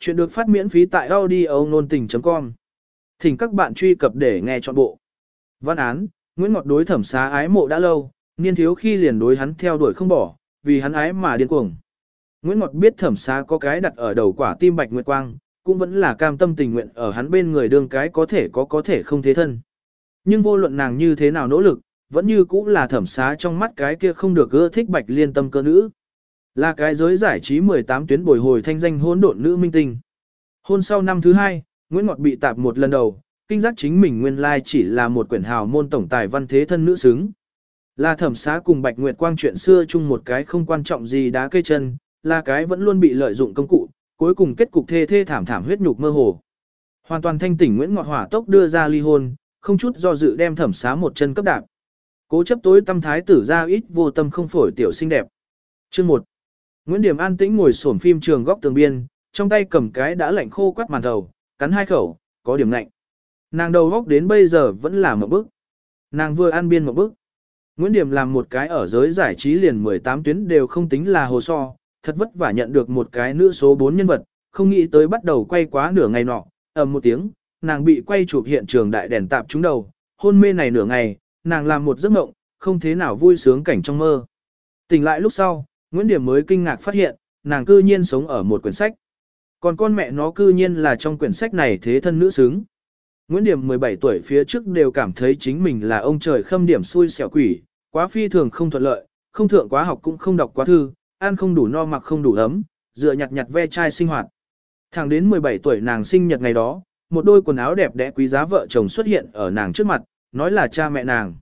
Chuyện được phát miễn phí tại audio nôn tình.com. Thỉnh các bạn truy cập để nghe trọn bộ. Văn án, Nguyễn Ngọt đối thẩm xá ái mộ đã lâu, niên thiếu khi liền đối hắn theo đuổi không bỏ, vì hắn ái mà điên cuồng. Nguyễn Ngọt biết thẩm xá có cái đặt ở đầu quả tim bạch nguyệt quang, cũng vẫn là cam tâm tình nguyện ở hắn bên người đương cái có thể có có thể không thế thân. Nhưng vô luận nàng như thế nào nỗ lực, vẫn như cũng là thẩm xá trong mắt cái kia không được ưa thích bạch liên tâm cơ nữ. Là cái giới giải trí 18 tuyến bồi hồi thanh danh hỗn độn nữ minh tinh. Hôn sau năm thứ hai, Nguyễn Ngọt bị tạp một lần đầu, kinh giác chính mình nguyên lai chỉ là một quyển hào môn tổng tài văn thế thân nữ xứng. Là thẩm xá cùng Bạch Nguyệt Quang chuyện xưa chung một cái không quan trọng gì đá cây chân, là cái vẫn luôn bị lợi dụng công cụ, cuối cùng kết cục thê thê thảm thảm huyết nhục mơ hồ. Hoàn toàn thanh tỉnh Nguyễn Ngọt Hỏa tốc đưa ra ly hôn, không chút do dự đem thẩm xá một chân cấp đạp. Cố chấp tối tâm thái tử ra ít vô tâm không phổi tiểu xinh đẹp. Chương 1 Nguyễn Điểm an tĩnh ngồi xổm phim trường góc tường biên, trong tay cầm cái đã lạnh khô quắt màn thầu, cắn hai khẩu, có điểm lạnh. Nàng đầu góc đến bây giờ vẫn là một bức. Nàng vừa ăn biên một bức. Nguyễn Điểm làm một cái ở giới giải trí liền 18 tuyến đều không tính là hồ so, thật vất vả nhận được một cái nữ số 4 nhân vật, không nghĩ tới bắt đầu quay quá nửa ngày nọ, ầm một tiếng, nàng bị quay chụp hiện trường đại đèn tạp trúng đầu, hôn mê này nửa ngày, nàng làm một giấc mộng, không thế nào vui sướng cảnh trong mơ. Tỉnh lại lúc sau, Nguyễn Điểm mới kinh ngạc phát hiện, nàng cư nhiên sống ở một quyển sách. Còn con mẹ nó cư nhiên là trong quyển sách này thế thân nữ xứng. Nguyễn Điểm 17 tuổi phía trước đều cảm thấy chính mình là ông trời khâm điểm xui xẻo quỷ, quá phi thường không thuận lợi, không thượng quá học cũng không đọc quá thư, ăn không đủ no mặc không đủ ấm, dựa nhặt nhặt ve chai sinh hoạt. Thẳng đến 17 tuổi nàng sinh nhật ngày đó, một đôi quần áo đẹp đẽ quý giá vợ chồng xuất hiện ở nàng trước mặt, nói là cha mẹ nàng.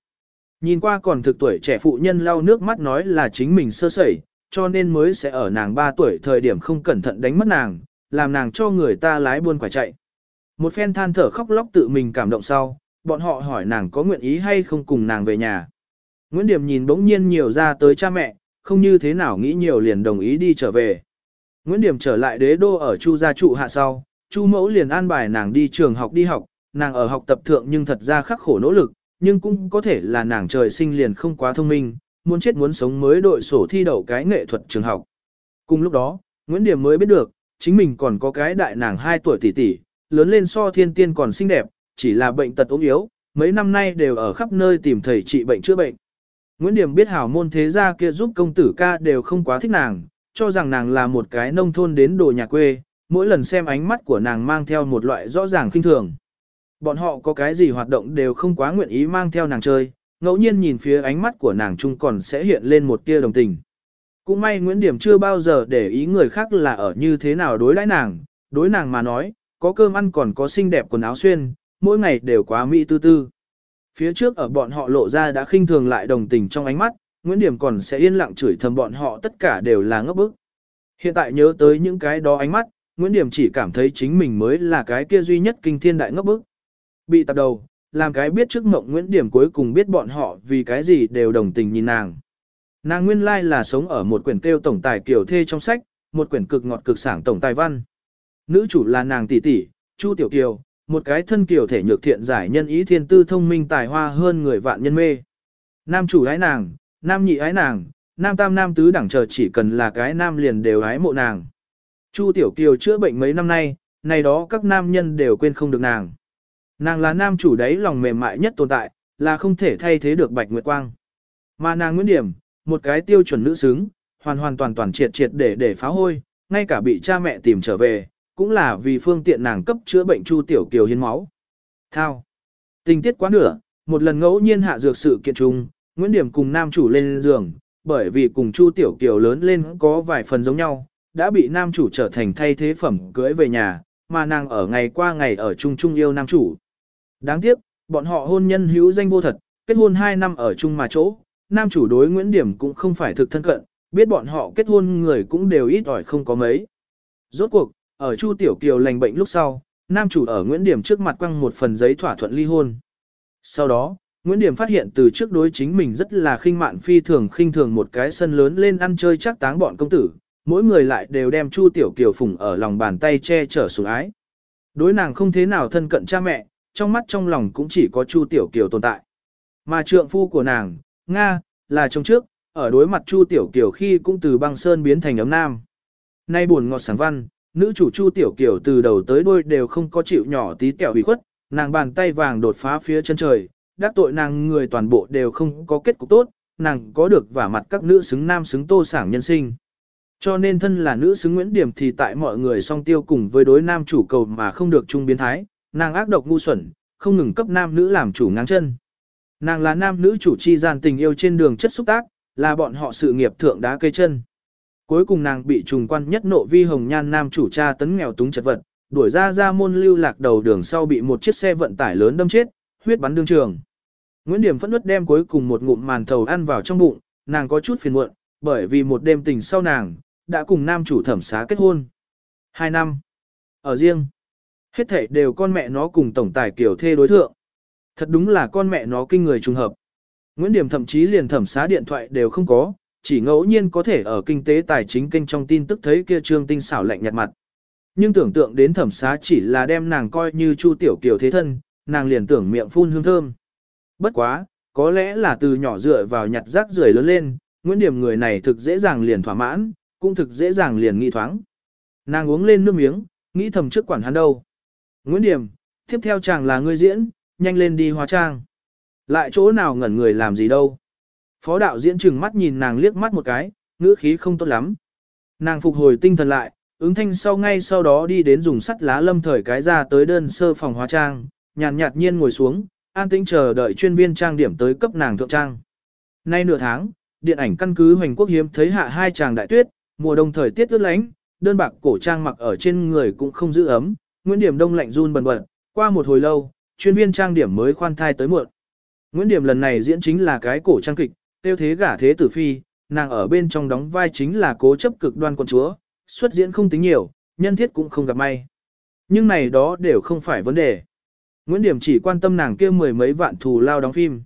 Nhìn qua còn thực tuổi trẻ phụ nhân lau nước mắt nói là chính mình sơ sẩy, cho nên mới sẽ ở nàng 3 tuổi thời điểm không cẩn thận đánh mất nàng, làm nàng cho người ta lái buôn quả chạy. Một phen than thở khóc lóc tự mình cảm động sau, bọn họ hỏi nàng có nguyện ý hay không cùng nàng về nhà. Nguyễn Điểm nhìn bỗng nhiên nhiều ra tới cha mẹ, không như thế nào nghĩ nhiều liền đồng ý đi trở về. Nguyễn Điểm trở lại đế đô ở Chu gia trụ hạ sau, Chu mẫu liền an bài nàng đi trường học đi học, nàng ở học tập thượng nhưng thật ra khắc khổ nỗ lực, nhưng cũng có thể là nàng trời sinh liền không quá thông minh, muốn chết muốn sống mới đội sổ thi đậu cái nghệ thuật trường học. Cùng lúc đó, Nguyễn Điểm mới biết được, chính mình còn có cái đại nàng 2 tuổi tỷ tỷ, lớn lên so thiên tiên còn xinh đẹp, chỉ là bệnh tật ốm yếu, mấy năm nay đều ở khắp nơi tìm thầy trị bệnh chữa bệnh. Nguyễn Điểm biết hảo môn thế gia kia giúp công tử ca đều không quá thích nàng, cho rằng nàng là một cái nông thôn đến đồ nhà quê, mỗi lần xem ánh mắt của nàng mang theo một loại rõ ràng khinh thường. Bọn họ có cái gì hoạt động đều không quá nguyện ý mang theo nàng chơi, ngẫu nhiên nhìn phía ánh mắt của nàng chung còn sẽ hiện lên một tia đồng tình. Cũng may Nguyễn Điểm chưa bao giờ để ý người khác là ở như thế nào đối đãi nàng, đối nàng mà nói, có cơm ăn còn có xinh đẹp quần áo xuyên, mỗi ngày đều quá mỹ tư tư. Phía trước ở bọn họ lộ ra đã khinh thường lại đồng tình trong ánh mắt, Nguyễn Điểm còn sẽ yên lặng chửi thầm bọn họ tất cả đều là ngốc bức. Hiện tại nhớ tới những cái đó ánh mắt, Nguyễn Điểm chỉ cảm thấy chính mình mới là cái kia duy nhất kinh thiên đại ngốc bức. Bị tạp đầu, làm cái biết trước mộng Nguyễn Điểm cuối cùng biết bọn họ vì cái gì đều đồng tình nhìn nàng. Nàng nguyên lai là sống ở một quyển kêu tổng tài kiểu thê trong sách, một quyển cực ngọt cực sảng tổng tài văn. Nữ chủ là nàng tỷ tỷ, Chu Tiểu Kiều, một cái thân kiều thể nhược thiện giải nhân ý thiên tư thông minh tài hoa hơn người vạn nhân mê. Nam chủ ái nàng, nam nhị ái nàng, nam tam nam tứ đẳng chờ chỉ cần là cái nam liền đều ái mộ nàng. Chu Tiểu Kiều chữa bệnh mấy năm nay, này đó các nam nhân đều quên không được nàng. Nàng là nam chủ đấy lòng mềm mại nhất tồn tại, là không thể thay thế được Bạch Nguyệt Quang. Mà nàng Nguyễn Điểm, một cái tiêu chuẩn nữ xứng, hoàn hoàn toàn toàn triệt triệt để để phá hôi, ngay cả bị cha mẹ tìm trở về, cũng là vì phương tiện nàng cấp chữa bệnh Chu Tiểu Kiều hiến máu. Thao. Tình tiết quá nửa, một lần ngẫu nhiên hạ dược sự kiện trùng Nguyễn Điểm cùng nam chủ lên giường, bởi vì cùng Chu Tiểu Kiều lớn lên có vài phần giống nhau, đã bị nam chủ trở thành thay thế phẩm cưới về nhà, mà nàng ở ngày qua ngày ở chung chung yêu nam chủ. Đáng tiếc, bọn họ hôn nhân hữu danh vô thật, kết hôn 2 năm ở chung mà chỗ, nam chủ đối Nguyễn Điểm cũng không phải thực thân cận, biết bọn họ kết hôn người cũng đều ít ỏi không có mấy. Rốt cuộc, ở Chu Tiểu Kiều lành bệnh lúc sau, nam chủ ở Nguyễn Điểm trước mặt quăng một phần giấy thỏa thuận ly hôn. Sau đó, Nguyễn Điểm phát hiện từ trước đối chính mình rất là khinh mạn phi thường khinh thường một cái sân lớn lên ăn chơi chắc táng bọn công tử, mỗi người lại đều đem Chu Tiểu Kiều phùng ở lòng bàn tay che chở sủng ái. Đối nàng không thế nào thân cận cha mẹ, trong mắt trong lòng cũng chỉ có Chu Tiểu Kiều tồn tại. Mà trượng phu của nàng, Nga, là trong trước, ở đối mặt Chu Tiểu Kiều khi cũng từ băng sơn biến thành ấm nam. Nay buồn ngọt sáng văn, nữ chủ Chu Tiểu Kiều từ đầu tới đuôi đều không có chịu nhỏ tí tẹo bị khuất, nàng bàn tay vàng đột phá phía chân trời, đắc tội nàng người toàn bộ đều không có kết cục tốt, nàng có được vả mặt các nữ xứng nam xứng tô sảng nhân sinh. Cho nên thân là nữ xứng Nguyễn Điểm thì tại mọi người song tiêu cùng với đối nam chủ cầu mà không được chung biến thái, nàng ác độc ngu xuẩn, không ngừng cấp nam nữ làm chủ ngang chân. Nàng là nam nữ chủ chi gian tình yêu trên đường chất xúc tác, là bọn họ sự nghiệp thượng đá cây chân. Cuối cùng nàng bị trùng quan nhất nộ vi hồng nhan nam chủ cha tấn nghèo túng chật vật, đuổi ra ra môn lưu lạc đầu đường sau bị một chiếc xe vận tải lớn đâm chết, huyết bắn đương trường. Nguyễn Điểm phẫn nứt đem cuối cùng một ngụm màn thầu ăn vào trong bụng, nàng có chút phiền muộn, bởi vì một đêm tình sau nàng, đã cùng nam chủ thẩm xá kết hôn. Hai năm. Ở riêng. Hết thảy đều con mẹ nó cùng tổng tài kiểu thê đối thượng. Thật đúng là con mẹ nó kinh người trùng hợp. Nguyễn Điểm thậm chí liền thẩm xá điện thoại đều không có, chỉ ngẫu nhiên có thể ở kinh tế tài chính kênh trong tin tức thấy kia trương tinh xảo lạnh nhạt mặt. Nhưng tưởng tượng đến thẩm xá chỉ là đem nàng coi như chu tiểu kiểu thế thân, nàng liền tưởng miệng phun hương thơm. Bất quá, có lẽ là từ nhỏ dựa vào nhặt rác rưởi lớn lên, Nguyễn Điểm người này thực dễ dàng liền thỏa mãn, cũng thực dễ dàng liền nghi thoáng. Nàng uống lên nước miếng, nghĩ thầm trước quản hắn đâu. Nguyễn Điểm, tiếp theo chàng là ngươi diễn, nhanh lên đi hóa trang. Lại chỗ nào ngẩn người làm gì đâu. Phó đạo diễn chừng mắt nhìn nàng liếc mắt một cái, ngữ khí không tốt lắm. Nàng phục hồi tinh thần lại, ứng thanh sau ngay sau đó đi đến dùng sắt lá lâm thời cái ra tới đơn sơ phòng hóa trang, nhàn nhạt nhiên ngồi xuống, an tĩnh chờ đợi chuyên viên trang điểm tới cấp nàng thượng trang. Nay nửa tháng, điện ảnh căn cứ Hoành Quốc hiếm thấy hạ hai chàng đại tuyết, mùa đông thời tiết ướt lánh, đơn bạc cổ trang mặc ở trên người cũng không giữ ấm, Nguyễn Điểm đông lạnh run bần bật, qua một hồi lâu, chuyên viên trang điểm mới khoan thai tới muộn. Nguyễn Điểm lần này diễn chính là cái cổ trang kịch, tiêu thế gả thế tử phi, nàng ở bên trong đóng vai chính là cố chấp cực đoan quân chúa, xuất diễn không tính nhiều, nhân thiết cũng không gặp may. Nhưng này đó đều không phải vấn đề. Nguyễn Điểm chỉ quan tâm nàng kia mười mấy vạn thù lao đóng phim.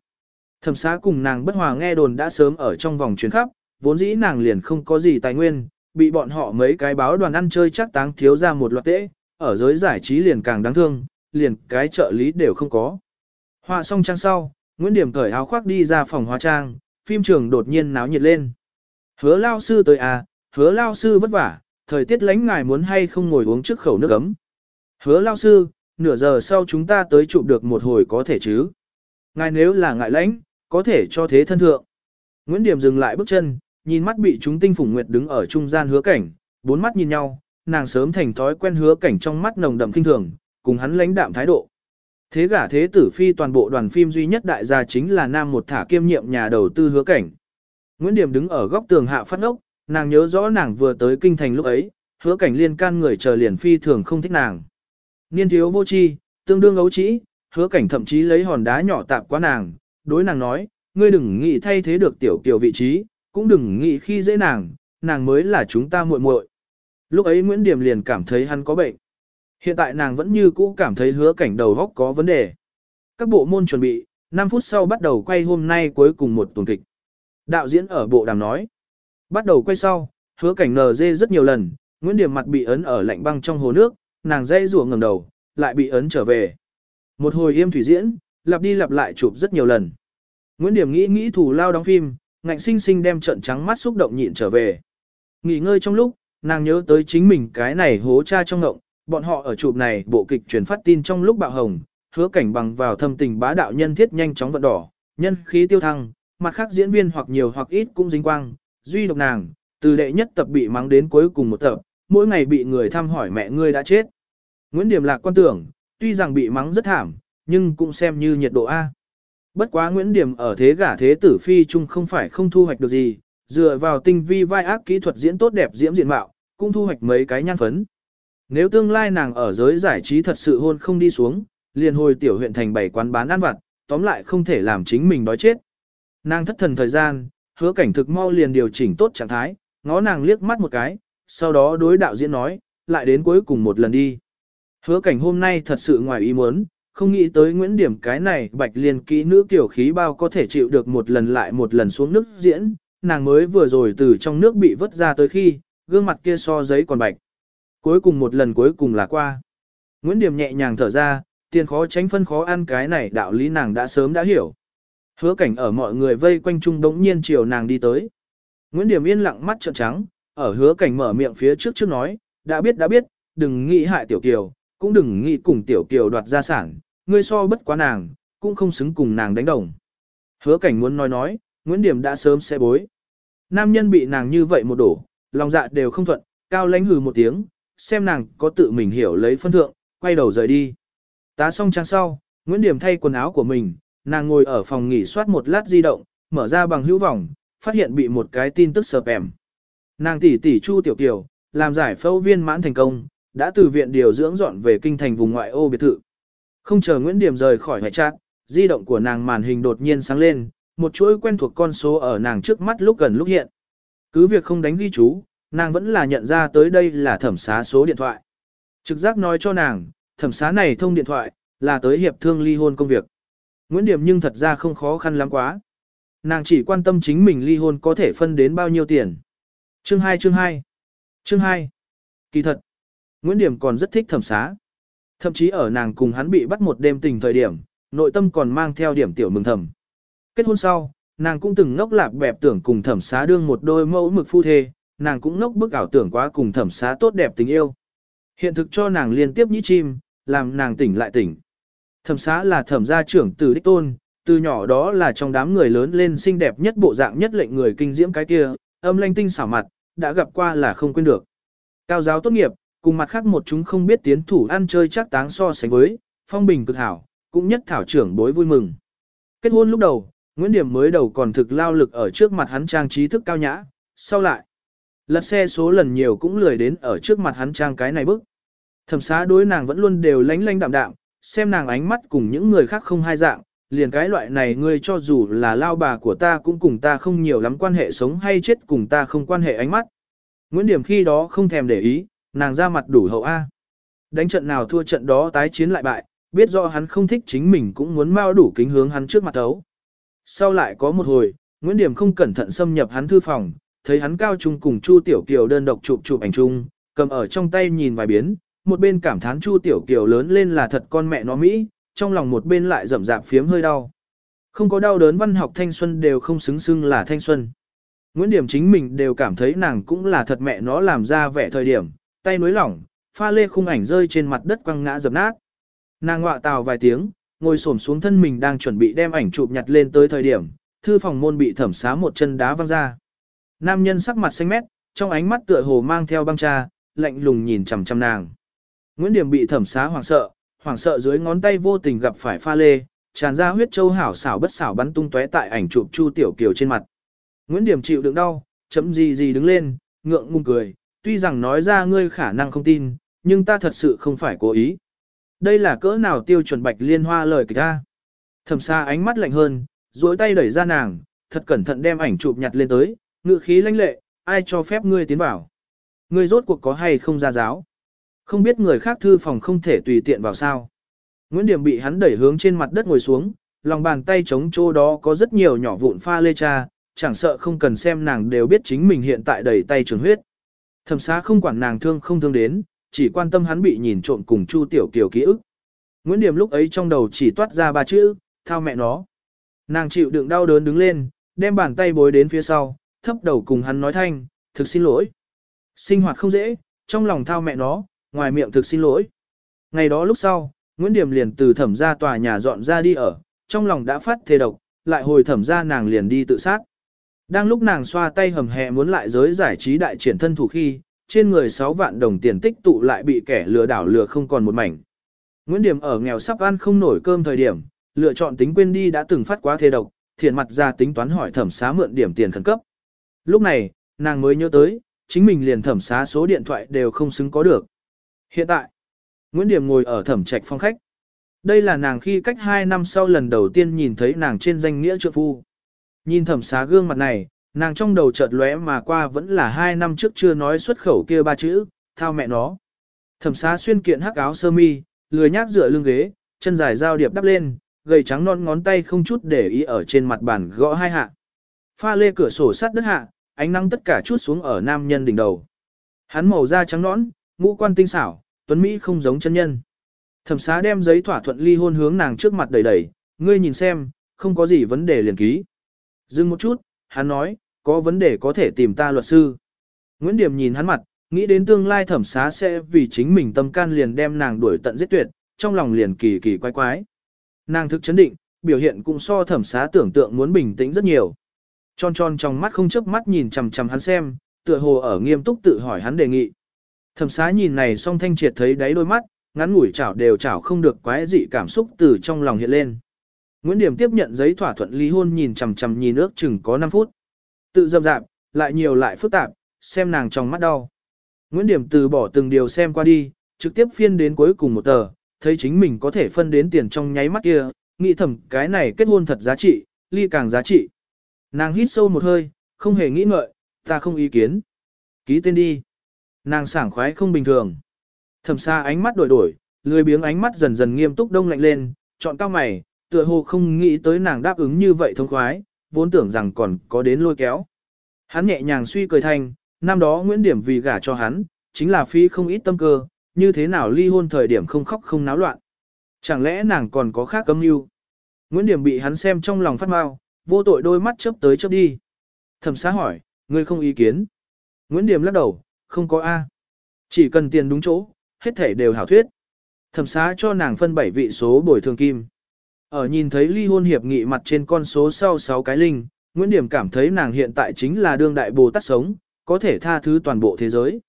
Thẩm xá cùng nàng bất hòa nghe đồn đã sớm ở trong vòng chuyến khắp, vốn dĩ nàng liền không có gì tài nguyên, bị bọn họ mấy cái báo đoàn ăn chơi chắc táng thiếu ra một loạt tễ, ở giới giải trí liền càng đáng thương, liền cái trợ lý đều không có. Họa xong trang sau, Nguyễn Điểm cởi áo khoác đi ra phòng hóa trang, phim trường đột nhiên náo nhiệt lên. Hứa lao sư tới à, hứa lao sư vất vả, thời tiết lánh ngài muốn hay không ngồi uống trước khẩu nước ấm. Hứa lao sư, nửa giờ sau chúng ta tới chụp được một hồi có thể chứ. Ngài nếu là ngại lãnh, có thể cho thế thân thượng. Nguyễn Điểm dừng lại bước chân, nhìn mắt bị chúng tinh phủng nguyệt đứng ở trung gian hứa cảnh, bốn mắt nhìn nhau, nàng sớm thành thói quen hứa cảnh trong mắt nồng đậm kinh thường, cùng hắn lãnh đạm thái độ. Thế gả thế tử phi toàn bộ đoàn phim duy nhất đại gia chính là nam một thả kiêm nhiệm nhà đầu tư hứa cảnh. Nguyễn Điểm đứng ở góc tường hạ phát ốc, nàng nhớ rõ nàng vừa tới kinh thành lúc ấy, hứa cảnh liên can người chờ liền phi thường không thích nàng. Niên thiếu vô chi, tương đương ấu trĩ, hứa cảnh thậm chí lấy hòn đá nhỏ tạp qua nàng, đối nàng nói, ngươi đừng nghĩ thay thế được tiểu tiểu vị trí, cũng đừng nghĩ khi dễ nàng, nàng mới là chúng ta muội muội. Lúc ấy Nguyễn Điểm liền cảm thấy hắn có bệnh. Hiện tại nàng vẫn như cũ cảm thấy hứa cảnh đầu góc có vấn đề. Các bộ môn chuẩn bị, 5 phút sau bắt đầu quay hôm nay cuối cùng một tuần kịch. Đạo diễn ở bộ đàm nói. Bắt đầu quay sau, hứa cảnh nờ dê rất nhiều lần, Nguyễn Điểm mặt bị ấn ở lạnh băng trong hồ nước, nàng dây rùa ngẩng đầu, lại bị ấn trở về. Một hồi yêm thủy diễn, lặp đi lặp lại chụp rất nhiều lần. Nguyễn Điểm nghĩ nghĩ thủ lao đóng phim, ngạnh sinh sinh đem trận trắng mắt xúc động nhịn trở về. Nghỉ ngơi trong lúc, nàng nhớ tới chính mình cái này hố cha trong ngộng, bọn họ ở chụp này bộ kịch truyền phát tin trong lúc bạo hồng, hứa cảnh bằng vào thâm tình bá đạo nhân thiết nhanh chóng vận đỏ, nhân khí tiêu thăng, mặt khác diễn viên hoặc nhiều hoặc ít cũng dính quang, duy độc nàng, từ đệ nhất tập bị mắng đến cuối cùng một tập, mỗi ngày bị người thăm hỏi mẹ ngươi đã chết. Nguyễn Điểm Lạc quan tưởng, tuy rằng bị mắng rất thảm, nhưng cũng xem như nhiệt độ A. Bất quá Nguyễn Điểm ở thế gả thế tử phi chung không phải không thu hoạch được gì, dựa vào tinh vi vai ác kỹ thuật diễn tốt đẹp diễm diện mạo, cũng thu hoạch mấy cái nhan phấn. Nếu tương lai nàng ở giới giải trí thật sự hôn không đi xuống, liền hồi tiểu huyện thành bảy quán bán ăn vặt, tóm lại không thể làm chính mình đói chết. Nàng thất thần thời gian, hứa cảnh thực mau liền điều chỉnh tốt trạng thái, ngó nàng liếc mắt một cái, sau đó đối đạo diễn nói, lại đến cuối cùng một lần đi. Hứa cảnh hôm nay thật sự ngoài ý muốn, không nghĩ tới Nguyễn Điểm cái này bạch liên kỹ nữ tiểu khí bao có thể chịu được một lần lại một lần xuống nước diễn, nàng mới vừa rồi từ trong nước bị vớt ra tới khi, gương mặt kia so giấy còn bạch. Cuối cùng một lần cuối cùng là qua. Nguyễn Điểm nhẹ nhàng thở ra, tiền khó tránh phân khó ăn cái này đạo lý nàng đã sớm đã hiểu. Hứa cảnh ở mọi người vây quanh chung đống nhiên chiều nàng đi tới. Nguyễn Điểm yên lặng mắt trợn trắng, ở hứa cảnh mở miệng phía trước trước nói, đã biết đã biết, đừng nghĩ hại tiểu kiều, cũng đừng nghĩ cùng tiểu kiều đoạt gia sản, ngươi so bất quá nàng, cũng không xứng cùng nàng đánh đồng. Hứa cảnh muốn nói nói, Nguyễn Điểm đã sớm sẽ bối. Nam nhân bị nàng như vậy một đổ, lòng dạ đều không thuận, cao lãnh hừ một tiếng, xem nàng có tự mình hiểu lấy phân thượng, quay đầu rời đi. Tá xong trang sau, Nguyễn Điểm thay quần áo của mình, nàng ngồi ở phòng nghỉ soát một lát di động, mở ra bằng hữu vọng, phát hiện bị một cái tin tức sợp ẻm. Nàng tỷ tỷ Chu Tiểu Kiều, làm giải phẫu viên mãn thành công, đã từ viện điều dưỡng dọn về kinh thành vùng ngoại ô biệt thự. Không chờ Nguyễn Điểm rời khỏi hệ chat, di động của nàng màn hình đột nhiên sáng lên, một chuỗi quen thuộc con số ở nàng trước mắt lúc gần lúc hiện. Cứ việc không đánh ghi chú, nàng vẫn là nhận ra tới đây là thẩm xá số điện thoại. Trực giác nói cho nàng, thẩm xá này thông điện thoại, là tới hiệp thương ly hôn công việc. Nguyễn Điểm nhưng thật ra không khó khăn lắm quá. Nàng chỉ quan tâm chính mình ly hôn có thể phân đến bao nhiêu tiền. Chương 2 chương 2 Chương 2 Kỳ thật, Nguyễn Điểm còn rất thích thẩm xá. Thậm chí ở nàng cùng hắn bị bắt một đêm tình thời điểm, nội tâm còn mang theo điểm tiểu mừng thầm. Kết hôn sau, nàng cũng từng ngốc lạc bẹp tưởng cùng thẩm xá đương một đôi mẫu mực phu thê, nàng cũng ngốc bức ảo tưởng quá cùng thẩm xá tốt đẹp tình yêu. Hiện thực cho nàng liên tiếp nhĩ chim, làm nàng tỉnh lại tỉnh. Thẩm xá là thẩm gia trưởng từ đích tôn, từ nhỏ đó là trong đám người lớn lên xinh đẹp nhất bộ dạng nhất lệnh người kinh diễm cái kia, âm lanh tinh xảo mặt, đã gặp qua là không quên được. Cao giáo tốt nghiệp, cùng mặt khác một chúng không biết tiến thủ ăn chơi chắc táng so sánh với, phong bình cực hảo, cũng nhất thảo trưởng bối vui mừng. Kết hôn lúc đầu, Nguyễn Điểm mới đầu còn thực lao lực ở trước mặt hắn trang trí thức cao nhã, sau lại. Lật xe số lần nhiều cũng lười đến ở trước mặt hắn trang cái này bức. Thẩm xá đối nàng vẫn luôn đều lánh lánh đạm đạm, xem nàng ánh mắt cùng những người khác không hai dạng, liền cái loại này ngươi cho dù là lao bà của ta cũng cùng ta không nhiều lắm quan hệ sống hay chết cùng ta không quan hệ ánh mắt. Nguyễn Điểm khi đó không thèm để ý, nàng ra mặt đủ hậu A. Đánh trận nào thua trận đó tái chiến lại bại, biết rõ hắn không thích chính mình cũng muốn mau đủ kính hướng hắn trước mặt thấu. Sau lại có một hồi, Nguyễn Điểm không cẩn thận xâm nhập hắn thư phòng, thấy hắn cao trung cùng Chu Tiểu Kiều đơn độc chụp chụp ảnh chung, cầm ở trong tay nhìn vài biến, một bên cảm thán Chu Tiểu Kiều lớn lên là thật con mẹ nó Mỹ, trong lòng một bên lại rậm rạp phiếm hơi đau. Không có đau đớn văn học thanh xuân đều không xứng xưng là thanh xuân. Nguyễn Điểm chính mình đều cảm thấy nàng cũng là thật mẹ nó làm ra vẻ thời điểm, tay nối lỏng, pha lê khung ảnh rơi trên mặt đất quăng ngã dập nát. Nàng ngọa tào vài tiếng, ngồi xổm xuống thân mình đang chuẩn bị đem ảnh chụp nhặt lên tới thời điểm, thư phòng môn bị thẩm xá một chân đá văng ra. Nam nhân sắc mặt xanh mét, trong ánh mắt tựa hồ mang theo băng tra, lạnh lùng nhìn chằm chằm nàng. Nguyễn Điểm bị thẩm xá hoảng sợ, hoảng sợ dưới ngón tay vô tình gặp phải pha lê, tràn ra huyết châu hảo xảo bất xảo bắn tung tóe tại ảnh chụp Chu Tiểu Kiều trên mặt. Nguyễn Điểm chịu đựng đau, chấm gì gì đứng lên, ngượng ngùng cười, tuy rằng nói ra ngươi khả năng không tin, nhưng ta thật sự không phải cố ý. Đây là cỡ nào tiêu chuẩn bạch liên hoa lời kịch ta. Thẩm xa ánh mắt lạnh hơn, duỗi tay đẩy ra nàng, thật cẩn thận đem ảnh chụp nhặt lên tới, ngự khí lãnh lệ, ai cho phép ngươi tiến vào. Ngươi rốt cuộc có hay không ra giáo. Không biết người khác thư phòng không thể tùy tiện vào sao. Nguyễn Điểm bị hắn đẩy hướng trên mặt đất ngồi xuống, lòng bàn tay chống chỗ đó có rất nhiều nhỏ vụn pha lê cha, chẳng sợ không cần xem nàng đều biết chính mình hiện tại đầy tay trường huyết. Thẩm xá không quản nàng thương không thương đến, chỉ quan tâm hắn bị nhìn trộm cùng Chu Tiểu Kiều ký ức. Nguyễn Điểm lúc ấy trong đầu chỉ toát ra ba chữ, thao mẹ nó. Nàng chịu đựng đau đớn đứng lên, đem bàn tay bối đến phía sau, thấp đầu cùng hắn nói thanh, thực xin lỗi. Sinh hoạt không dễ, trong lòng thao mẹ nó, ngoài miệng thực xin lỗi. Ngày đó lúc sau, Nguyễn Điểm liền từ thẩm ra tòa nhà dọn ra đi ở, trong lòng đã phát thề độc, lại hồi thẩm ra nàng liền đi tự sát. Đang lúc nàng xoa tay hầm hè muốn lại giới giải trí đại triển thân thủ khi, trên người 6 vạn đồng tiền tích tụ lại bị kẻ lừa đảo lừa không còn một mảnh. Nguyễn Điểm ở nghèo sắp ăn không nổi cơm thời điểm, lựa chọn tính quên đi đã từng phát quá thê độc, thiện mặt ra tính toán hỏi thẩm xá mượn điểm tiền khẩn cấp. Lúc này, nàng mới nhớ tới, chính mình liền thẩm xá số điện thoại đều không xứng có được. Hiện tại, Nguyễn Điểm ngồi ở thẩm trạch phong khách. Đây là nàng khi cách 2 năm sau lần đầu tiên nhìn thấy nàng trên danh nghĩa trượng phu. Nhìn thẩm xá gương mặt này, nàng trong đầu chợt lóe mà qua vẫn là hai năm trước chưa nói xuất khẩu kia ba chữ, thao mẹ nó. Thẩm xá xuyên kiện hắc áo sơ mi, lười nhác dựa lưng ghế, chân dài dao điệp đắp lên, gầy trắng non ngón tay không chút để ý ở trên mặt bàn gõ hai hạ. Pha lê cửa sổ sắt đất hạ, ánh nắng tất cả chút xuống ở nam nhân đỉnh đầu. Hắn màu da trắng nõn, ngũ quan tinh xảo, tuấn Mỹ không giống chân nhân. Thẩm xá đem giấy thỏa thuận ly hôn hướng nàng trước mặt đầy đầy, ngươi nhìn xem, không có gì vấn đề liền ký. Dừng một chút, hắn nói, có vấn đề có thể tìm ta luật sư. Nguyễn Điểm nhìn hắn mặt, nghĩ đến tương lai thẩm xá sẽ vì chính mình tâm can liền đem nàng đuổi tận giết tuyệt, trong lòng liền kỳ kỳ quái quái. Nàng thực chấn định, biểu hiện cũng so thẩm xá tưởng tượng muốn bình tĩnh rất nhiều. Tròn tròn trong mắt không chớp mắt nhìn chằm chằm hắn xem, tựa hồ ở nghiêm túc tự hỏi hắn đề nghị. Thẩm xá nhìn này song thanh triệt thấy đáy đôi mắt, ngắn ngủi chảo đều chảo không được quái dị cảm xúc từ trong lòng hiện lên. Nguyễn Điểm tiếp nhận giấy thỏa thuận ly hôn nhìn chằm chằm nhìn ước chừng có 5 phút. Tự dâm dạp, lại nhiều lại phức tạp, xem nàng trong mắt đau. Nguyễn Điểm từ bỏ từng điều xem qua đi, trực tiếp phiên đến cuối cùng một tờ, thấy chính mình có thể phân đến tiền trong nháy mắt kia, nghĩ thầm cái này kết hôn thật giá trị, ly càng giá trị. Nàng hít sâu một hơi, không hề nghĩ ngợi, ta không ý kiến. Ký tên đi. Nàng sảng khoái không bình thường. Thẩm xa ánh mắt đổi đổi, lười biếng ánh mắt dần dần nghiêm túc đông lạnh lên, chọn cao mày, tựa hồ không nghĩ tới nàng đáp ứng như vậy thông khoái, vốn tưởng rằng còn có đến lôi kéo. Hắn nhẹ nhàng suy cười thanh, năm đó Nguyễn Điểm vì gả cho hắn, chính là phi không ít tâm cơ, như thế nào ly hôn thời điểm không khóc không náo loạn. Chẳng lẽ nàng còn có khác cấm yêu? Nguyễn Điểm bị hắn xem trong lòng phát mau, vô tội đôi mắt chớp tới chớp đi. Thẩm xá hỏi, ngươi không ý kiến. Nguyễn Điểm lắc đầu, không có A. Chỉ cần tiền đúng chỗ, hết thể đều hảo thuyết. Thẩm xá cho nàng phân bảy vị số bồi thường kim. Ở nhìn thấy ly hôn hiệp nghị mặt trên con số sau 6 cái linh, Nguyễn Điểm cảm thấy nàng hiện tại chính là đương đại Bồ Tát sống, có thể tha thứ toàn bộ thế giới.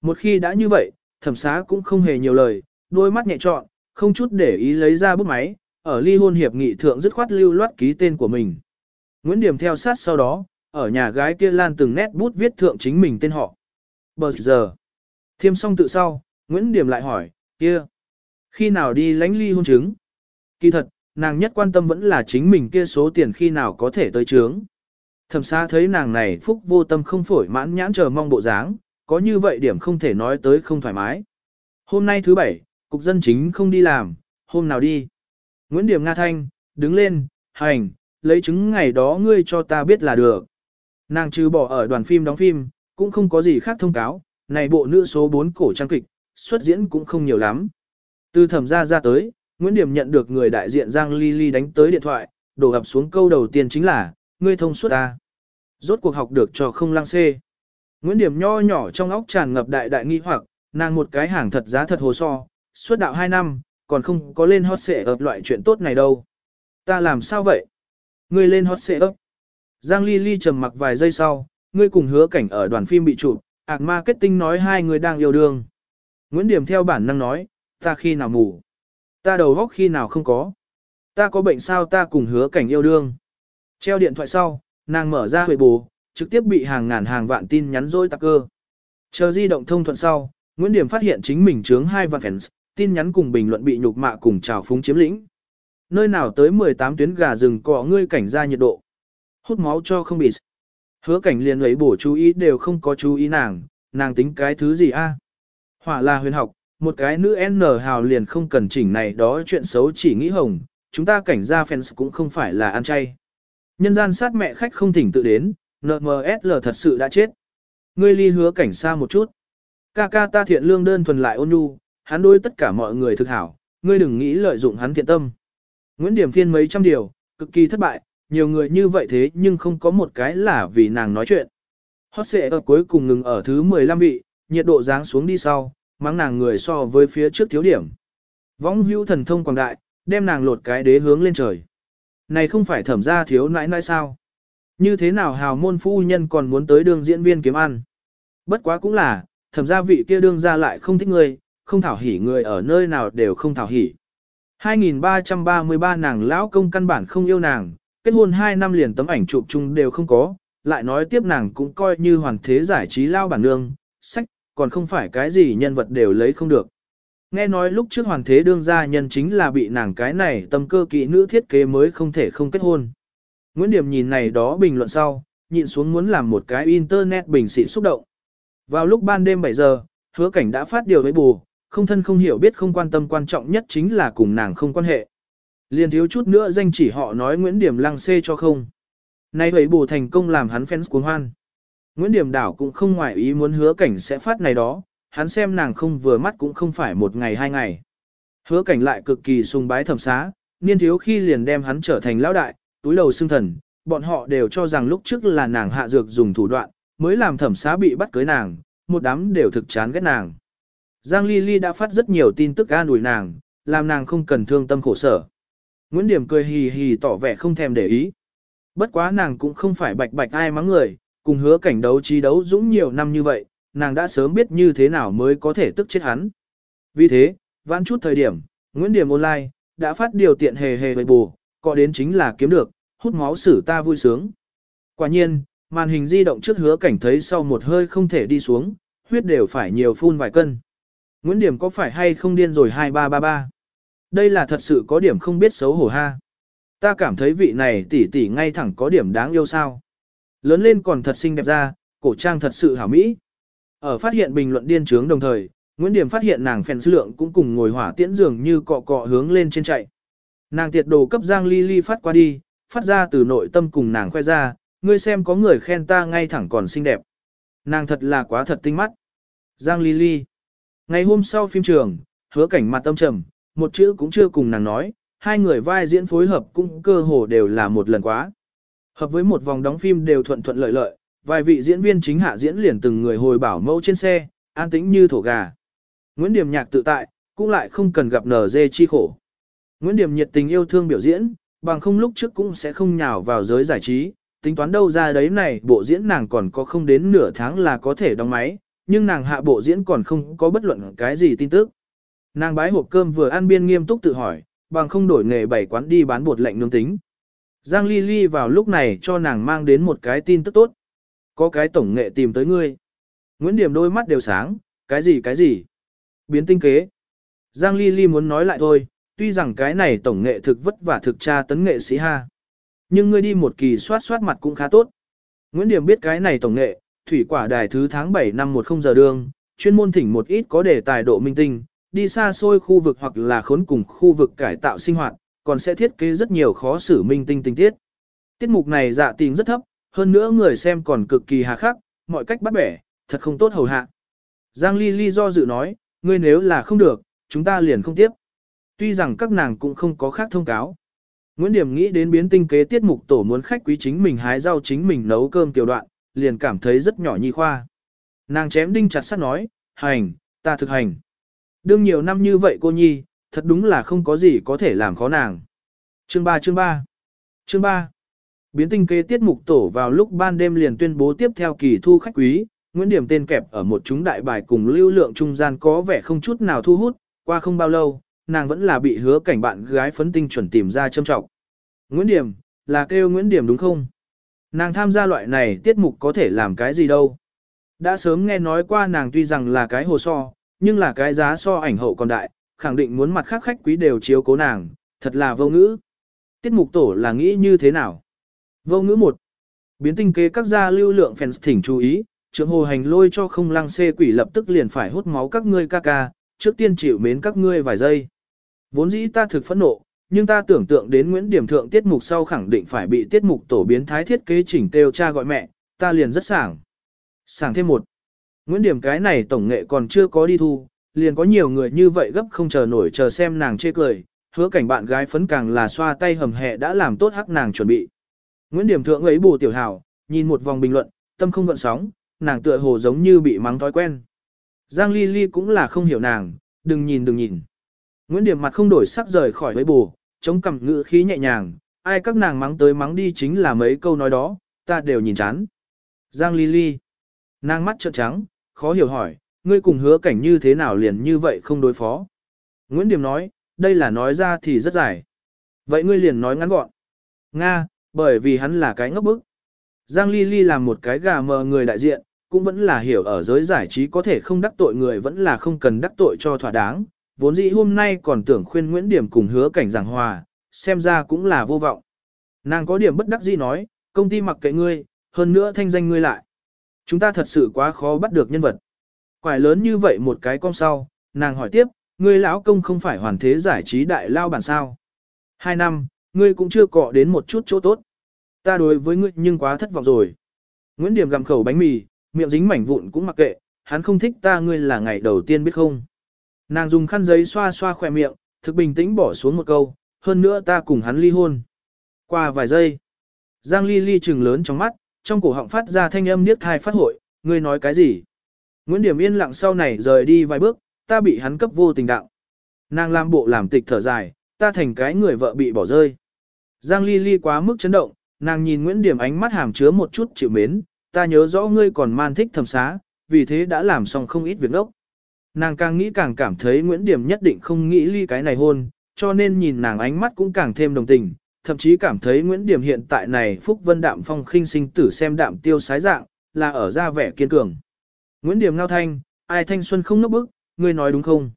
Một khi đã như vậy, thẩm xá cũng không hề nhiều lời, đôi mắt nhẹ trọn, không chút để ý lấy ra bút máy, ở ly hôn hiệp nghị thượng dứt khoát lưu loát ký tên của mình. Nguyễn Điểm theo sát sau đó, ở nhà gái kia lan từng nét bút viết thượng chính mình tên họ. Bờ giờ, thiêm xong tự sau, Nguyễn Điểm lại hỏi, kia, khi nào đi lánh ly hôn chứng? Kỳ thật, nàng nhất quan tâm vẫn là chính mình kia số tiền khi nào có thể tới trướng. Thẩm xa thấy nàng này phúc vô tâm không phổi mãn nhãn chờ mong bộ dáng, có như vậy điểm không thể nói tới không thoải mái. Hôm nay thứ bảy, cục dân chính không đi làm, hôm nào đi. Nguyễn Điểm Nga Thanh, đứng lên, hành, lấy chứng ngày đó ngươi cho ta biết là được. Nàng trừ bỏ ở đoàn phim đóng phim, cũng không có gì khác thông cáo, này bộ nữ số 4 cổ trang kịch, xuất diễn cũng không nhiều lắm. Từ thẩm ra ra tới, Nguyễn Điểm nhận được người đại diện Giang Ly Ly đánh tới điện thoại, đổ ập xuống câu đầu tiên chính là, ngươi thông suốt ta. Rốt cuộc học được cho không lăng xê. Nguyễn Điểm nho nhỏ trong óc tràn ngập đại đại nghi hoặc, nàng một cái hàng thật giá thật hồ so, suốt đạo 2 năm, còn không có lên hot xệ ập loại chuyện tốt này đâu. Ta làm sao vậy? Ngươi lên hot xệ ấp. Giang Ly Ly trầm mặc vài giây sau, ngươi cùng hứa cảnh ở đoàn phim bị chụp, ạc marketing nói hai người đang yêu đương. Nguyễn Điểm theo bản năng nói, ta khi nào ngủ? Ta đầu góc khi nào không có? Ta có bệnh sao ta cùng hứa cảnh yêu đương? Treo điện thoại sau, nàng mở ra huệ bù, trực tiếp bị hàng ngàn hàng vạn tin nhắn dối tạc cơ. Chờ di động thông thuận sau, Nguyễn Điểm phát hiện chính mình chướng hai vạn fans, tin nhắn cùng bình luận bị nhục mạ cùng trào phúng chiếm lĩnh. Nơi nào tới 18 tuyến gà rừng cọ ngươi cảnh ra nhiệt độ. Hút máu cho không bị. Hứa cảnh liền lấy bổ chú ý đều không có chú ý nàng, nàng tính cái thứ gì a? Hỏa là huyền học, một cái nữ N hào liền không cần chỉnh này đó chuyện xấu chỉ nghĩ hồng, chúng ta cảnh ra fans cũng không phải là ăn chay. Nhân gian sát mẹ khách không thỉnh tự đến, NMSL thật sự đã chết. Ngươi ly hứa cảnh xa một chút. Ca ca ta thiện lương đơn thuần lại ôn nhu, hắn đối tất cả mọi người thực hảo, ngươi đừng nghĩ lợi dụng hắn thiện tâm. Nguyễn Điểm Phiên mấy trăm điều, cực kỳ thất bại, nhiều người như vậy thế nhưng không có một cái là vì nàng nói chuyện. Hot sẽ ở cuối cùng ngừng ở thứ 15 vị, nhiệt độ giáng xuống đi sau, mắng nàng người so với phía trước thiếu điểm. Võng hữu thần thông quảng đại, đem nàng lột cái đế hướng lên trời. Này không phải thẩm ra thiếu nãi nãi sao? Như thế nào hào môn phu nhân còn muốn tới đường diễn viên kiếm ăn? Bất quá cũng là, thẩm ra vị kia đương ra lại không thích người, không thảo hỉ người ở nơi nào đều không thảo hỉ. 2333 nàng lão công căn bản không yêu nàng, kết hôn 2 năm liền tấm ảnh chụp chung đều không có, lại nói tiếp nàng cũng coi như hoàn thế giải trí lao bản nương, sách, còn không phải cái gì nhân vật đều lấy không được. Nghe nói lúc trước hoàn thế đương gia nhân chính là bị nàng cái này tâm cơ kỹ nữ thiết kế mới không thể không kết hôn. Nguyễn Điểm nhìn này đó bình luận sau, nhịn xuống muốn làm một cái internet bình xị xúc động. Vào lúc ban đêm 7 giờ, hứa cảnh đã phát điều với bù, không thân không hiểu biết không quan tâm quan trọng nhất chính là cùng nàng không quan hệ. Liền thiếu chút nữa danh chỉ họ nói Nguyễn Điểm lăng xê cho không. Nay vậy bù thành công làm hắn fans cuồng hoan. Nguyễn Điểm đảo cũng không ngoại ý muốn hứa cảnh sẽ phát này đó, hắn xem nàng không vừa mắt cũng không phải một ngày hai ngày. Hứa cảnh lại cực kỳ sùng bái thẩm xá, niên thiếu khi liền đem hắn trở thành lão đại, túi đầu xương thần, bọn họ đều cho rằng lúc trước là nàng hạ dược dùng thủ đoạn, mới làm thẩm xá bị bắt cưới nàng, một đám đều thực chán ghét nàng. Giang Ly Ly đã phát rất nhiều tin tức an ủi nàng, làm nàng không cần thương tâm khổ sở. Nguyễn Điểm cười hì hì tỏ vẻ không thèm để ý. Bất quá nàng cũng không phải bạch bạch ai mắng người, cùng hứa cảnh đấu trí đấu dũng nhiều năm như vậy, nàng đã sớm biết như thế nào mới có thể tức chết hắn. Vì thế, vãn chút thời điểm, Nguyễn Điểm online, đã phát điều tiện hề hề với bù, có đến chính là kiếm được, hút máu xử ta vui sướng. Quả nhiên, màn hình di động trước hứa cảnh thấy sau một hơi không thể đi xuống, huyết đều phải nhiều phun vài cân. Nguyễn Điểm có phải hay không điên rồi 2333? Đây là thật sự có điểm không biết xấu hổ ha. Ta cảm thấy vị này tỷ tỷ ngay thẳng có điểm đáng yêu sao. Lớn lên còn thật xinh đẹp ra, cổ trang thật sự hảo mỹ. Ở phát hiện bình luận điên trướng đồng thời, Nguyễn Điểm phát hiện nàng phèn lượng cũng cùng ngồi hỏa tiễn dường như cọ cọ hướng lên trên chạy. Nàng tiệt đồ cấp Giang Ly Ly phát qua đi, phát ra từ nội tâm cùng nàng khoe ra, ngươi xem có người khen ta ngay thẳng còn xinh đẹp. Nàng thật là quá thật tinh mắt. Giang Ly Ly. Ngày hôm sau phim trường, hứa cảnh mặt tâm trầm, một chữ cũng chưa cùng nàng nói, hai người vai diễn phối hợp cũng cơ hồ đều là một lần quá. Hợp với một vòng đóng phim đều thuận thuận lợi lợi, vài vị diễn viên chính hạ diễn liền từng người hồi bảo mẫu trên xe, an tĩnh như thổ gà. Nguyễn Điểm nhạc tự tại, cũng lại không cần gặp nở dê chi khổ. Nguyễn Điểm nhiệt tình yêu thương biểu diễn, bằng không lúc trước cũng sẽ không nhào vào giới giải trí, tính toán đâu ra đấy này bộ diễn nàng còn có không đến nửa tháng là có thể đóng máy, nhưng nàng hạ bộ diễn còn không có bất luận cái gì tin tức. Nàng bái hộp cơm vừa ăn biên nghiêm túc tự hỏi, bằng không đổi nghề bảy quán đi bán bột lạnh nướng tính. Giang Ly Ly vào lúc này cho nàng mang đến một cái tin tức tốt. Có cái tổng nghệ tìm tới ngươi. Nguyễn Điểm đôi mắt đều sáng, cái gì cái gì. Biến tinh kế. Giang Ly Ly muốn nói lại thôi, tuy rằng cái này tổng nghệ thực vất vả thực tra tấn nghệ sĩ ha. Nhưng ngươi đi một kỳ soát soát mặt cũng khá tốt. Nguyễn Điểm biết cái này tổng nghệ, thủy quả đài thứ tháng 7 năm 10 giờ đường, chuyên môn thỉnh một ít có đề tài độ minh tinh, đi xa xôi khu vực hoặc là khốn cùng khu vực cải tạo sinh hoạt, còn sẽ thiết kế rất nhiều khó xử minh tinh tình tiết. Tiết mục này dạ tình rất thấp, hơn nữa người xem còn cực kỳ hà khắc, mọi cách bắt bẻ, thật không tốt hầu hạ. Giang Ly Ly do dự nói, ngươi nếu là không được, chúng ta liền không tiếp. Tuy rằng các nàng cũng không có khác thông cáo. Nguyễn Điểm nghĩ đến biến tinh kế tiết mục tổ muốn khách quý chính mình hái rau chính mình nấu cơm tiểu đoạn, liền cảm thấy rất nhỏ nhi khoa. Nàng chém đinh chặt sắt nói, hành, ta thực hành. Đương nhiều năm như vậy cô nhi, thật đúng là không có gì có thể làm khó nàng. Chương 3 chương 3 Chương 3 Biến tinh kế tiết mục tổ vào lúc ban đêm liền tuyên bố tiếp theo kỳ thu khách quý, Nguyễn Điểm tên kẹp ở một chúng đại bài cùng lưu lượng trung gian có vẻ không chút nào thu hút, qua không bao lâu, nàng vẫn là bị hứa cảnh bạn gái phấn tinh chuẩn tìm ra châm trọng. Nguyễn Điểm, là kêu Nguyễn Điểm đúng không? Nàng tham gia loại này tiết mục có thể làm cái gì đâu? Đã sớm nghe nói qua nàng tuy rằng là cái hồ so, nhưng là cái giá so ảnh hậu còn đại, khẳng định muốn mặt khác khách quý đều chiếu cố nàng, thật là vô ngữ. Tiết mục tổ là nghĩ như thế nào? Vô ngữ một. Biến tinh kế các gia lưu lượng fans thỉnh chú ý, trưởng hồ hành lôi cho không lăng xê quỷ lập tức liền phải hút máu các ngươi ca ca, trước tiên chịu mến các ngươi vài giây. Vốn dĩ ta thực phẫn nộ, nhưng ta tưởng tượng đến Nguyễn Điểm Thượng tiết mục sau khẳng định phải bị tiết mục tổ biến thái thiết kế chỉnh kêu cha gọi mẹ, ta liền rất sảng. Sảng thêm một. Nguyễn Điểm cái này tổng nghệ còn chưa có đi thu, liền có nhiều người như vậy gấp không chờ nổi chờ xem nàng chê cười, hứa cảnh bạn gái phấn càng là xoa tay hầm hẹ đã làm tốt hắc nàng chuẩn bị. Nguyễn Điểm Thượng ấy bù tiểu hảo, nhìn một vòng bình luận, tâm không gợn sóng, nàng tựa hồ giống như bị mắng thói quen. Giang Ly Ly cũng là không hiểu nàng, đừng nhìn đừng nhìn. Nguyễn Điểm mặt không đổi sắc rời khỏi ấy bù, chống cằm ngữ khí nhẹ nhàng, ai các nàng mắng tới mắng đi chính là mấy câu nói đó, ta đều nhìn chán. Giang Ly Ly. Nàng mắt trợn trắng, khó hiểu hỏi, ngươi cùng hứa cảnh như thế nào liền như vậy không đối phó. Nguyễn Điểm nói, đây là nói ra thì rất dài. Vậy ngươi liền nói ngắn gọn. Nga, bởi vì hắn là cái ngốc bức. Giang Ly Ly làm một cái gà mờ người đại diện, cũng vẫn là hiểu ở giới giải trí có thể không đắc tội người vẫn là không cần đắc tội cho thỏa đáng, vốn dĩ hôm nay còn tưởng khuyên Nguyễn Điểm cùng hứa cảnh giảng hòa, xem ra cũng là vô vọng. Nàng có điểm bất đắc dĩ nói, công ty mặc kệ ngươi, hơn nữa thanh danh ngươi lại. Chúng ta thật sự quá khó bắt được nhân vật. Quải lớn như vậy một cái con sau, nàng hỏi tiếp, ngươi lão công không phải hoàn thế giải trí đại lao bản sao. Hai năm, ngươi cũng chưa cọ đến một chút chỗ tốt. Ta đối với ngươi nhưng quá thất vọng rồi. Nguyễn Điểm gặm khẩu bánh mì, miệng dính mảnh vụn cũng mặc kệ, hắn không thích ta ngươi là ngày đầu tiên biết không. Nàng dùng khăn giấy xoa xoa khỏe miệng, thực bình tĩnh bỏ xuống một câu, hơn nữa ta cùng hắn ly hôn. Qua vài giây, Giang Ly Ly trừng lớn trong mắt, trong cổ họng phát ra thanh âm niết thai phát hội, ngươi nói cái gì? Nguyễn Điểm yên lặng sau này rời đi vài bước, ta bị hắn cấp vô tình đạo. Nàng làm bộ làm tịch thở dài, ta thành cái người vợ bị bỏ rơi. Giang Ly Ly quá mức chấn động, nàng nhìn Nguyễn Điểm ánh mắt hàm chứa một chút chịu mến, ta nhớ rõ ngươi còn man thích thầm xá, vì thế đã làm xong không ít việc đốc. Nàng càng nghĩ càng cảm thấy Nguyễn Điểm nhất định không nghĩ ly cái này hôn, cho nên nhìn nàng ánh mắt cũng càng thêm đồng tình, thậm chí cảm thấy Nguyễn Điểm hiện tại này Phúc Vân Đạm Phong khinh sinh tử xem đạm tiêu sái dạng, là ở ra vẻ kiên cường. Nguyễn Điểm ngao thanh, ai thanh xuân không nốc bức, ngươi nói đúng không?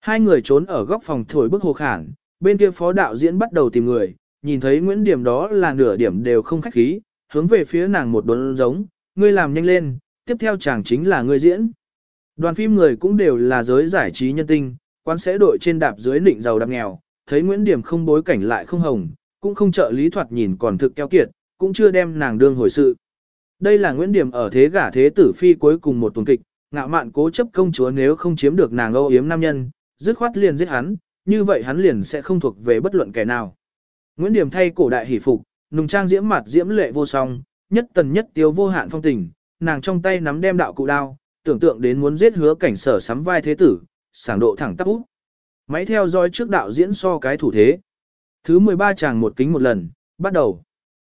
Hai người trốn ở góc phòng thổi bức hồ khản, bên kia phó đạo diễn bắt đầu tìm người, nhìn thấy Nguyễn Điểm đó là nửa điểm đều không khách khí, hướng về phía nàng một đốn giống, ngươi làm nhanh lên, tiếp theo chàng chính là ngươi diễn. Đoàn phim người cũng đều là giới giải trí nhân tinh, quan sẽ đội trên đạp dưới định giàu đạp nghèo, thấy Nguyễn Điểm không bối cảnh lại không hồng, cũng không trợ lý thoạt nhìn còn thực keo kiệt, cũng chưa đem nàng đương hồi sự. Đây là Nguyễn Điểm ở thế gả thế tử phi cuối cùng một tuần kịch, ngạo mạn cố chấp công chúa nếu không chiếm được nàng âu yếm nam nhân, dứt khoát liền giết hắn, như vậy hắn liền sẽ không thuộc về bất luận kẻ nào. Nguyễn Điểm thay cổ đại hỷ phục, nùng trang diễm mặt diễm lệ vô song, nhất tần nhất tiêu vô hạn phong tình, nàng trong tay nắm đem đạo cụ đao, tưởng tượng đến muốn giết hứa cảnh sở sắm vai thế tử, sảng độ thẳng tắp út. Máy theo dõi trước đạo diễn so cái thủ thế. Thứ 13 chàng một kính một lần, bắt đầu.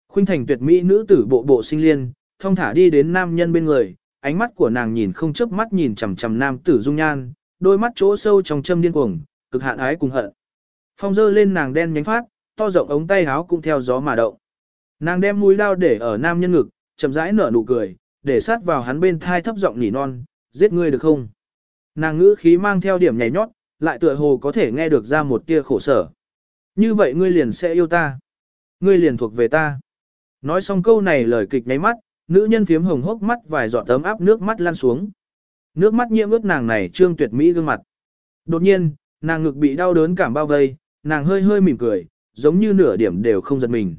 Khuynh thành tuyệt mỹ nữ tử bộ bộ sinh liên, thông thả đi đến nam nhân bên người, ánh mắt của nàng nhìn không chớp mắt nhìn chằm chằm nam tử dung nhan, đôi mắt chỗ sâu trong châm điên cuồng, cực hạn ái cùng hận. Phong dơ lên nàng đen nhánh phát, to rộng ống tay áo cũng theo gió mà động. Nàng đem mũi lao để ở nam nhân ngực, chậm rãi nở nụ cười, để sát vào hắn bên thai thấp giọng nỉ non, giết ngươi được không? Nàng ngữ khí mang theo điểm nhảy nhót, lại tựa hồ có thể nghe được ra một tia khổ sở. Như vậy ngươi liền sẽ yêu ta. Ngươi liền thuộc về ta. Nói xong câu này lời kịch nháy mắt, nữ nhân phiếm hồng hốc mắt vài giọt tấm áp nước mắt lan xuống. Nước mắt nhiễm ướt nàng này trương tuyệt mỹ gương mặt. Đột nhiên, nàng ngực bị đau đớn cảm bao vây, nàng hơi hơi mỉm cười, giống như nửa điểm đều không giật mình.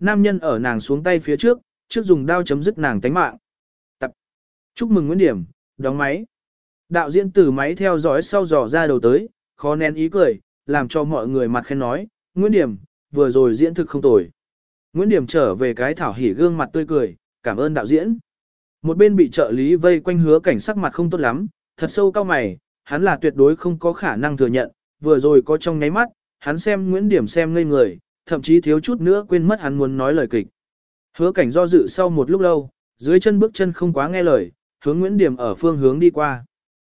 Nam nhân ở nàng xuống tay phía trước, trước dùng đao chấm dứt nàng tánh mạng. Tập. Chúc mừng Nguyễn Điểm, đóng máy. Đạo diễn từ máy theo dõi sau dò ra đầu tới, khó nén ý cười, làm cho mọi người mặt khen nói, Nguyễn Điểm, vừa rồi diễn thực không tồi. Nguyễn Điểm trở về cái thảo hỉ gương mặt tươi cười, cảm ơn đạo diễn. Một bên bị trợ lý vây quanh hứa cảnh sắc mặt không tốt lắm, thật sâu cao mày, hắn là tuyệt đối không có khả năng thừa nhận, vừa rồi có trong nháy mắt, hắn xem Nguyễn Điểm xem ngây người, thậm chí thiếu chút nữa quên mất hắn muốn nói lời kịch. Hứa cảnh do dự sau một lúc lâu, dưới chân bước chân không quá nghe lời, hướng Nguyễn Điểm ở phương hướng đi qua.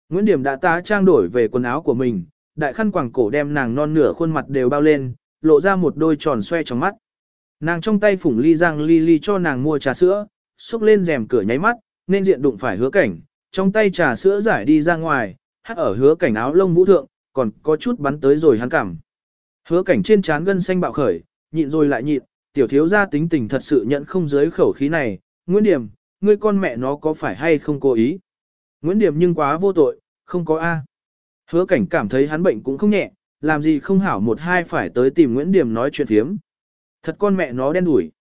Nguyễn Điểm đã tá trang đổi về quần áo của mình, đại khăn quàng cổ đem nàng non nửa khuôn mặt đều bao lên, lộ ra một đôi tròn xoe trong mắt. Nàng trong tay phủng ly giang ly ly cho nàng mua trà sữa, xúc lên rèm cửa nháy mắt, nên diện đụng phải hứa cảnh, trong tay trà sữa giải đi ra ngoài, hắt ở hứa cảnh áo lông vũ thượng, còn có chút bắn tới rồi hắn cảm. Hứa cảnh trên trán gân xanh bạo khởi, nhịn rồi lại nhịn, tiểu thiếu gia tính tình thật sự nhận không dưới khẩu khí này, Nguyễn Điểm, ngươi con mẹ nó có phải hay không cố ý? Nguyễn Điểm nhưng quá vô tội, không có A. Hứa cảnh cảm thấy hắn bệnh cũng không nhẹ, làm gì không hảo một hai phải tới tìm Nguyễn Điểm nói chuyện thiếm. Thật con mẹ nó đen đủi.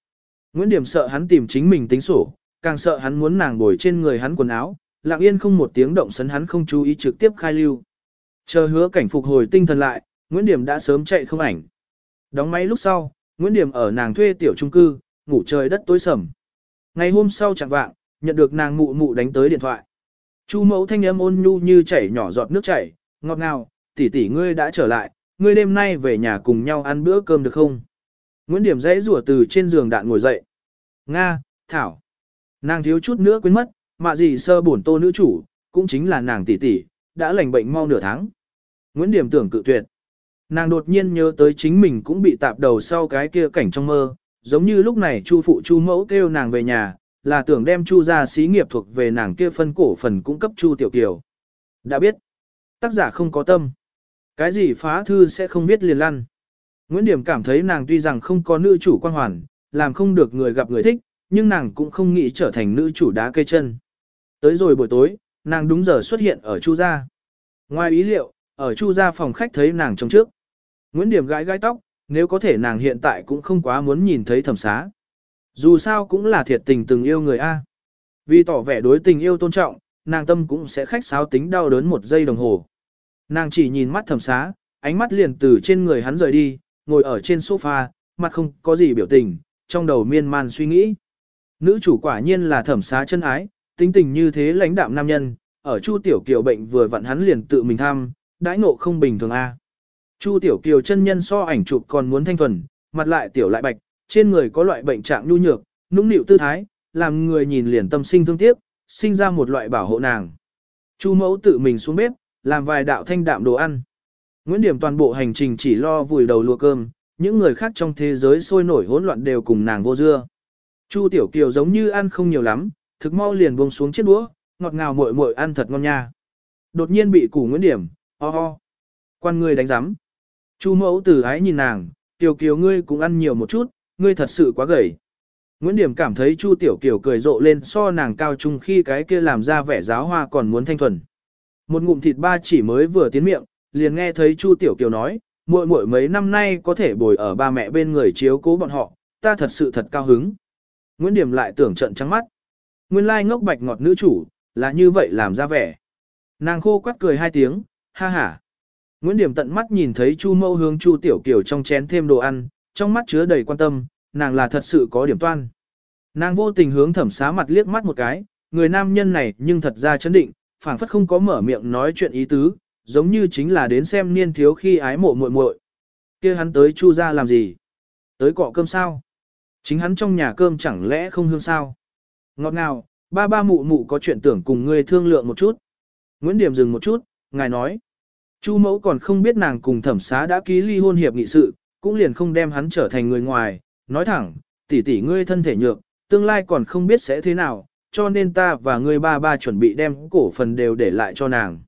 Nguyễn Điểm sợ hắn tìm chính mình tính sổ, càng sợ hắn muốn nàng bồi trên người hắn quần áo, lặng yên không một tiếng động sấn hắn không chú ý trực tiếp khai lưu. Chờ hứa cảnh phục hồi tinh thần lại, Nguyễn Điểm đã sớm chạy không ảnh. Đóng máy lúc sau, Nguyễn Điểm ở nàng thuê tiểu trung cư, ngủ trời đất tối sầm. Ngày hôm sau chẳng vạng, nhận được nàng mụ mụ đánh tới điện thoại. Chu mẫu thanh âm ôn nhu như chảy nhỏ giọt nước chảy, ngọt ngào, tỷ tỷ ngươi đã trở lại, ngươi đêm nay về nhà cùng nhau ăn bữa cơm được không? Nguyễn Điểm dãy rủa từ trên giường đạn ngồi dậy. Nga, Thảo. Nàng thiếu chút nữa quên mất, mạ gì sơ bổn tô nữ chủ, cũng chính là nàng tỷ tỷ, đã lành bệnh mau nửa tháng. Nguyễn Điểm tưởng cự tuyệt. Nàng đột nhiên nhớ tới chính mình cũng bị tạp đầu sau cái kia cảnh trong mơ, giống như lúc này Chu phụ Chu mẫu kêu nàng về nhà, là tưởng đem Chu ra xí nghiệp thuộc về nàng kia phân cổ phần cung cấp Chu Tiểu Kiều. Đã biết, tác giả không có tâm. Cái gì phá thư sẽ không biết liền lăn. Nguyễn Điểm cảm thấy nàng tuy rằng không có nữ chủ quan hoàn, làm không được người gặp người thích, nhưng nàng cũng không nghĩ trở thành nữ chủ đá cây chân. Tới rồi buổi tối, nàng đúng giờ xuất hiện ở Chu gia. Ngoài ý liệu, ở Chu gia phòng khách thấy nàng trong trước. Nguyễn Điểm gãi gãi tóc, nếu có thể nàng hiện tại cũng không quá muốn nhìn thấy thẩm xá. Dù sao cũng là thiệt tình từng yêu người A. Vì tỏ vẻ đối tình yêu tôn trọng, nàng tâm cũng sẽ khách sáo tính đau đớn một giây đồng hồ. Nàng chỉ nhìn mắt thẩm xá, ánh mắt liền từ trên người hắn rời đi, ngồi ở trên sofa, mặt không có gì biểu tình, trong đầu miên man suy nghĩ. Nữ chủ quả nhiên là thẩm xá chân ái, tính tình như thế lãnh đạm nam nhân, ở Chu Tiểu Kiều bệnh vừa vặn hắn liền tự mình thăm, đãi ngộ không bình thường a. Chu Tiểu Kiều chân nhân so ảnh chụp còn muốn thanh thuần, mặt lại tiểu lại bạch, trên người có loại bệnh trạng nhu nhược, nũng nịu tư thái, làm người nhìn liền tâm sinh thương tiếc, sinh ra một loại bảo hộ nàng. Chu mẫu tự mình xuống bếp, làm vài đạo thanh đạm đồ ăn. Nguyễn Điểm toàn bộ hành trình chỉ lo vùi đầu lùa cơm, những người khác trong thế giới sôi nổi hỗn loạn đều cùng nàng vô dưa. Chu Tiểu Kiều giống như ăn không nhiều lắm, thực mau liền buông xuống chiếc đũa, ngọt ngào muội muội ăn thật ngon nha. Đột nhiên bị củ Nguyễn Điểm, ho ho. Quan ngươi đánh rắm. Chu mẫu Tử ái nhìn nàng, Tiểu Kiều ngươi cũng ăn nhiều một chút, ngươi thật sự quá gầy. Nguyễn Điểm cảm thấy Chu Tiểu Kiều cười rộ lên so nàng cao trung khi cái kia làm ra vẻ giáo hoa còn muốn thanh thuần. Một ngụm thịt ba chỉ mới vừa tiến miệng, liền nghe thấy Chu Tiểu Kiều nói, muội muội mấy năm nay có thể bồi ở ba mẹ bên người chiếu cố bọn họ, ta thật sự thật cao hứng. Nguyễn Điểm lại tưởng trận trắng mắt. Nguyên lai ngốc bạch ngọt nữ chủ, là như vậy làm ra vẻ. Nàng khô quắt cười hai tiếng, ha ha. Nguyễn Điểm tận mắt nhìn thấy Chu Mâu hướng Chu Tiểu Kiều trong chén thêm đồ ăn, trong mắt chứa đầy quan tâm, nàng là thật sự có điểm toan. Nàng vô tình hướng thẩm xá mặt liếc mắt một cái, người nam nhân này nhưng thật ra chấn định, phảng phất không có mở miệng nói chuyện ý tứ, giống như chính là đến xem niên thiếu khi ái mộ muội muội. kia hắn tới chu ra làm gì? Tới cọ cơm sao? Chính hắn trong nhà cơm chẳng lẽ không hương sao? Ngọt ngào, ba ba mụ mụ có chuyện tưởng cùng ngươi thương lượng một chút. Nguyễn Điểm dừng một chút, ngài nói. Chu mẫu còn không biết nàng cùng thẩm xá đã ký ly hôn hiệp nghị sự, cũng liền không đem hắn trở thành người ngoài, nói thẳng, tỷ tỷ ngươi thân thể nhược, tương lai còn không biết sẽ thế nào, cho nên ta và ngươi ba ba chuẩn bị đem cổ phần đều để lại cho nàng.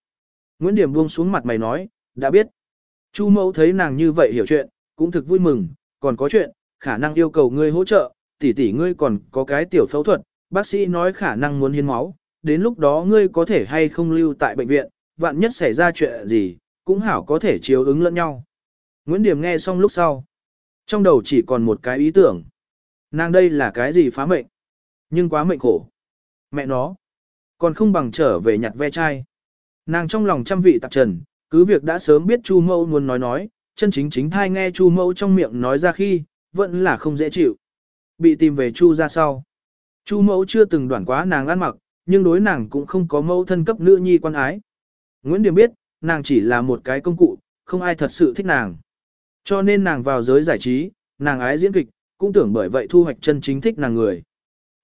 Nguyễn Điểm buông xuống mặt mày nói, đã biết. Chu mẫu thấy nàng như vậy hiểu chuyện, cũng thực vui mừng, còn có chuyện, khả năng yêu cầu ngươi hỗ trợ, tỷ tỷ ngươi còn có cái tiểu phẫu thuật, bác sĩ nói khả năng muốn hiến máu, đến lúc đó ngươi có thể hay không lưu tại bệnh viện, vạn nhất xảy ra chuyện gì, cũng hảo có thể chiếu ứng lẫn nhau. Nguyễn Điểm nghe xong lúc sau, trong đầu chỉ còn một cái ý tưởng. Nàng đây là cái gì phá mệnh? Nhưng quá mệnh khổ. Mẹ nó, còn không bằng trở về nhặt ve chai. Nàng trong lòng trăm vị tạp trần, cứ việc đã sớm biết Chu Mẫu muốn nói nói, chân chính chính thai nghe Chu Mẫu trong miệng nói ra khi, vẫn là không dễ chịu. Bị tìm về Chu ra sau. Chu Mẫu chưa từng đoản quá nàng ăn mặc, nhưng đối nàng cũng không có mẫu thân cấp nữ nhi quan ái. Nguyễn Điểm biết, nàng chỉ là một cái công cụ, không ai thật sự thích nàng. Cho nên nàng vào giới giải trí, nàng ái diễn kịch, cũng tưởng bởi vậy thu hoạch chân chính thích nàng người.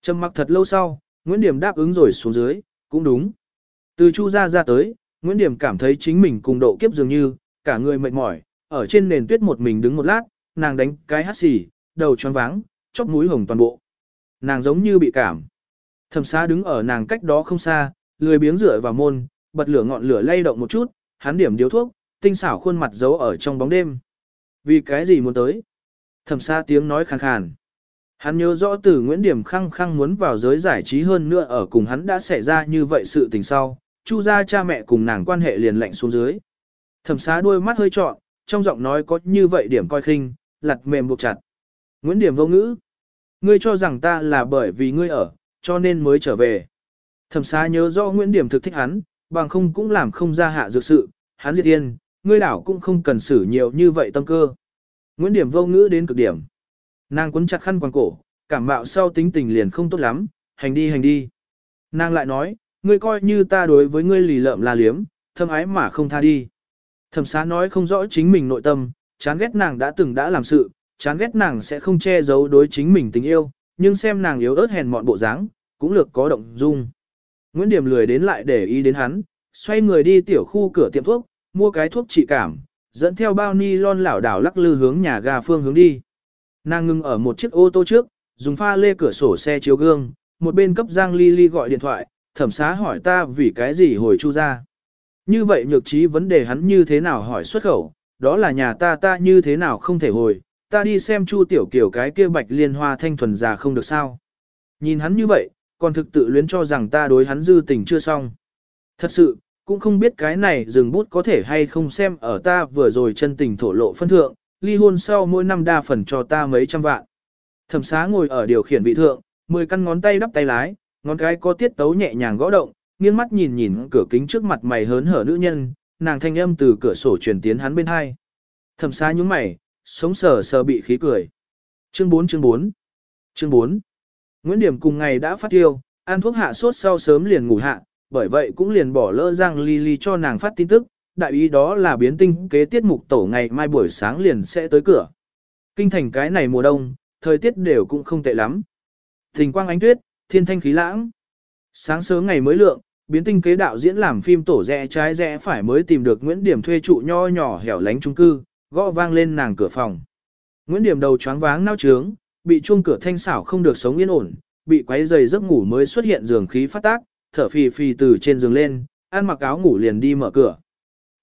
Trầm mặc thật lâu sau, Nguyễn Điểm đáp ứng rồi xuống dưới, cũng đúng. Từ Chu ra ra tới, Nguyễn Điểm cảm thấy chính mình cùng độ kiếp dường như, cả người mệt mỏi, ở trên nền tuyết một mình đứng một lát, nàng đánh cái hắt xì, đầu tròn váng, chóp mũi hồng toàn bộ. Nàng giống như bị cảm. Thẩm xa đứng ở nàng cách đó không xa, lười biếng rửa vào môn, bật lửa ngọn lửa lay động một chút, hắn điểm điếu thuốc, tinh xảo khuôn mặt giấu ở trong bóng đêm. Vì cái gì muốn tới? Thẩm xa tiếng nói khàn khàn. Hắn nhớ rõ từ Nguyễn Điểm khăng khăng muốn vào giới giải trí hơn nữa ở cùng hắn đã xảy ra như vậy sự tình sau, chu gia cha mẹ cùng nàng quan hệ liền lạnh xuống dưới. Thẩm xá đôi mắt hơi trọn, trong giọng nói có như vậy điểm coi khinh, lặt mềm buộc chặt. Nguyễn Điểm vô ngữ. Ngươi cho rằng ta là bởi vì ngươi ở, cho nên mới trở về. Thẩm xá nhớ rõ Nguyễn Điểm thực thích hắn, bằng không cũng làm không ra hạ dược sự, hắn diệt yên, ngươi đảo cũng không cần xử nhiều như vậy tâm cơ. Nguyễn Điểm vô ngữ đến cực điểm. Nàng quấn chặt khăn quàng cổ, cảm mạo sau tính tình liền không tốt lắm, hành đi hành đi. Nàng lại nói, ngươi coi như ta đối với ngươi lì lợm là liếm, thâm ái mà không tha đi. Thẩm xá nói không rõ chính mình nội tâm, chán ghét nàng đã từng đã làm sự, chán ghét nàng sẽ không che giấu đối chính mình tình yêu, nhưng xem nàng yếu ớt hèn mọn bộ dáng, cũng lược có động dung. Nguyễn Điểm lười đến lại để ý đến hắn, xoay người đi tiểu khu cửa tiệm thuốc, mua cái thuốc trị cảm, dẫn theo bao ni lon lảo đảo lắc lư hướng nhà ga phương hướng đi. Nàng ngừng ở một chiếc ô tô trước, dùng pha lê cửa sổ xe chiếu gương, một bên cấp Giang Ly Ly gọi điện thoại, thẩm xá hỏi ta vì cái gì hồi chu ra. Như vậy nhược trí vấn đề hắn như thế nào hỏi xuất khẩu, đó là nhà ta ta như thế nào không thể hồi, ta đi xem chu tiểu kiểu cái kia bạch liên hoa thanh thuần già không được sao. Nhìn hắn như vậy, còn thực tự luyến cho rằng ta đối hắn dư tình chưa xong. Thật sự, cũng không biết cái này dừng bút có thể hay không xem ở ta vừa rồi chân tình thổ lộ phân thượng, ly hôn sau mỗi năm đa phần cho ta mấy trăm vạn. Thẩm xá ngồi ở điều khiển vị thượng, mười căn ngón tay đắp tay lái, ngón cái có tiết tấu nhẹ nhàng gõ động, nghiêng mắt nhìn nhìn cửa kính trước mặt mày hớn hở nữ nhân, nàng thanh âm từ cửa sổ truyền tiến hắn bên hai. Thẩm xa nhúng mày, sống sờ sờ bị khí cười. Chương 4 chương 4 Chương 4 Nguyễn Điểm cùng ngày đã phát tiêu, ăn thuốc hạ sốt sau sớm liền ngủ hạ, bởi vậy cũng liền bỏ lỡ Giang Lily cho nàng phát tin tức, đại ý đó là biến tinh kế tiết mục tổ ngày mai buổi sáng liền sẽ tới cửa. Kinh thành cái này mùa đông, thời tiết đều cũng không tệ lắm. Thình quang ánh tuyết, thiên thanh khí lãng. Sáng sớm ngày mới lượng, biến tinh kế đạo diễn làm phim tổ rẽ trái rẽ phải mới tìm được Nguyễn Điểm thuê trụ nho nhỏ hẻo lánh trung cư, gõ vang lên nàng cửa phòng. Nguyễn Điểm đầu choáng váng nao trướng, bị chuông cửa thanh xảo không được sống yên ổn, bị quấy giày giấc ngủ mới xuất hiện giường khí phát tác, thở phì phì từ trên giường lên, ăn mặc áo ngủ liền đi mở cửa.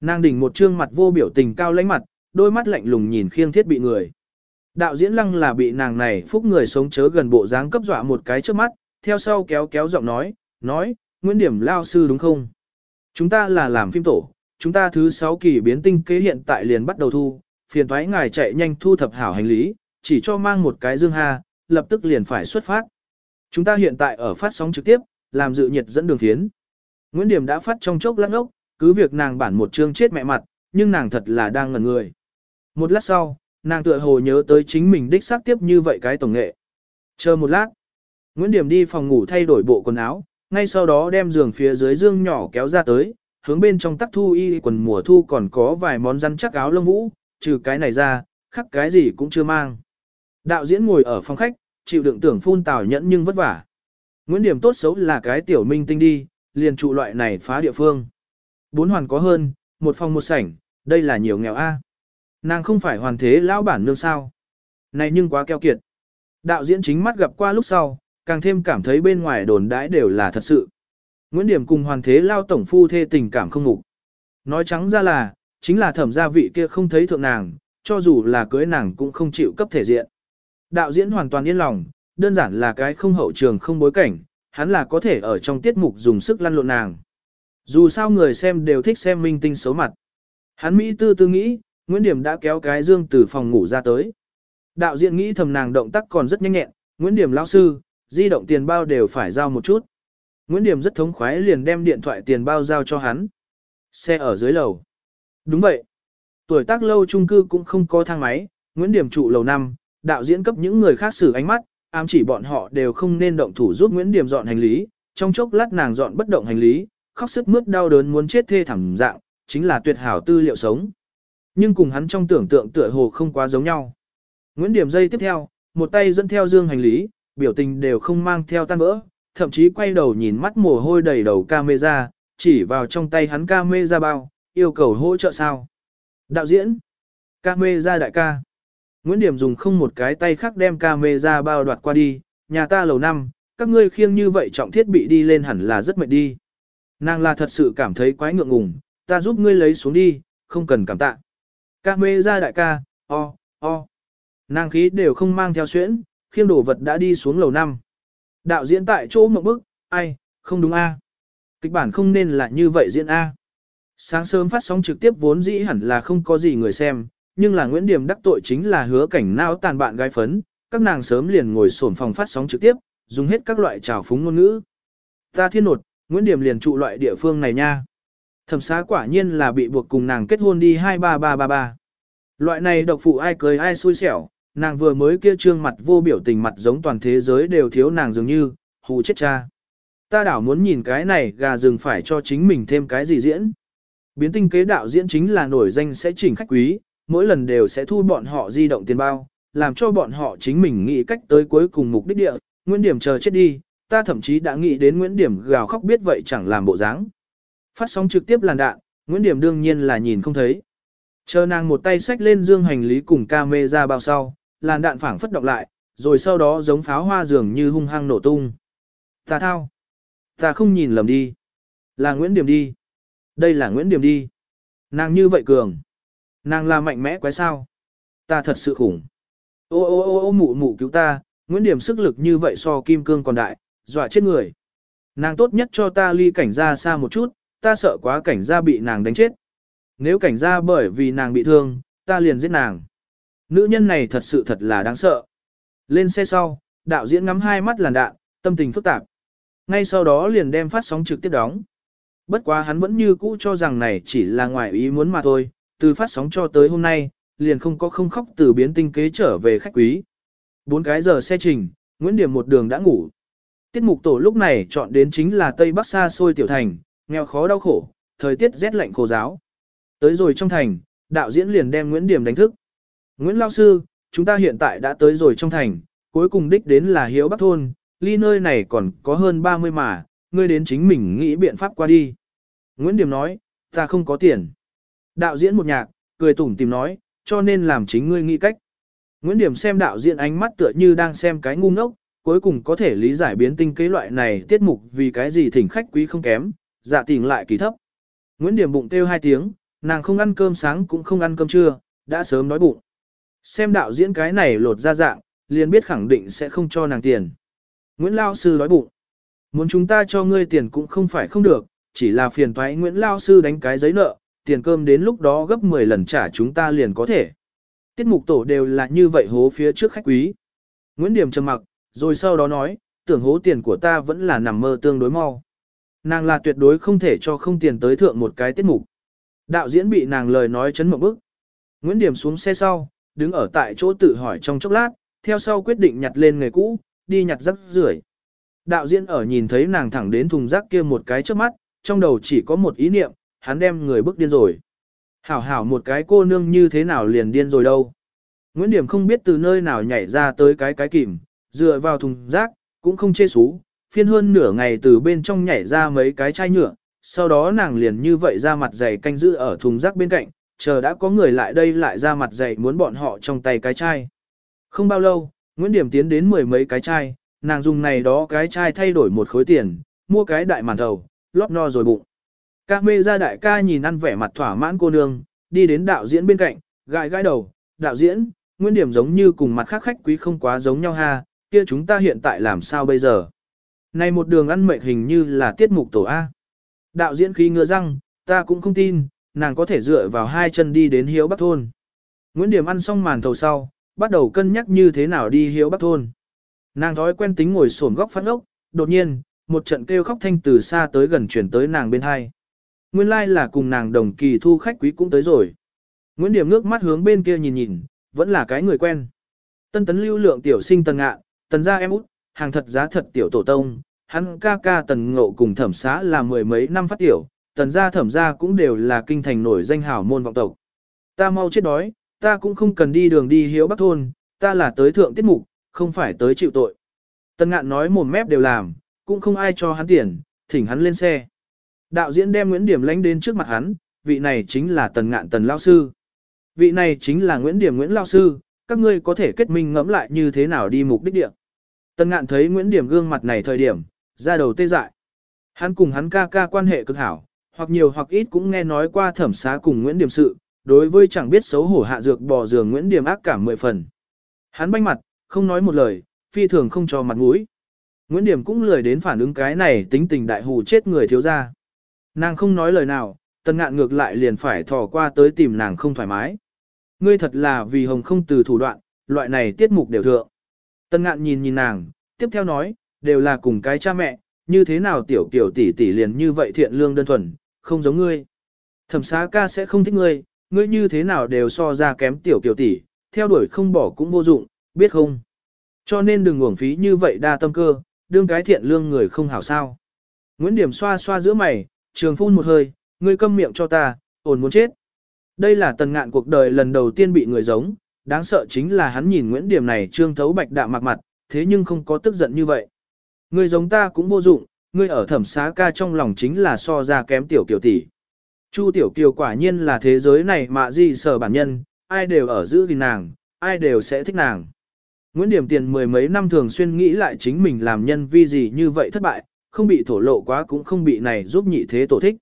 Nàng đỉnh một trương mặt vô biểu tình cao lãnh mặt, đôi mắt lạnh lùng nhìn khiêng thiết bị người. Đạo diễn lăng là bị nàng này phúc người sống chớ gần bộ dáng cấp dọa một cái trước mắt, theo sau kéo kéo giọng nói, nói, Nguyễn Điểm lao sư đúng không? Chúng ta là làm phim tổ, chúng ta thứ 6 kỳ biến tinh kế hiện tại liền bắt đầu thu, phiền thoái ngài chạy nhanh thu thập hảo hành lý, chỉ cho mang một cái dương ha, lập tức liền phải xuất phát. Chúng ta hiện tại ở phát sóng trực tiếp, làm dự nhiệt dẫn đường thiến. Nguyễn Điểm đã phát trong chốc lát ốc, cứ việc nàng bản một chương chết mẹ mặt, nhưng nàng thật là đang ngẩn người. Một lát sau, nàng tựa hồ nhớ tới chính mình đích xác tiếp như vậy cái tổng nghệ. Chờ một lát, Nguyễn Điểm đi phòng ngủ thay đổi bộ quần áo, ngay sau đó đem giường phía dưới dương nhỏ kéo ra tới, hướng bên trong tắc thu y quần mùa thu còn có vài món răn chắc áo lông vũ, trừ cái này ra, khắc cái gì cũng chưa mang. Đạo diễn ngồi ở phòng khách, chịu đựng tưởng phun tào nhẫn nhưng vất vả. Nguyễn Điểm tốt xấu là cái tiểu minh tinh đi, liền trụ loại này phá địa phương. Bốn hoàn có hơn, một phòng một sảnh, đây là nhiều nghèo a. Nàng không phải hoàn thế lão bản nương sao. Này nhưng quá keo kiệt. Đạo diễn chính mắt gặp qua lúc sau, càng thêm cảm thấy bên ngoài đồn đãi đều là thật sự. Nguyễn Điểm cùng hoàn thế lao tổng phu thê tình cảm không ngủ. Nói trắng ra là, chính là thẩm gia vị kia không thấy thượng nàng, cho dù là cưới nàng cũng không chịu cấp thể diện. Đạo diễn hoàn toàn yên lòng, đơn giản là cái không hậu trường không bối cảnh, hắn là có thể ở trong tiết mục dùng sức lăn lộn nàng. Dù sao người xem đều thích xem minh tinh xấu mặt. Hắn Mỹ tư tư nghĩ, Nguyễn Điểm đã kéo cái dương từ phòng ngủ ra tới. Đạo diễn nghĩ thầm nàng động tác còn rất nhanh nhẹn, Nguyễn Điểm lão sư, di động tiền bao đều phải giao một chút. Nguyễn Điểm rất thống khoái liền đem điện thoại tiền bao giao cho hắn. Xe ở dưới lầu. Đúng vậy. Tuổi tác lâu chung cư cũng không có thang máy, Nguyễn Điểm trụ lầu 5, đạo diễn cấp những người khác xử ánh mắt, ám chỉ bọn họ đều không nên động thủ giúp Nguyễn Điểm dọn hành lý, trong chốc lát nàng dọn bất động hành lý, khóc sức mướt đau đớn muốn chết thê thảm dạng, chính là tuyệt hảo tư liệu sống. Nhưng cùng hắn trong tưởng tượng tựa hồ không quá giống nhau. Nguyễn Điểm dây tiếp theo, một tay dẫn theo dương hành lý, biểu tình đều không mang theo tan vỡ, thậm chí quay đầu nhìn mắt mồ hôi đầy đầu camera, chỉ vào trong tay hắn camera bao, yêu cầu hỗ trợ sao. Đạo diễn, camera đại ca. Nguyễn Điểm dùng không một cái tay khác đem camera bao đoạt qua đi, nhà ta lầu năm, các ngươi khiêng như vậy trọng thiết bị đi lên hẳn là rất mệt đi. Nàng là thật sự cảm thấy quái ngượng ngùng, ta giúp ngươi lấy xuống đi, không cần cảm tạ. Camera đại ca, o, o. Nàng khí đều không mang theo xuyễn, khiêng đồ vật đã đi xuống lầu năm. Đạo diễn tại chỗ một bức, ai, không đúng a. Kịch bản không nên là như vậy diễn a. Sáng sớm phát sóng trực tiếp vốn dĩ hẳn là không có gì người xem, nhưng là Nguyễn Điểm đắc tội chính là hứa cảnh não tàn bạn gái phấn, các nàng sớm liền ngồi sổn phòng phát sóng trực tiếp, dùng hết các loại trào phúng ngôn ngữ. Ta thiên nột, Nguyễn Điểm liền trụ loại địa phương này nha. Thẩm xá quả nhiên là bị buộc cùng nàng kết hôn đi 23333. Loại này độc phụ ai cười ai xui xẻo, nàng vừa mới kia trương mặt vô biểu tình mặt giống toàn thế giới đều thiếu nàng dường như, hù chết cha. Ta đảo muốn nhìn cái này gà rừng phải cho chính mình thêm cái gì diễn. Biến tinh kế đạo diễn chính là nổi danh sẽ chỉnh khách quý, mỗi lần đều sẽ thu bọn họ di động tiền bao, làm cho bọn họ chính mình nghĩ cách tới cuối cùng mục đích địa, Nguyễn Điểm chờ chết đi, ta thậm chí đã nghĩ đến Nguyễn Điểm gào khóc biết vậy chẳng làm bộ dáng. Phát sóng trực tiếp làn đạn, Nguyễn Điểm đương nhiên là nhìn không thấy. Chờ nàng một tay xách lên dương hành lý cùng ca mê ra bao sau, làn đạn phảng phất động lại, rồi sau đó giống pháo hoa dường như hung hăng nổ tung. Ta thao. Ta không nhìn lầm đi. Là Nguyễn Điểm đi. Đây là Nguyễn Điểm đi. Nàng như vậy cường. Nàng là mạnh mẽ quái sao. Ta thật sự khủng. Ô ô ô ô mụ mụ cứu ta, Nguyễn Điểm sức lực như vậy so kim cương còn đại, dọa chết người. Nàng tốt nhất cho ta ly cảnh ra xa một chút, ta sợ quá cảnh ra bị nàng đánh chết. Nếu cảnh ra bởi vì nàng bị thương, ta liền giết nàng. Nữ nhân này thật sự thật là đáng sợ. Lên xe sau, đạo diễn ngắm hai mắt làn đạn, tâm tình phức tạp. Ngay sau đó liền đem phát sóng trực tiếp đóng. Bất quá hắn vẫn như cũ cho rằng này chỉ là ngoài ý muốn mà thôi, từ phát sóng cho tới hôm nay, liền không có không khóc từ biến tinh kế trở về khách quý. Bốn cái giờ xe trình, Nguyễn Điểm một đường đã ngủ. Tiết mục tổ lúc này chọn đến chính là Tây Bắc xa xôi tiểu thành, nghèo khó đau khổ, thời tiết rét lạnh khô giáo. Tới rồi trong thành, đạo diễn liền đem Nguyễn Điểm đánh thức. Nguyễn Lao Sư, chúng ta hiện tại đã tới rồi trong thành, cuối cùng đích đến là Hiếu Bắc Thôn, ly nơi này còn có hơn 30 mà, ngươi đến chính mình nghĩ biện pháp qua đi. Nguyễn Điểm nói, ta không có tiền. Đạo diễn một nhạc, cười tủm tìm nói, cho nên làm chính ngươi nghĩ cách. Nguyễn Điểm xem đạo diễn ánh mắt tựa như đang xem cái ngu ngốc, cuối cùng có thể lý giải biến tinh kế loại này tiết mục vì cái gì thỉnh khách quý không kém, dạ tình lại kỳ thấp. Nguyễn Điểm bụng kêu hai tiếng, nàng không ăn cơm sáng cũng không ăn cơm trưa, đã sớm đói bụng. Xem đạo diễn cái này lột ra dạng, liền biết khẳng định sẽ không cho nàng tiền. Nguyễn Lao Sư nói bụng. Muốn chúng ta cho ngươi tiền cũng không phải không được, chỉ là phiền toái Nguyễn Lao Sư đánh cái giấy nợ, tiền cơm đến lúc đó gấp 10 lần trả chúng ta liền có thể. Tiết mục tổ đều là như vậy hố phía trước khách quý. Nguyễn Điểm trầm mặc, rồi sau đó nói, tưởng hố tiền của ta vẫn là nằm mơ tương đối mau. Nàng là tuyệt đối không thể cho không tiền tới thượng một cái tiết mục. Đạo diễn bị nàng lời nói chấn mộng bức. Nguyễn Điểm xuống xe sau, đứng ở tại chỗ tự hỏi trong chốc lát, theo sau quyết định nhặt lên người cũ, đi nhặt rác rưởi. Đạo diễn ở nhìn thấy nàng thẳng đến thùng rác kia một cái trước mắt, trong đầu chỉ có một ý niệm, hắn đem người bước điên rồi. Hảo hảo một cái cô nương như thế nào liền điên rồi đâu. Nguyễn Điểm không biết từ nơi nào nhảy ra tới cái cái kìm, dựa vào thùng rác, cũng không chê xú, phiên hơn nửa ngày từ bên trong nhảy ra mấy cái chai nhựa, sau đó nàng liền như vậy ra mặt dày canh giữ ở thùng rác bên cạnh, chờ đã có người lại đây lại ra mặt dạy muốn bọn họ trong tay cái chai. Không bao lâu, Nguyễn Điểm tiến đến mười mấy cái chai, nàng dùng này đó cái chai thay đổi một khối tiền, mua cái đại màn thầu, lót no rồi bụng. Ca mê ra đại ca nhìn ăn vẻ mặt thỏa mãn cô nương, đi đến đạo diễn bên cạnh, gãi gãi đầu, đạo diễn, Nguyễn Điểm giống như cùng mặt khác khách quý không quá giống nhau ha, kia chúng ta hiện tại làm sao bây giờ? Này một đường ăn mệt hình như là tiết mục tổ A. Đạo diễn khí ngựa răng, ta cũng không tin, nàng có thể dựa vào hai chân đi đến hiếu bắc thôn. Nguyễn Điểm ăn xong màn thầu sau, bắt đầu cân nhắc như thế nào đi hiếu bắc thôn. Nàng thói quen tính ngồi sổn góc phát ốc, đột nhiên, một trận kêu khóc thanh từ xa tới gần chuyển tới nàng bên hai. Nguyên lai like là cùng nàng đồng kỳ thu khách quý cũng tới rồi. Nguyễn Điểm ngước mắt hướng bên kia nhìn nhìn, vẫn là cái người quen. Tân tấn lưu lượng tiểu sinh tần ngạ, tần gia em út, hàng thật giá thật tiểu tổ tông, hắn ca ca tần ngộ cùng thẩm xá là mười mấy năm phát tiểu, tần gia thẩm gia cũng đều là kinh thành nổi danh hảo môn vọng tộc. Ta mau chết đói, ta cũng không cần đi đường đi hiếu bắc thôn, ta là tới thượng tiết mục, không phải tới chịu tội. Tần ngạn nói mồm mép đều làm, cũng không ai cho hắn tiền, thỉnh hắn lên xe. Đạo diễn đem Nguyễn Điểm lánh đến trước mặt hắn, vị này chính là tần ngạn tần lao sư. Vị này chính là Nguyễn Điểm Nguyễn lao sư, các ngươi có thể kết minh ngẫm lại như thế nào đi mục đích địa. Tần ngạn thấy Nguyễn Điểm gương mặt này thời điểm, ra đầu tê dại. Hắn cùng hắn ca ca quan hệ cực hảo, hoặc nhiều hoặc ít cũng nghe nói qua thẩm xá cùng Nguyễn Điểm sự, đối với chẳng biết xấu hổ hạ dược bò giường Nguyễn Điểm ác cảm mười phần. Hắn banh mặt, không nói một lời, phi thường không cho mặt mũi. Nguyễn Điểm cũng lười đến phản ứng cái này tính tình đại hù chết người thiếu ra. Nàng không nói lời nào, tần ngạn ngược lại liền phải thò qua tới tìm nàng không thoải mái. Ngươi thật là vì hồng không từ thủ đoạn, loại này tiết mục đều thượng. Tần ngạn nhìn nhìn nàng, tiếp theo nói, đều là cùng cái cha mẹ, như thế nào tiểu kiểu tỷ tỷ liền như vậy thiện lương đơn thuần, không giống ngươi. Thẩm xá ca sẽ không thích ngươi, ngươi như thế nào đều so ra kém tiểu kiểu tỷ, theo đuổi không bỏ cũng vô dụng, biết không? Cho nên đừng uổng phí như vậy đa tâm cơ, đương cái thiện lương người không hảo sao. Nguyễn Điểm xoa xoa giữa mày, trường phun một hơi, ngươi câm miệng cho ta, ổn muốn chết. Đây là tần ngạn cuộc đời lần đầu tiên bị người giống, đáng sợ chính là hắn nhìn Nguyễn Điểm này trương thấu bạch đạm mặt mặt, thế nhưng không có tức giận như vậy. Người giống ta cũng vô dụng, ngươi ở thẩm xá ca trong lòng chính là so ra kém tiểu kiều tỷ. Chu tiểu kiều quả nhiên là thế giới này mà gì sở bản nhân, ai đều ở giữ gìn nàng, ai đều sẽ thích nàng. Nguyễn Điểm Tiền mười mấy năm thường xuyên nghĩ lại chính mình làm nhân vi gì như vậy thất bại, không bị thổ lộ quá cũng không bị này giúp nhị thế tổ thích.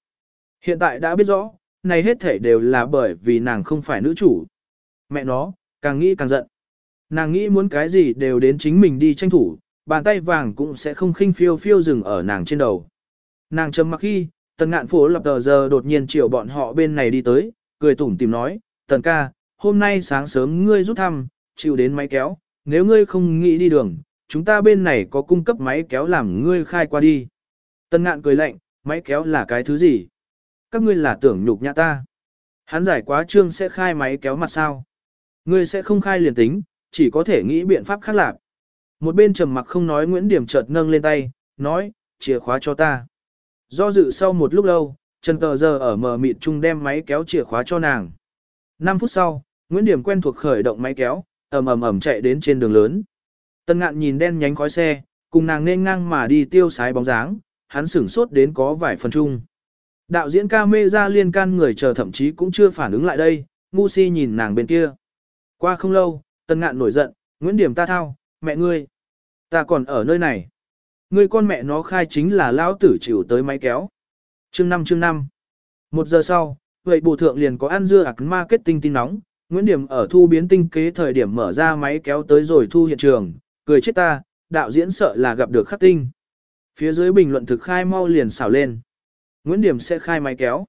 Hiện tại đã biết rõ, này hết thể đều là bởi vì nàng không phải nữ chủ. Mẹ nó, càng nghĩ càng giận. Nàng nghĩ muốn cái gì đều đến chính mình đi tranh thủ, bàn tay vàng cũng sẽ không khinh phiêu phiêu dừng ở nàng trên đầu. Nàng trầm mặc khi, tần ngạn phố lập tờ giờ đột nhiên chiều bọn họ bên này đi tới, cười tủm tìm nói, tần ca, hôm nay sáng sớm ngươi rút thăm, chịu đến máy kéo, nếu ngươi không nghĩ đi đường, chúng ta bên này có cung cấp máy kéo làm ngươi khai qua đi. Tần ngạn cười lạnh, máy kéo là cái thứ gì? Các ngươi là tưởng nhục nhã ta. Hắn giải quá trương sẽ khai máy kéo mặt sao? Ngươi sẽ không khai liền tính, chỉ có thể nghĩ biện pháp khác lạc. Một bên trầm mặc không nói Nguyễn Điểm chợt nâng lên tay, nói, chìa khóa cho ta. Do dự sau một lúc lâu, Trần Tờ Giờ ở mờ mịt chung đem máy kéo chìa khóa cho nàng. 5 phút sau, Nguyễn Điểm quen thuộc khởi động máy kéo, ầm ầm ầm chạy đến trên đường lớn. Tân ngạn nhìn đen nhánh khói xe, cùng nàng nên ngang mà đi tiêu sái bóng dáng, hắn sửng sốt đến có vài phần chung. Đạo diễn ca mê ra liên can người chờ thậm chí cũng chưa phản ứng lại đây, ngu si nhìn nàng bên kia. Qua không lâu, tân ngạn nổi giận, Nguyễn Điểm ta thao, mẹ ngươi. Ta còn ở nơi này. Ngươi con mẹ nó khai chính là lão tử chịu tới máy kéo. Chương 5 chương 5. Một giờ sau, vậy bộ thượng liền có ăn dưa ạc marketing tin nóng, Nguyễn Điểm ở thu biến tinh kế thời điểm mở ra máy kéo tới rồi thu hiện trường, cười chết ta, đạo diễn sợ là gặp được khắc tinh. Phía dưới bình luận thực khai mau liền xảo lên. Nguyễn Điểm sẽ khai máy kéo.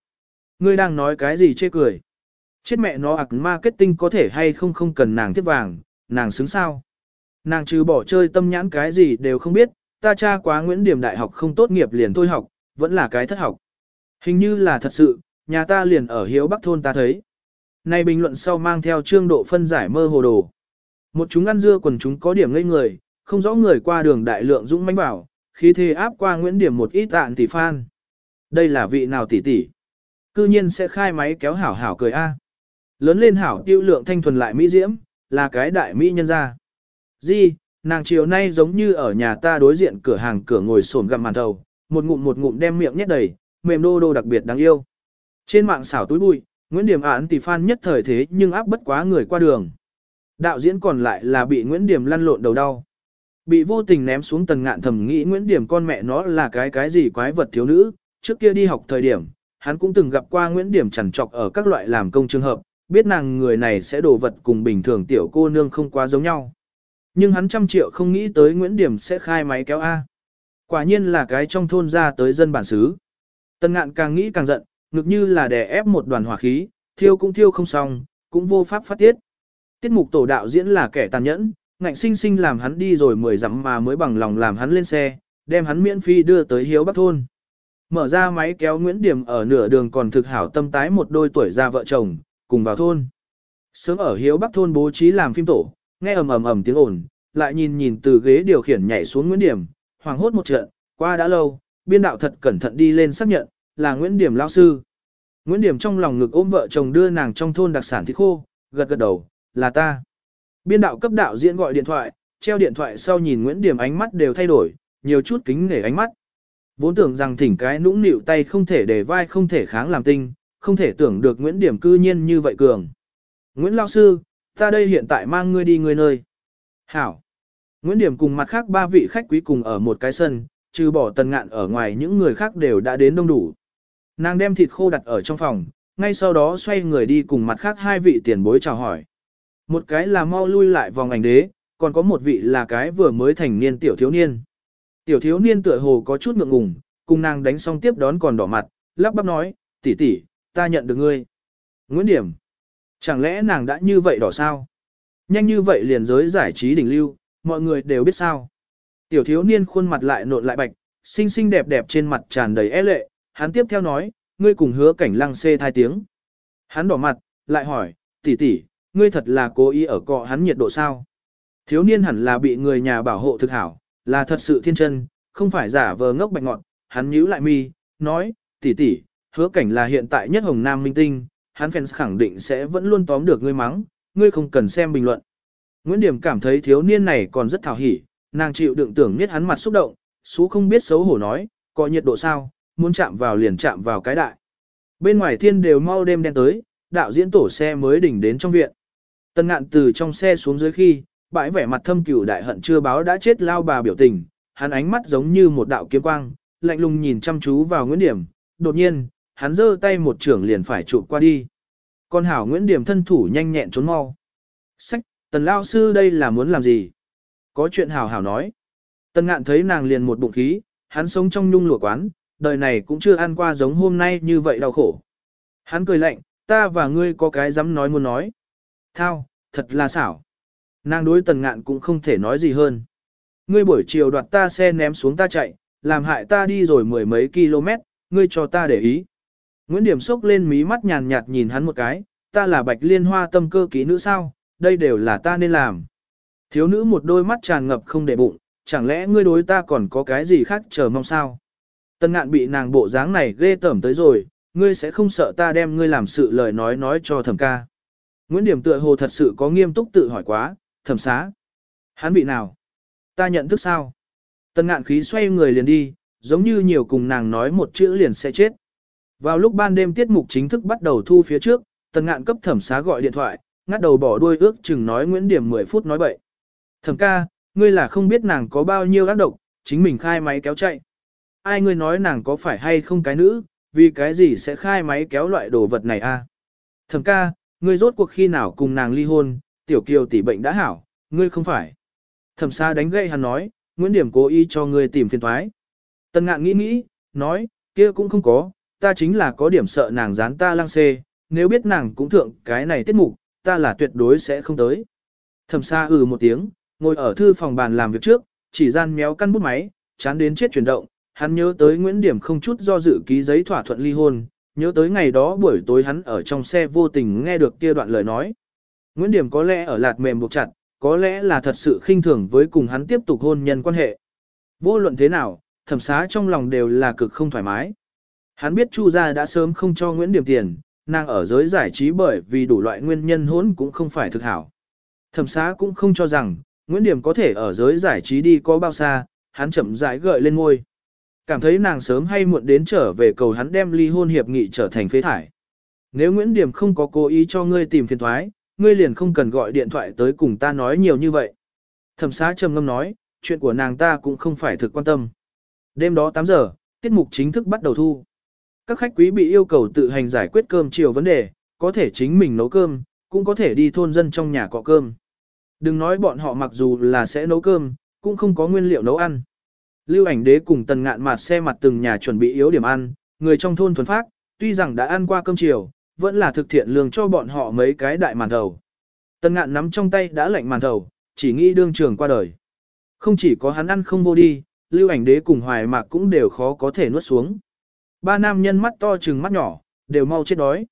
Ngươi đang nói cái gì chê cười. Chết mẹ nó ạc marketing có thể hay không không cần nàng tiếp vàng, nàng xứng sao. Nàng trừ bỏ chơi tâm nhãn cái gì đều không biết, ta cha quá Nguyễn Điểm đại học không tốt nghiệp liền thôi học, vẫn là cái thất học. Hình như là thật sự, nhà ta liền ở Hiếu Bắc Thôn ta thấy. Này bình luận sau mang theo trương độ phân giải mơ hồ đồ. Một chúng ăn dưa quần chúng có điểm ngây người, không rõ người qua đường đại lượng dũng mãnh bảo, khí thế áp qua Nguyễn Điểm một ít tạn tỷ phan. Đây là vị nào tỷ tỷ? Cư nhiên sẽ khai máy kéo hảo hảo cười a. Lớn lên hảo tiêu lượng thanh thuần lại mỹ diễm, là cái đại mỹ nhân gia. Di, nàng chiều nay giống như ở nhà ta đối diện cửa hàng cửa ngồi sồn gặm màn thầu, một ngụm một ngụm đem miệng nhét đầy, mềm đô đô đặc biệt đáng yêu. Trên mạng xảo túi bụi, Nguyễn Điểm án tỷ fan nhất thời thế nhưng áp bất quá người qua đường. Đạo diễn còn lại là bị Nguyễn Điểm lăn lộn đầu đau. Bị vô tình ném xuống tầng ngạn thầm nghĩ Nguyễn Điểm con mẹ nó là cái cái gì quái vật thiếu nữ, trước kia đi học thời điểm, hắn cũng từng gặp qua Nguyễn Điểm chằn trọc ở các loại làm công trường hợp, biết nàng người này sẽ đồ vật cùng bình thường tiểu cô nương không quá giống nhau. Nhưng hắn trăm triệu không nghĩ tới Nguyễn Điểm sẽ khai máy kéo A. Quả nhiên là cái trong thôn ra tới dân bản xứ. tân ngạn càng nghĩ càng giận, ngực như là đè ép một đoàn hỏa khí, thiêu cũng thiêu không xong, cũng vô pháp phát tiết. Tiết mục tổ đạo diễn là kẻ tàn nhẫn, ngạnh sinh sinh làm hắn đi rồi mười dặm mà mới bằng lòng làm hắn lên xe, đem hắn miễn phí đưa tới Hiếu Bắc Thôn. Mở ra máy kéo Nguyễn Điểm ở nửa đường còn thực hảo tâm tái một đôi tuổi già vợ chồng, cùng vào thôn. Sớm ở Hiếu Bắc Thôn bố trí làm phim tổ, nghe ầm ầm ầm tiếng ồn, lại nhìn nhìn từ ghế điều khiển nhảy xuống Nguyễn Điểm, hoàng hốt một trận, qua đã lâu, biên đạo thật cẩn thận đi lên xác nhận, là Nguyễn Điểm lao sư. Nguyễn Điểm trong lòng ngực ôm vợ chồng đưa nàng trong thôn đặc sản thịt khô, gật gật đầu, là ta. Biên đạo cấp đạo diễn gọi điện thoại, treo điện thoại sau nhìn Nguyễn Điểm ánh mắt đều thay đổi, nhiều chút kính nể ánh mắt. Vốn tưởng rằng thỉnh cái nũng nịu tay không thể để vai không thể kháng làm tinh, không thể tưởng được Nguyễn Điểm cư nhiên như vậy cường. Nguyễn Lao Sư, ta đây hiện tại mang ngươi đi ngươi nơi. Hảo. Nguyễn Điểm cùng mặt khác ba vị khách quý cùng ở một cái sân, trừ bỏ tần ngạn ở ngoài những người khác đều đã đến đông đủ. Nàng đem thịt khô đặt ở trong phòng, ngay sau đó xoay người đi cùng mặt khác hai vị tiền bối chào hỏi. Một cái là mau lui lại vòng ảnh đế, còn có một vị là cái vừa mới thành niên tiểu thiếu niên. Tiểu thiếu niên tựa hồ có chút ngượng ngùng, cùng nàng đánh xong tiếp đón còn đỏ mặt, lắp bắp nói, tỷ tỷ, ta nhận được ngươi. Nguyễn Điểm. Chẳng lẽ nàng đã như vậy đỏ sao? Nhanh như vậy liền giới giải trí đỉnh lưu, mọi người đều biết sao. Tiểu thiếu niên khuôn mặt lại nộn lại bạch, xinh xinh đẹp đẹp trên mặt tràn đầy é lệ, hắn tiếp theo nói, ngươi cùng hứa cảnh lăng xê thai tiếng. Hắn đỏ mặt, lại hỏi, tỷ tỷ, ngươi thật là cố ý ở cọ hắn nhiệt độ sao? Thiếu niên hẳn là bị người nhà bảo hộ thực hảo, là thật sự thiên chân, không phải giả vờ ngốc bạch ngọn, hắn nhíu lại mi, nói, tỷ tỷ, hứa cảnh là hiện tại nhất hồng nam minh tinh, hắn fans khẳng định sẽ vẫn luôn tóm được ngươi mắng, ngươi không cần xem bình luận. Nguyễn Điểm cảm thấy thiếu niên này còn rất thảo hỉ, nàng chịu đựng tưởng biết hắn mặt xúc động, xú không biết xấu hổ nói, có nhiệt độ sao, muốn chạm vào liền chạm vào cái đại. Bên ngoài thiên đều mau đêm đen tới, đạo diễn tổ xe mới đỉnh đến trong viện. Tân ngạn từ trong xe xuống dưới khi, bãi vẻ mặt thâm cửu đại hận chưa báo đã chết lao bà biểu tình, hắn ánh mắt giống như một đạo kiếm quang, lạnh lùng nhìn chăm chú vào Nguyễn Điểm, đột nhiên, hắn giơ tay một trưởng liền phải trụ qua đi. Con hảo Nguyễn Điểm thân thủ nhanh nhẹn trốn mau. Sách, tần lao sư đây là muốn làm gì? Có chuyện hảo hảo nói. Tần ngạn thấy nàng liền một bụng khí, hắn sống trong nhung lụa quán, đời này cũng chưa ăn qua giống hôm nay như vậy đau khổ. Hắn cười lạnh, ta và ngươi có cái dám nói muốn nói. Thao, thật là xảo. Nàng đối tần ngạn cũng không thể nói gì hơn. Ngươi buổi chiều đoạt ta xe ném xuống ta chạy, làm hại ta đi rồi mười mấy km, ngươi cho ta để ý. Nguyễn Điểm sốc lên mí mắt nhàn nhạt nhìn hắn một cái, ta là bạch liên hoa tâm cơ ký nữ sao, đây đều là ta nên làm. Thiếu nữ một đôi mắt tràn ngập không để bụng, chẳng lẽ ngươi đối ta còn có cái gì khác chờ mong sao? Tần ngạn bị nàng bộ dáng này ghê tởm tới rồi, ngươi sẽ không sợ ta đem ngươi làm sự lời nói nói cho thẩm ca. Nguyễn Điểm tựa hồ thật sự có nghiêm túc tự hỏi quá, thẩm xá. Hắn bị nào? Ta nhận thức sao? Tần ngạn khí xoay người liền đi, giống như nhiều cùng nàng nói một chữ liền sẽ chết. Vào lúc ban đêm tiết mục chính thức bắt đầu thu phía trước, tần ngạn cấp thẩm xá gọi điện thoại, ngắt đầu bỏ đuôi ước chừng nói Nguyễn Điểm 10 phút nói bậy. Thẩm ca, ngươi là không biết nàng có bao nhiêu ác độc, chính mình khai máy kéo chạy. Ai ngươi nói nàng có phải hay không cái nữ, vì cái gì sẽ khai máy kéo loại đồ vật này a? Thẩm ca, ngươi rốt cuộc khi nào cùng nàng ly hôn, tiểu kiều tỷ bệnh đã hảo, ngươi không phải. Thẩm xa đánh gậy hắn nói, Nguyễn Điểm cố ý cho ngươi tìm phiền thoái. Tần ngạn nghĩ nghĩ, nói, kia cũng không có, ta chính là có điểm sợ nàng dán ta lăng xê, nếu biết nàng cũng thượng cái này tiết mục, ta là tuyệt đối sẽ không tới. Thẩm Sa ừ một tiếng, ngồi ở thư phòng bàn làm việc trước, chỉ gian méo căn bút máy, chán đến chết chuyển động, hắn nhớ tới Nguyễn Điểm không chút do dự ký giấy thỏa thuận ly hôn, nhớ tới ngày đó buổi tối hắn ở trong xe vô tình nghe được kia đoạn lời nói. Nguyễn Điểm có lẽ ở lạt mềm buộc chặt, có lẽ là thật sự khinh thường với cùng hắn tiếp tục hôn nhân quan hệ. Vô luận thế nào, thẩm xá trong lòng đều là cực không thoải mái. Hắn biết Chu gia đã sớm không cho Nguyễn Điểm tiền, nàng ở giới giải trí bởi vì đủ loại nguyên nhân hỗn cũng không phải thực hảo. Thẩm xá cũng không cho rằng, Nguyễn Điểm có thể ở giới giải trí đi có bao xa, hắn chậm rãi gợi lên ngôi. Cảm thấy nàng sớm hay muộn đến trở về cầu hắn đem ly hôn hiệp nghị trở thành phế thải. Nếu Nguyễn Điểm không có cố ý cho ngươi tìm phiền thoái, ngươi liền không cần gọi điện thoại tới cùng ta nói nhiều như vậy. Thẩm xá trầm ngâm nói, chuyện của nàng ta cũng không phải thực quan tâm. Đêm đó 8 giờ, tiết mục chính thức bắt đầu thu. Các khách quý bị yêu cầu tự hành giải quyết cơm chiều vấn đề, có thể chính mình nấu cơm, cũng có thể đi thôn dân trong nhà cọ cơm. Đừng nói bọn họ mặc dù là sẽ nấu cơm, cũng không có nguyên liệu nấu ăn. Lưu ảnh đế cùng tần ngạn mặt xe mặt từng nhà chuẩn bị yếu điểm ăn, người trong thôn thuần phát, tuy rằng đã ăn qua cơm chiều, vẫn là thực thiện lương cho bọn họ mấy cái đại màn thầu. Tần ngạn nắm trong tay đã lạnh màn thầu, chỉ nghĩ đương trường qua đời. Không chỉ có hắn ăn không vô đi, lưu ảnh đế cùng hoài mạc cũng đều khó có thể nuốt xuống. Ba nam nhân mắt to trừng mắt nhỏ, đều mau chết đói.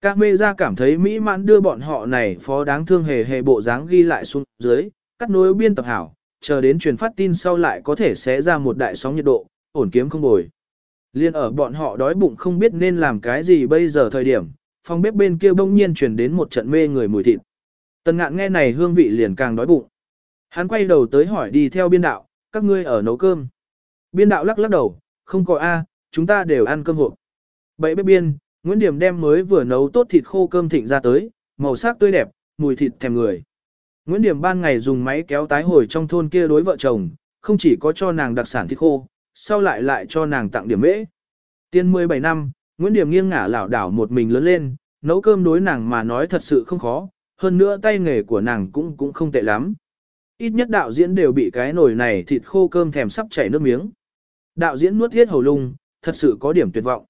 Các mê ra cảm thấy mỹ mãn đưa bọn họ này phó đáng thương hề hề bộ dáng ghi lại xuống dưới, cắt nối biên tập hảo, chờ đến truyền phát tin sau lại có thể sẽ ra một đại sóng nhiệt độ, ổn kiếm không bồi. Liên ở bọn họ đói bụng không biết nên làm cái gì bây giờ thời điểm, phòng bếp bên kia bỗng nhiên truyền đến một trận mê người mùi thịt. Tần ngạn nghe này hương vị liền càng đói bụng. Hắn quay đầu tới hỏi đi theo biên đạo, các ngươi ở nấu cơm. Biên đạo lắc lắc đầu, không có A, chúng ta đều ăn cơm hộp. Bậy bếp biên, Nguyễn Điểm đem mới vừa nấu tốt thịt khô cơm thịnh ra tới, màu sắc tươi đẹp, mùi thịt thèm người. Nguyễn Điểm ban ngày dùng máy kéo tái hồi trong thôn kia đối vợ chồng, không chỉ có cho nàng đặc sản thịt khô, sau lại lại cho nàng tặng điểm mễ. Tiên 17 năm, Nguyễn Điểm nghiêng ngả lảo đảo một mình lớn lên, nấu cơm đối nàng mà nói thật sự không khó, hơn nữa tay nghề của nàng cũng cũng không tệ lắm. Ít nhất đạo diễn đều bị cái nồi này thịt khô cơm thèm sắp chảy nước miếng. Đạo diễn nuốt thiết hầu lung, thật sự có điểm tuyệt vọng.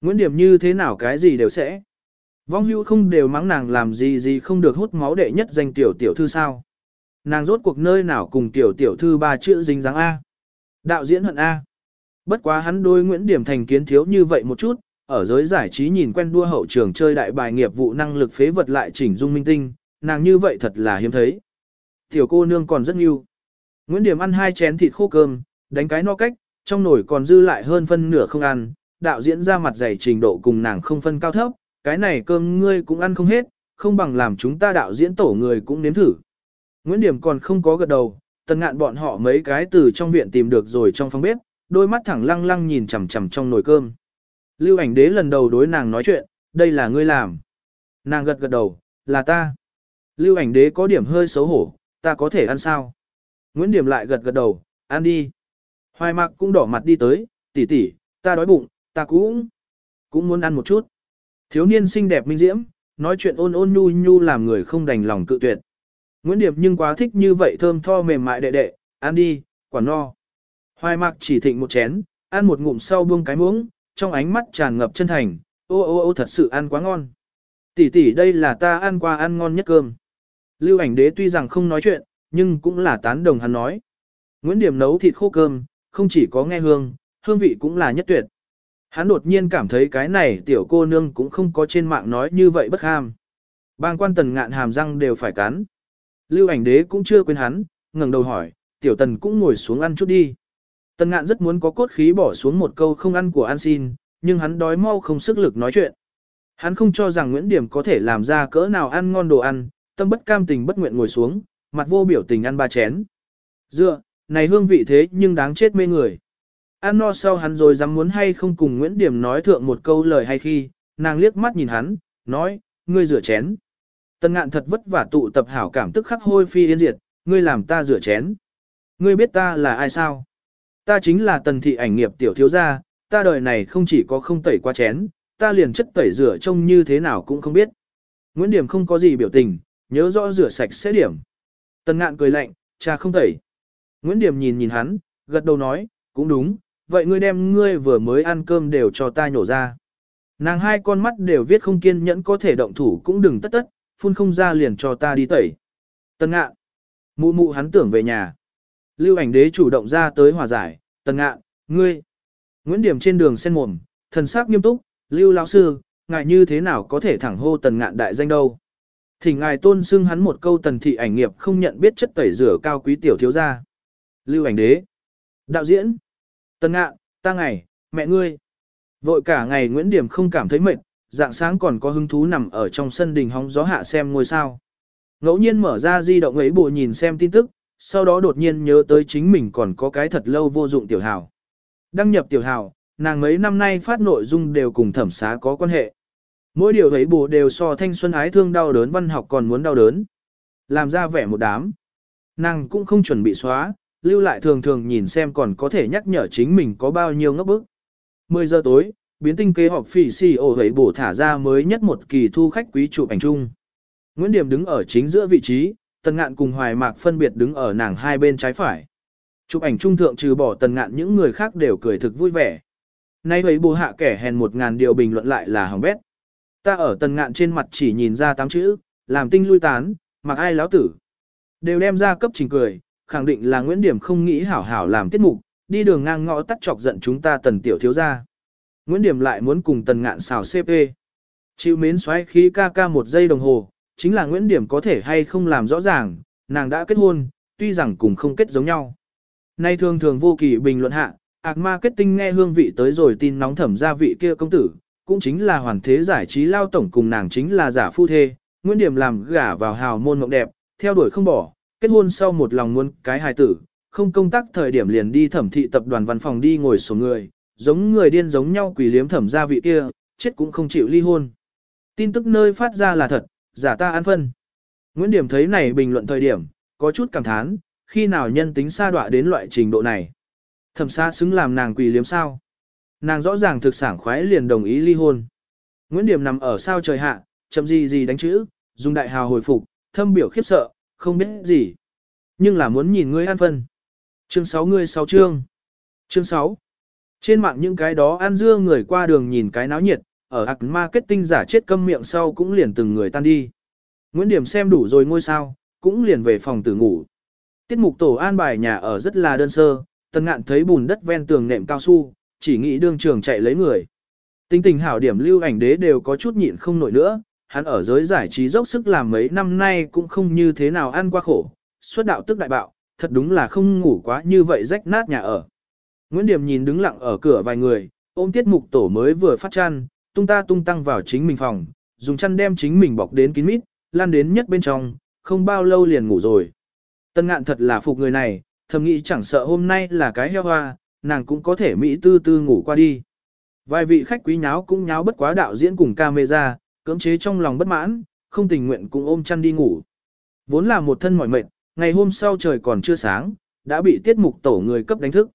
Nguyễn Điểm như thế nào cái gì đều sẽ. Vong hưu không đều mắng nàng làm gì gì không được hút máu đệ nhất danh tiểu tiểu thư sao. Nàng rốt cuộc nơi nào cùng tiểu tiểu thư ba chữ dính dáng A. Đạo diễn hận A. Bất quá hắn đôi Nguyễn Điểm thành kiến thiếu như vậy một chút, ở giới giải trí nhìn quen đua hậu trường chơi đại bài nghiệp vụ năng lực phế vật lại chỉnh dung minh tinh, nàng như vậy thật là hiếm thấy. Tiểu cô nương còn rất nhiều. Nguyễn Điểm ăn hai chén thịt khô cơm, đánh cái no cách, trong nồi còn dư lại hơn phân nửa không ăn, đạo diễn ra mặt dày trình độ cùng nàng không phân cao thấp, cái này cơm ngươi cũng ăn không hết, không bằng làm chúng ta đạo diễn tổ người cũng nếm thử. Nguyễn Điểm còn không có gật đầu, tần ngạn bọn họ mấy cái từ trong viện tìm được rồi trong phòng bếp, đôi mắt thẳng lăng lăng nhìn chằm chằm trong nồi cơm. Lưu ảnh đế lần đầu đối nàng nói chuyện, đây là ngươi làm. Nàng gật gật đầu, là ta. Lưu ảnh đế có điểm hơi xấu hổ, ta có thể ăn sao? Nguyễn Điểm lại gật gật đầu, ăn đi. Hoài mạc cũng đỏ mặt đi tới, tỷ tỷ, ta đói bụng, ta cũng, cũng muốn ăn một chút. Thiếu niên xinh đẹp minh diễm, nói chuyện ôn ôn nhu nhu làm người không đành lòng cự tuyệt. Nguyễn Điệp nhưng quá thích như vậy thơm tho mềm mại đệ đệ, ăn đi, quả no. Hoài mạc chỉ thịnh một chén, ăn một ngụm sau buông cái muỗng, trong ánh mắt tràn ngập chân thành, ô ô ô thật sự ăn quá ngon. Tỷ tỷ đây là ta ăn qua ăn ngon nhất cơm. Lưu ảnh đế tuy rằng không nói chuyện, nhưng cũng là tán đồng hắn nói. Nguyễn Điểm nấu thịt khô cơm, không chỉ có nghe hương, hương vị cũng là nhất tuyệt. Hắn đột nhiên cảm thấy cái này tiểu cô nương cũng không có trên mạng nói như vậy bất ham. Bang quan tần ngạn hàm răng đều phải cắn. Lưu ảnh đế cũng chưa quên hắn, ngẩng đầu hỏi, tiểu tần cũng ngồi xuống ăn chút đi. Tần ngạn rất muốn có cốt khí bỏ xuống một câu không ăn của ăn xin, nhưng hắn đói mau không sức lực nói chuyện. Hắn không cho rằng Nguyễn Điểm có thể làm ra cỡ nào ăn ngon đồ ăn, tâm bất cam tình bất nguyện ngồi xuống, mặt vô biểu tình ăn ba chén. Dựa, này hương vị thế nhưng đáng chết mê người. Ăn no sau hắn rồi dám muốn hay không cùng Nguyễn Điểm nói thượng một câu lời hay khi, nàng liếc mắt nhìn hắn, nói, ngươi rửa chén. Tần ngạn thật vất vả tụ tập hảo cảm tức khắc hôi phi yên diệt, ngươi làm ta rửa chén. Ngươi biết ta là ai sao? Ta chính là tần thị ảnh nghiệp tiểu thiếu gia, ta đời này không chỉ có không tẩy qua chén, ta liền chất tẩy rửa trông như thế nào cũng không biết. Nguyễn Điểm không có gì biểu tình, nhớ rõ rửa sạch sẽ điểm. Tần ngạn cười lạnh, cha không tẩy. Nguyễn Điểm nhìn nhìn hắn, gật đầu nói, cũng đúng, vậy ngươi đem ngươi vừa mới ăn cơm đều cho ta nhổ ra. Nàng hai con mắt đều viết không kiên nhẫn có thể động thủ cũng đừng tất tất, phun không ra liền cho ta đi tẩy. Tần ngạn. Mụ mụ hắn tưởng về nhà. Lưu ảnh đế chủ động ra tới hòa giải, tần ngạn, ngươi. Nguyễn Điểm trên đường sen mồm, thần sắc nghiêm túc, Lưu lão sư, ngài như thế nào có thể thẳng hô tần ngạn đại danh đâu. Thì ngài tôn xưng hắn một câu tần thị ảnh nghiệp không nhận biết chất tẩy rửa cao quý tiểu thiếu gia. Lưu ảnh đế. Đạo diễn. Tần ngạn, ta ngày, mẹ ngươi. Vội cả ngày Nguyễn Điểm không cảm thấy mệt, dạng sáng còn có hứng thú nằm ở trong sân đình hóng gió hạ xem ngôi sao. Ngẫu nhiên mở ra di động ấy bộ nhìn xem tin tức, sau đó đột nhiên nhớ tới chính mình còn có cái thật lâu vô dụng tiểu hào. Đăng nhập tiểu hào, nàng mấy năm nay phát nội dung đều cùng thẩm xá có quan hệ. Mỗi điều thấy bù đều so thanh xuân ái thương đau đớn văn học còn muốn đau đớn. Làm ra vẻ một đám. Nàng cũng không chuẩn bị xóa, lưu lại thường thường nhìn xem còn có thể nhắc nhở chính mình có bao nhiêu ngốc bức. 10 giờ tối, biến tinh kế họp phỉ xì ổ hấy bổ thả ra mới nhất một kỳ thu khách quý chụp ảnh chung. Nguyễn Điểm đứng ở chính giữa vị trí, Tần Ngạn cùng Hoài Mạc phân biệt đứng ở nàng hai bên trái phải. Chụp ảnh trung thượng trừ bỏ Tần Ngạn những người khác đều cười thực vui vẻ. Nay thấy bù hạ kẻ hèn một ngàn điều bình luận lại là hỏng bét. Ta ở Tần Ngạn trên mặt chỉ nhìn ra tám chữ, làm tinh lui tán, mặc ai láo tử. Đều đem ra cấp trình cười, khẳng định là Nguyễn Điểm không nghĩ hảo hảo làm tiết mục, đi đường ngang ngõ tắt chọc giận chúng ta Tần Tiểu thiếu gia. Nguyễn Điểm lại muốn cùng Tần Ngạn xào CP. Chịu mến xoáy khí ca ca một giây đồng hồ, chính là Nguyễn Điểm có thể hay không làm rõ ràng, nàng đã kết hôn, tuy rằng cùng không kết giống nhau. Nay thường thường vô kỳ bình luận hạ, ạc marketing nghe hương vị tới rồi tin nóng thẩm gia vị kia công tử, cũng chính là hoàn thế giải trí lao tổng cùng nàng chính là giả phu thê, Nguyễn Điểm làm gả vào hào môn mộng đẹp, theo đuổi không bỏ, kết hôn sau một lòng muốn cái hài tử, không công tác thời điểm liền đi thẩm thị tập đoàn văn phòng đi ngồi sổ người, giống người điên giống nhau quỷ liếm thẩm gia vị kia, chết cũng không chịu ly hôn. Tin tức nơi phát ra là thật, giả ta an phân. Nguyễn Điểm thấy này bình luận thời điểm, có chút cảm thán, khi nào nhân tính xa đọa đến loại trình độ này. Thẩm xa xứng làm nàng quỷ liếm sao. Nàng rõ ràng thực sản khoái liền đồng ý ly hôn. Nguyễn Điểm nằm ở sao trời hạ, chậm gì gì đánh chữ, dùng đại hào hồi phục, thâm biểu khiếp sợ, không biết gì. Nhưng là muốn nhìn ngươi ăn phân. Chương 6 ngươi 6 chương. Chương 6. Trên mạng những cái đó ăn dưa người qua đường nhìn cái náo nhiệt, ở ạc marketing giả chết câm miệng sau cũng liền từng người tan đi. Nguyễn Điểm xem đủ rồi ngôi sao, cũng liền về phòng tử ngủ. Tiết mục tổ an bài nhà ở rất là đơn sơ, tần ngạn thấy bùn đất ven tường nệm cao su, chỉ nghĩ đương trường chạy lấy người. Tinh tình hảo điểm lưu ảnh đế đều có chút nhịn không nổi nữa, hắn ở giới giải trí dốc sức làm mấy năm nay cũng không như thế nào ăn qua khổ, xuất đạo tức đại bạo, thật đúng là không ngủ quá như vậy rách nát nhà ở. Nguyễn Điểm nhìn đứng lặng ở cửa vài người, ôm tiết mục tổ mới vừa phát chăn, tung ta tung tăng vào chính mình phòng, dùng chăn đem chính mình bọc đến kín mít, lan đến nhất bên trong, không bao lâu liền ngủ rồi. Tân ngạn thật là phục người này, thầm nghĩ chẳng sợ hôm nay là cái heo hoa, nàng cũng có thể mỹ tư tư ngủ qua đi. Vài vị khách quý nháo cũng nháo bất quá đạo diễn cùng camera, cưỡng chế trong lòng bất mãn, không tình nguyện cũng ôm chăn đi ngủ. Vốn là một thân mỏi mệt, ngày hôm sau trời còn chưa sáng, đã bị tiết mục tổ người cấp đánh thức.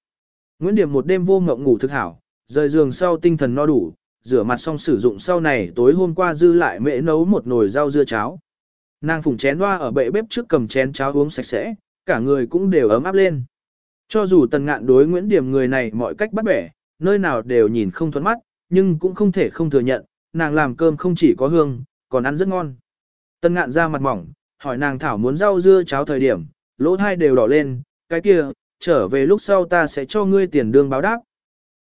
Nguyễn Điểm một đêm vô ngộng ngủ thực hảo, rời giường sau tinh thần no đủ, rửa mặt xong sử dụng sau này tối hôm qua dư lại mẹ nấu một nồi rau dưa cháo. Nàng phùng chén hoa ở bệ bếp trước cầm chén cháo uống sạch sẽ, cả người cũng đều ấm áp lên. Cho dù tần ngạn đối Nguyễn Điểm người này mọi cách bắt bẻ, nơi nào đều nhìn không thuẫn mắt, nhưng cũng không thể không thừa nhận, nàng làm cơm không chỉ có hương, còn ăn rất ngon. Tân ngạn ra mặt mỏng, hỏi nàng thảo muốn rau dưa cháo thời điểm, lỗ thai đều đỏ lên, cái kia, trở về lúc sau ta sẽ cho ngươi tiền đương báo đáp.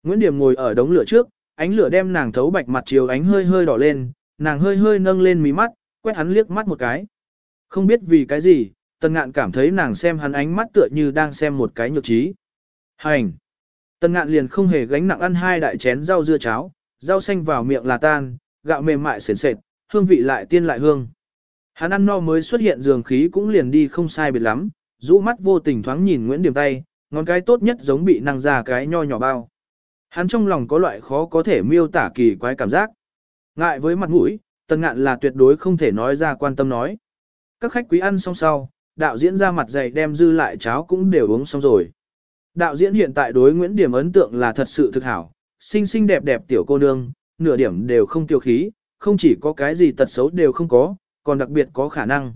Nguyễn Điểm ngồi ở đống lửa trước, ánh lửa đem nàng thấu bạch mặt chiều ánh hơi hơi đỏ lên, nàng hơi hơi nâng lên mí mắt, quét hắn liếc mắt một cái. Không biết vì cái gì, Tân Ngạn cảm thấy nàng xem hắn ánh mắt tựa như đang xem một cái nhược trí. Hành! Tân Ngạn liền không hề gánh nặng ăn hai đại chén rau dưa cháo, rau xanh vào miệng là tan, gạo mềm mại sền sệt, hương vị lại tiên lại hương. Hắn ăn no mới xuất hiện giường khí cũng liền đi không sai biệt lắm, rũ mắt vô tình thoáng nhìn Nguyễn Điểm tay, ngón cái tốt nhất giống bị năng ra cái nho nhỏ bao. Hắn trong lòng có loại khó có thể miêu tả kỳ quái cảm giác. Ngại với mặt mũi, tần ngạn là tuyệt đối không thể nói ra quan tâm nói. Các khách quý ăn xong sau, đạo diễn ra mặt dày đem dư lại cháo cũng đều uống xong rồi. Đạo diễn hiện tại đối Nguyễn Điểm ấn tượng là thật sự thực hảo, xinh xinh đẹp đẹp tiểu cô nương, nửa điểm đều không tiêu khí, không chỉ có cái gì tật xấu đều không có, còn đặc biệt có khả năng.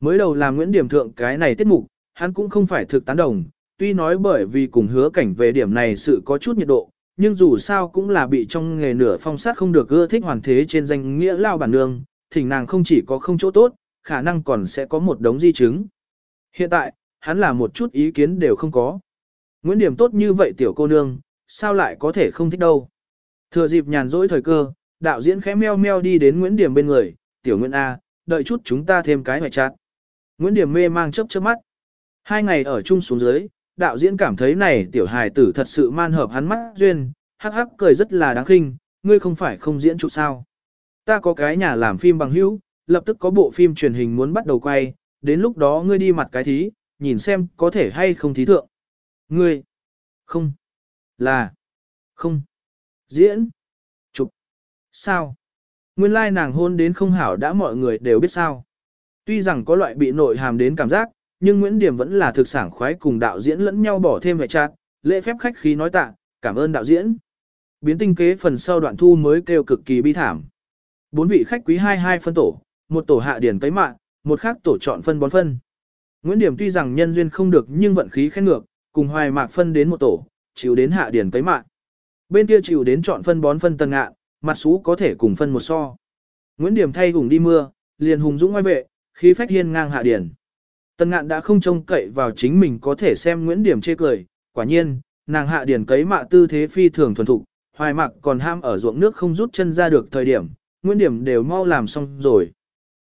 Mới đầu làm Nguyễn Điểm thượng cái này tiết mục, hắn cũng không phải thực tán đồng, tuy nói bởi vì cùng hứa cảnh về điểm này sự có chút nhiệt độ, nhưng dù sao cũng là bị trong nghề nửa phong sát không được ưa thích hoàn thế trên danh nghĩa lao bản nương, thỉnh nàng không chỉ có không chỗ tốt, khả năng còn sẽ có một đống di chứng. Hiện tại, hắn là một chút ý kiến đều không có. Nguyễn Điểm tốt như vậy tiểu cô nương, sao lại có thể không thích đâu. Thừa dịp nhàn rỗi thời cơ, đạo diễn khẽ meo meo đi đến Nguyễn Điểm bên người, tiểu Nguyễn A, đợi chút chúng ta thêm cái hoài chặt. Nguyễn Điểm mê mang chớp chớp mắt. Hai ngày ở chung xuống dưới, đạo diễn cảm thấy này tiểu hài tử thật sự man hợp hắn mắt duyên, hắc hắc cười rất là đáng khinh, ngươi không phải không diễn chụp sao. Ta có cái nhà làm phim bằng hữu, lập tức có bộ phim truyền hình muốn bắt đầu quay, đến lúc đó ngươi đi mặt cái thí, nhìn xem có thể hay không thí thượng. Ngươi, không, là, không, diễn, chụp, sao. Nguyên lai nàng hôn đến không hảo đã mọi người đều biết sao. Tuy rằng có loại bị nội hàm đến cảm giác, nhưng Nguyễn Điểm vẫn là thực sản khoái cùng đạo diễn lẫn nhau bỏ thêm vẻ chặt, lễ phép khách khí nói tạ, cảm ơn đạo diễn. Biến tinh kế phần sau đoạn thu mới kêu cực kỳ bi thảm. Bốn vị khách quý hai hai phân tổ, một tổ hạ điển cấy mạng, một khác tổ chọn phân bón phân. Nguyễn Điểm tuy rằng nhân duyên không được nhưng vận khí khen ngược, cùng hoài mạc phân đến một tổ, chịu đến hạ điển cấy mạng. Bên kia chịu đến chọn phân bón phân tầng ngạn, mặt xú có thể cùng phân một so. Nguyễn Điểm thay hùng đi mưa, liền hùng dũng ngoài vệ, khí phách hiên ngang hạ điển. Tần ngạn đã không trông cậy vào chính mình có thể xem Nguyễn Điểm chê cười, quả nhiên, nàng hạ điển cấy mạ tư thế phi thường thuần thục, hoài mặc còn ham ở ruộng nước không rút chân ra được thời điểm, Nguyễn Điểm đều mau làm xong rồi.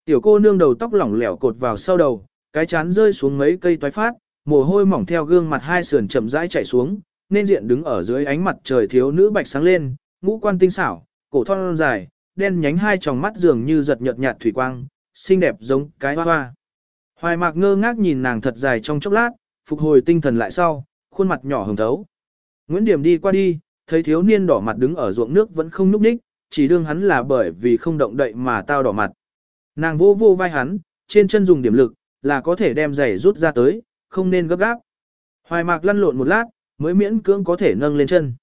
Tiểu cô nương đầu tóc lỏng lẻo cột vào sau đầu, cái chán rơi xuống mấy cây toái phát, mồ hôi mỏng theo gương mặt hai sườn chậm rãi chảy xuống, nên diện đứng ở dưới ánh mặt trời thiếu nữ bạch sáng lên, ngũ quan tinh xảo, cổ thon dài, đen nhánh hai tròng mắt dường như giật nhợt nhạt thủy quang, xinh đẹp giống cái hoa hoa. Hoài mạc ngơ ngác nhìn nàng thật dài trong chốc lát, phục hồi tinh thần lại sau, khuôn mặt nhỏ hồng thấu. Nguyễn Điểm đi qua đi, thấy thiếu niên đỏ mặt đứng ở ruộng nước vẫn không núp đích, chỉ đương hắn là bởi vì không động đậy mà tao đỏ mặt. Nàng vô vô vai hắn, trên chân dùng điểm lực, là có thể đem giày rút ra tới, không nên gấp gáp. Hoài mạc lăn lộn một lát, mới miễn cưỡng có thể nâng lên chân.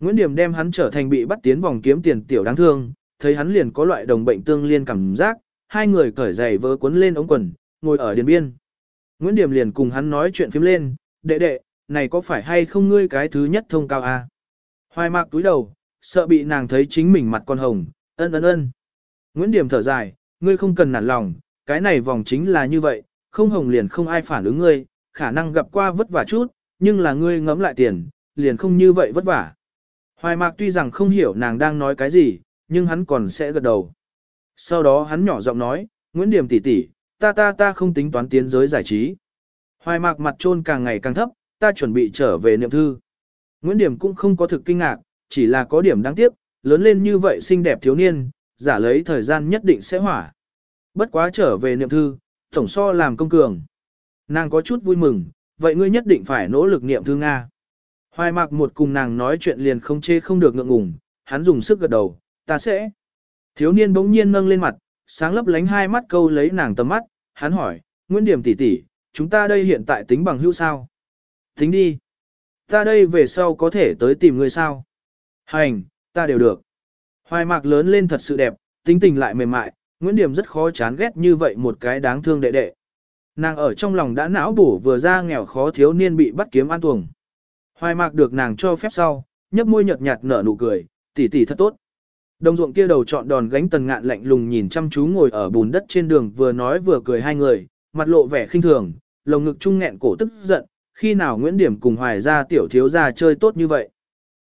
Nguyễn Điểm đem hắn trở thành bị bắt tiến vòng kiếm tiền tiểu đáng thương, thấy hắn liền có loại đồng bệnh tương liên cảm giác, hai người cởi giày vớ cuốn lên ống quần, ngồi ở điền biên. Nguyễn Điểm liền cùng hắn nói chuyện phím lên, đệ đệ, này có phải hay không ngươi cái thứ nhất thông cao à? Hoài mạc túi đầu, sợ bị nàng thấy chính mình mặt con hồng, ân ân ân. Nguyễn Điểm thở dài, ngươi không cần nản lòng, cái này vòng chính là như vậy, không hồng liền không ai phản ứng ngươi, khả năng gặp qua vất vả chút, nhưng là ngươi ngẫm lại tiền, liền không như vậy vất vả. Hoài mạc tuy rằng không hiểu nàng đang nói cái gì, nhưng hắn còn sẽ gật đầu. Sau đó hắn nhỏ giọng nói, Nguyễn Điểm tỷ tỷ, ta ta ta không tính toán tiến giới giải trí. Hoài mạc mặt trôn càng ngày càng thấp, ta chuẩn bị trở về niệm thư. Nguyễn Điểm cũng không có thực kinh ngạc, chỉ là có điểm đáng tiếc, lớn lên như vậy xinh đẹp thiếu niên, giả lấy thời gian nhất định sẽ hỏa. Bất quá trở về niệm thư, tổng so làm công cường. Nàng có chút vui mừng, vậy ngươi nhất định phải nỗ lực niệm thư Nga. Hoài mạc một cùng nàng nói chuyện liền không chê không được ngượng ngùng, hắn dùng sức gật đầu, ta sẽ. Thiếu niên bỗng nhiên nâng lên mặt, sáng lấp lánh hai mắt câu lấy nàng tầm mắt, hắn hỏi, Nguyễn Điểm tỷ tỷ, chúng ta đây hiện tại tính bằng hữu sao? Tính đi. Ta đây về sau có thể tới tìm người sao? Hành, ta đều được. Hoài mạc lớn lên thật sự đẹp, tính tình lại mềm mại, Nguyễn Điểm rất khó chán ghét như vậy một cái đáng thương đệ đệ. Nàng ở trong lòng đã não bổ vừa ra nghèo khó thiếu niên bị bắt kiếm an tuồng. Hoài mạc được nàng cho phép sau, nhấp môi nhợt nhạt nở nụ cười, tỷ tỷ thật tốt. Đồng ruộng kia đầu chọn đòn gánh tần ngạn lạnh lùng nhìn chăm chú ngồi ở bùn đất trên đường vừa nói vừa cười hai người, mặt lộ vẻ khinh thường, lồng ngực trung nghẹn cổ tức giận, khi nào Nguyễn Điểm cùng Hoài gia tiểu thiếu gia chơi tốt như vậy.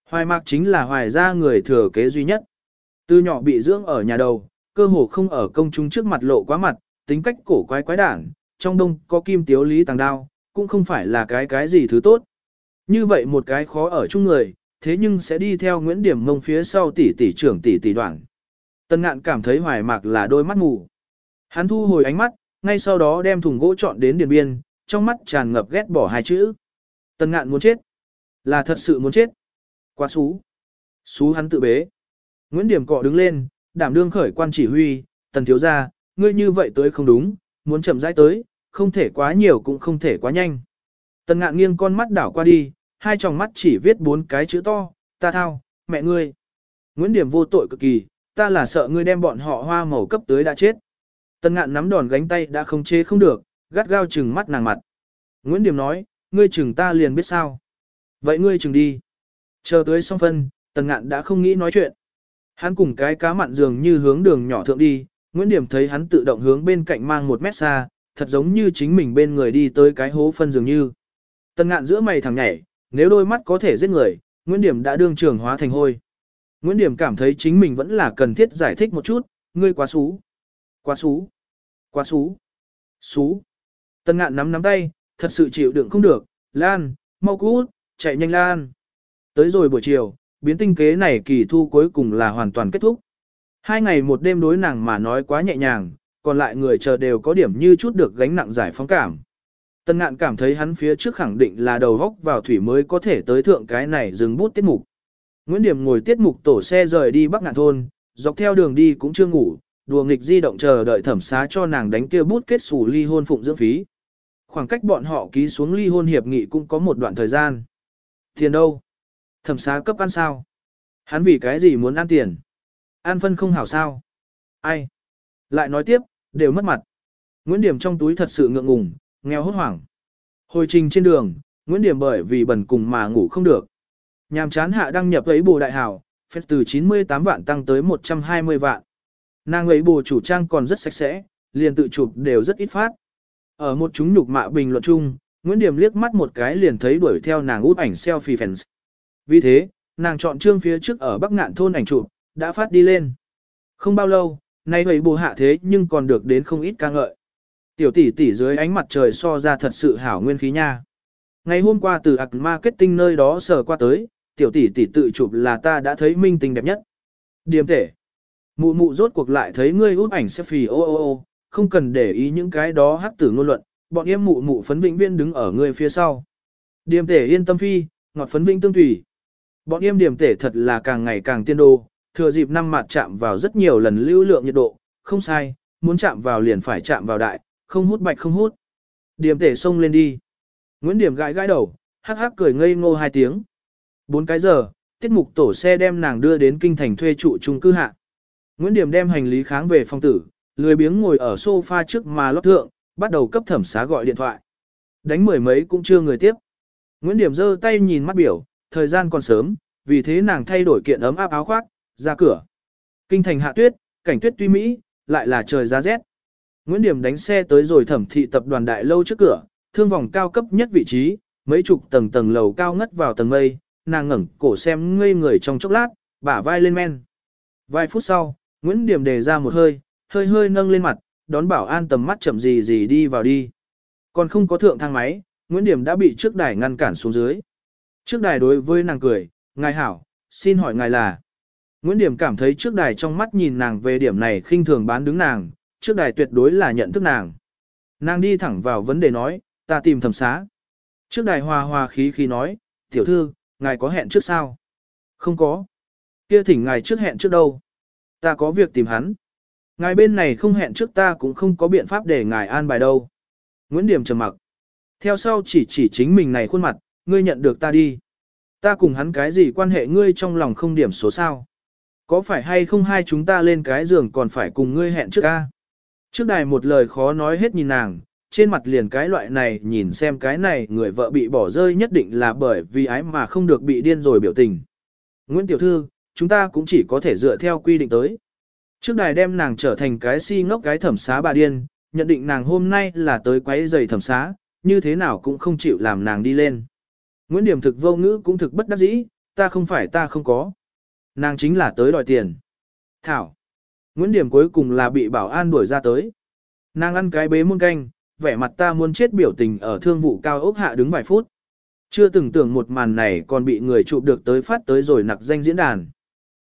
Hoài Mạc chính là Hoài gia người thừa kế duy nhất. Từ nhỏ bị dưỡng ở nhà đầu, cơ hồ không ở công chúng trước mặt lộ quá mặt, tính cách cổ quái quái đản, trong đông có kim tiếu lý tàng đao, cũng không phải là cái cái gì thứ tốt. Như vậy một cái khó ở chung người, thế nhưng sẽ đi theo Nguyễn Điểm mông phía sau tỷ tỷ trưởng tỷ tỷ đoạn. Tân ngạn cảm thấy hoài mạc là đôi mắt mù. Hắn thu hồi ánh mắt, ngay sau đó đem thùng gỗ chọn đến điền biên, trong mắt tràn ngập ghét bỏ hai chữ. Tân ngạn muốn chết. Là thật sự muốn chết. Quá xú. Xú hắn tự bế. Nguyễn Điểm cọ đứng lên, đảm đương khởi quan chỉ huy, tần thiếu ra, ngươi như vậy tới không đúng, muốn chậm rãi tới, không thể quá nhiều cũng không thể quá nhanh. Tần ngạn nghiêng con mắt đảo qua đi, hai tròng mắt chỉ viết bốn cái chữ to, ta thao, mẹ ngươi. Nguyễn Điểm vô tội cực kỳ, ta là sợ ngươi đem bọn họ hoa màu cấp tới đã chết. Tần ngạn nắm đòn gánh tay đã không chế không được, gắt gao chừng mắt nàng mặt. Nguyễn Điểm nói, ngươi chừng ta liền biết sao. Vậy ngươi chừng đi. Chờ tới xong phân, tần ngạn đã không nghĩ nói chuyện. Hắn cùng cái cá mặn dường như hướng đường nhỏ thượng đi, Nguyễn Điểm thấy hắn tự động hướng bên cạnh mang một mét xa, thật giống như chính mình bên người đi tới cái hố phân dường như. Tần ngạn giữa mày thằng nhảy, nếu đôi mắt có thể giết người, Nguyễn Điểm đã đương trường hóa thành hôi. Nguyễn Điểm cảm thấy chính mình vẫn là cần thiết giải thích một chút, ngươi quá xú. Quá xú. Quá xú. Xú. Tần ngạn nắm nắm tay, thật sự chịu đựng không được, Lan, mau cút, chạy nhanh Lan. Tới rồi buổi chiều, biến tinh kế này kỳ thu cuối cùng là hoàn toàn kết thúc. Hai ngày một đêm đối nàng mà nói quá nhẹ nhàng, còn lại người chờ đều có điểm như chút được gánh nặng giải phóng cảm. Tân ngạn cảm thấy hắn phía trước khẳng định là đầu góc vào thủy mới có thể tới thượng cái này dừng bút tiết mục. Nguyễn Điểm ngồi tiết mục tổ xe rời đi Bắc Ngạn Thôn, dọc theo đường đi cũng chưa ngủ, đùa nghịch di động chờ đợi thẩm xá cho nàng đánh kia bút kết sủ ly hôn phụng dưỡng phí. Khoảng cách bọn họ ký xuống ly hôn hiệp nghị cũng có một đoạn thời gian. Tiền đâu? Thẩm xá cấp ăn sao? Hắn vì cái gì muốn ăn tiền? Ăn phân không hảo sao? Ai? Lại nói tiếp, đều mất mặt. Nguyễn Điểm trong túi thật sự ngượng ngùng, nghèo hốt hoảng. Hồi trình trên đường, Nguyễn Điểm bởi vì bẩn cùng mà ngủ không được. Nhàm chán hạ đăng nhập ấy bù đại hảo, phép từ 98 vạn tăng tới 120 vạn. Nàng ấy bù chủ trang còn rất sạch sẽ, liền tự chụp đều rất ít phát. Ở một chúng nhục mạ bình luận chung, Nguyễn Điểm liếc mắt một cái liền thấy đuổi theo nàng út ảnh selfie fans. Vì thế, nàng chọn trương phía trước ở Bắc Ngạn thôn ảnh chụp, đã phát đi lên. Không bao lâu, nay vậy bù hạ thế nhưng còn được đến không ít ca ngợi. Tiểu tỷ tỷ dưới ánh mặt trời so ra thật sự hảo nguyên khí nha. Ngày hôm qua từ ạc marketing nơi đó sờ qua tới, tiểu tỷ tỷ tự chụp là ta đã thấy minh tình đẹp nhất. Điềm tể. Mụ mụ rốt cuộc lại thấy ngươi út ảnh selfie ô ô ô, không cần để ý những cái đó hắc tử ngôn luận, bọn em mụ mụ phấn vĩnh viên đứng ở ngươi phía sau. Điềm tể yên tâm phi, ngọt phấn vĩnh tương thủy Bọn em điềm tể thật là càng ngày càng tiên đồ thừa dịp năm mặt chạm vào rất nhiều lần lưu lượng nhiệt độ, không sai, muốn chạm vào liền phải chạm vào đại, không hút bạch không hút. Điểm tể xông lên đi. Nguyễn Điểm gãi gãi đầu, hắc hắc cười ngây ngô hai tiếng. Bốn cái giờ, tiết mục tổ xe đem nàng đưa đến kinh thành thuê trụ trung cư hạ. Nguyễn Điểm đem hành lý kháng về phòng tử, lười biếng ngồi ở sofa trước mà lót thượng, bắt đầu cấp thẩm xá gọi điện thoại. Đánh mười mấy cũng chưa người tiếp. Nguyễn Điểm giơ tay nhìn mắt biểu, thời gian còn sớm, vì thế nàng thay đổi kiện ấm áp áo khoác, ra cửa. Kinh thành hạ tuyết, cảnh tuyết tuy mỹ, lại là trời giá rét. Nguyễn Điểm đánh xe tới rồi thẩm thị tập đoàn đại lâu trước cửa, thương vòng cao cấp nhất vị trí, mấy chục tầng tầng lầu cao ngất vào tầng mây, nàng ngẩng cổ xem ngây người trong chốc lát, bả vai lên men. Vài phút sau, Nguyễn Điểm đề ra một hơi, hơi hơi nâng lên mặt, đón bảo an tầm mắt chậm gì gì đi vào đi. Còn không có thượng thang máy, Nguyễn Điểm đã bị trước đài ngăn cản xuống dưới. Trước đài đối với nàng cười, ngài hảo, xin hỏi ngài là. Nguyễn Điểm cảm thấy trước đài trong mắt nhìn nàng về điểm này khinh thường bán đứng nàng, trước đài tuyệt đối là nhận thức nàng. Nàng đi thẳng vào vấn đề nói, ta tìm thẩm xá. Trước đài hòa hòa khí khí nói, tiểu thư, ngài có hẹn trước sao? Không có. Kia thỉnh ngài trước hẹn trước đâu? Ta có việc tìm hắn. Ngài bên này không hẹn trước ta cũng không có biện pháp để ngài an bài đâu. Nguyễn Điểm trầm mặc. Theo sau chỉ chỉ chính mình này khuôn mặt, ngươi nhận được ta đi. Ta cùng hắn cái gì quan hệ ngươi trong lòng không điểm số sao? Có phải hay không hai chúng ta lên cái giường còn phải cùng ngươi hẹn trước ca? Trước đài một lời khó nói hết nhìn nàng, trên mặt liền cái loại này nhìn xem cái này người vợ bị bỏ rơi nhất định là bởi vì ái mà không được bị điên rồi biểu tình. Nguyễn Tiểu Thư, chúng ta cũng chỉ có thể dựa theo quy định tới. Trước đài đem nàng trở thành cái si ngốc cái thẩm xá bà điên, nhận định nàng hôm nay là tới quấy giày thẩm xá, như thế nào cũng không chịu làm nàng đi lên. Nguyễn Điểm thực vô ngữ cũng thực bất đắc dĩ, ta không phải ta không có. Nàng chính là tới đòi tiền. Thảo. Nguyễn Điểm cuối cùng là bị bảo an đuổi ra tới. Nàng ăn cái bế muôn canh, vẻ mặt ta muốn chết biểu tình ở thương vụ cao ốc hạ đứng vài phút. Chưa từng tưởng một màn này còn bị người chụp được tới phát tới rồi nặc danh diễn đàn.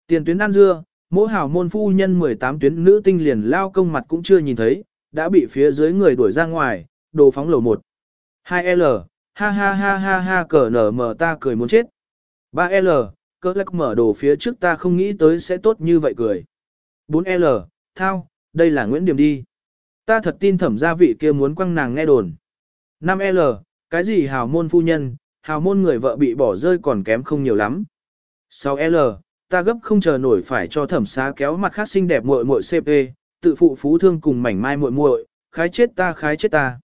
Tiền tuyến ăn dưa, mỗi hào môn phu nhân 18 tuyến nữ tinh liền lao công mặt cũng chưa nhìn thấy, đã bị phía dưới người đuổi ra ngoài, đồ phóng lầu 1. 2L, ha ha ha ha ha cờ nở mở ta cười muốn chết. 3L, cỡ lắc mở đồ phía trước ta không nghĩ tới sẽ tốt như vậy cười. 4L, thao, đây là Nguyễn Điểm đi. Ta thật tin thẩm gia vị kia muốn quăng nàng nghe đồn. 5L, cái gì hào môn phu nhân, hào môn người vợ bị bỏ rơi còn kém không nhiều lắm. 6L, ta gấp không chờ nổi phải cho thẩm xá kéo mặt khác xinh đẹp muội muội CP, tự phụ phú thương cùng mảnh mai muội muội, khái chết ta khái chết ta.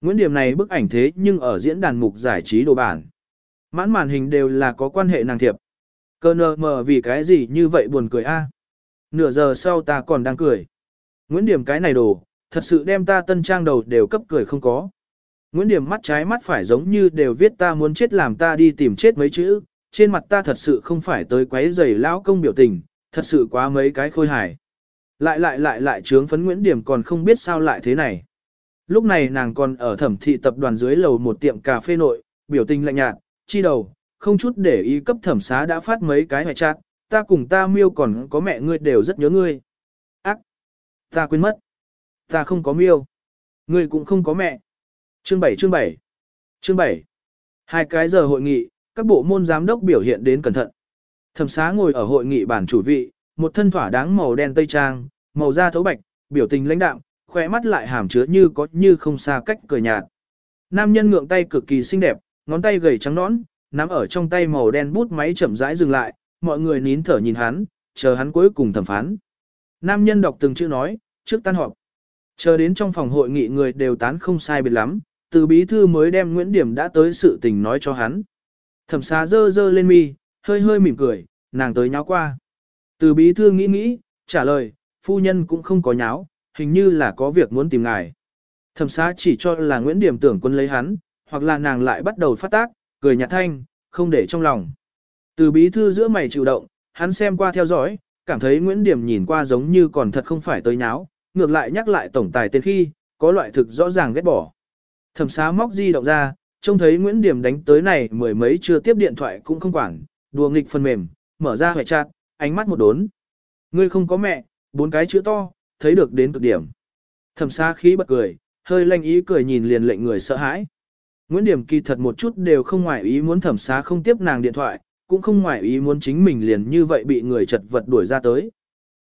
Nguyễn Điểm này bức ảnh thế nhưng ở diễn đàn mục giải trí đồ bản. Mãn màn hình đều là có quan hệ nàng thiệp. Cơ nơ mờ vì cái gì như vậy buồn cười a? Nửa giờ sau ta còn đang cười. Nguyễn Điểm cái này đồ, thật sự đem ta tân trang đầu đều cấp cười không có. Nguyễn Điểm mắt trái mắt phải giống như đều viết ta muốn chết làm ta đi tìm chết mấy chữ, trên mặt ta thật sự không phải tới quấy giày lão công biểu tình, thật sự quá mấy cái khôi hài. Lại lại lại lại trướng phấn Nguyễn Điểm còn không biết sao lại thế này. Lúc này nàng còn ở thẩm thị tập đoàn dưới lầu một tiệm cà phê nội, biểu tình lạnh nhạt, chi đầu, không chút để ý cấp thẩm xá đã phát mấy cái hoài chát, ta cùng ta miêu còn có mẹ ngươi đều rất nhớ ngươi. Ác! Ta quên mất. Ta không có miêu. Ngươi cũng không có mẹ. Chương 7 chương 7 Chương 7 Hai cái giờ hội nghị, các bộ môn giám đốc biểu hiện đến cẩn thận. Thẩm xá ngồi ở hội nghị bản chủ vị, một thân thỏa đáng màu đen tây trang, màu da thấu bạch, biểu tình lãnh đạm, khỏe mắt lại hàm chứa như có như không xa cách cười nhạt. Nam nhân ngượng tay cực kỳ xinh đẹp, ngón tay gầy trắng nõn, nắm ở trong tay màu đen bút máy chậm rãi dừng lại, mọi người nín thở nhìn hắn, chờ hắn cuối cùng thẩm phán. Nam nhân đọc từng chữ nói, trước tan họp. Chờ đến trong phòng hội nghị người đều tán không sai biệt lắm, từ bí thư mới đem Nguyễn Điểm đã tới sự tình nói cho hắn. Thẩm xá dơ dơ lên mi, hơi hơi mỉm cười, nàng tới nháo qua. Từ bí thư nghĩ nghĩ, trả lời, phu nhân cũng không có nháo, hình như là có việc muốn tìm ngài. Thẩm xá chỉ cho là Nguyễn Điểm tưởng quân lấy hắn, hoặc là nàng lại bắt đầu phát tác, cười nhạt thanh, không để trong lòng. Từ bí thư giữa mày chịu động, hắn xem qua theo dõi, cảm thấy Nguyễn Điểm nhìn qua giống như còn thật không phải tới nháo, ngược lại nhắc lại tổng tài tên khi, có loại thực rõ ràng ghét bỏ. Thẩm xá móc di động ra, trông thấy Nguyễn Điểm đánh tới này mười mấy chưa tiếp điện thoại cũng không quản, đùa nghịch phần mềm, mở ra hệ chat, ánh mắt một đốn. Ngươi không có mẹ, bốn cái chữ to, thấy được đến cực điểm. Thẩm xá khí bật cười, hơi lanh ý cười nhìn liền lệnh người sợ hãi. Nguyễn Điểm kỳ thật một chút đều không ngoại ý muốn thẩm xá không tiếp nàng điện thoại, cũng không ngoại ý muốn chính mình liền như vậy bị người chật vật đuổi ra tới.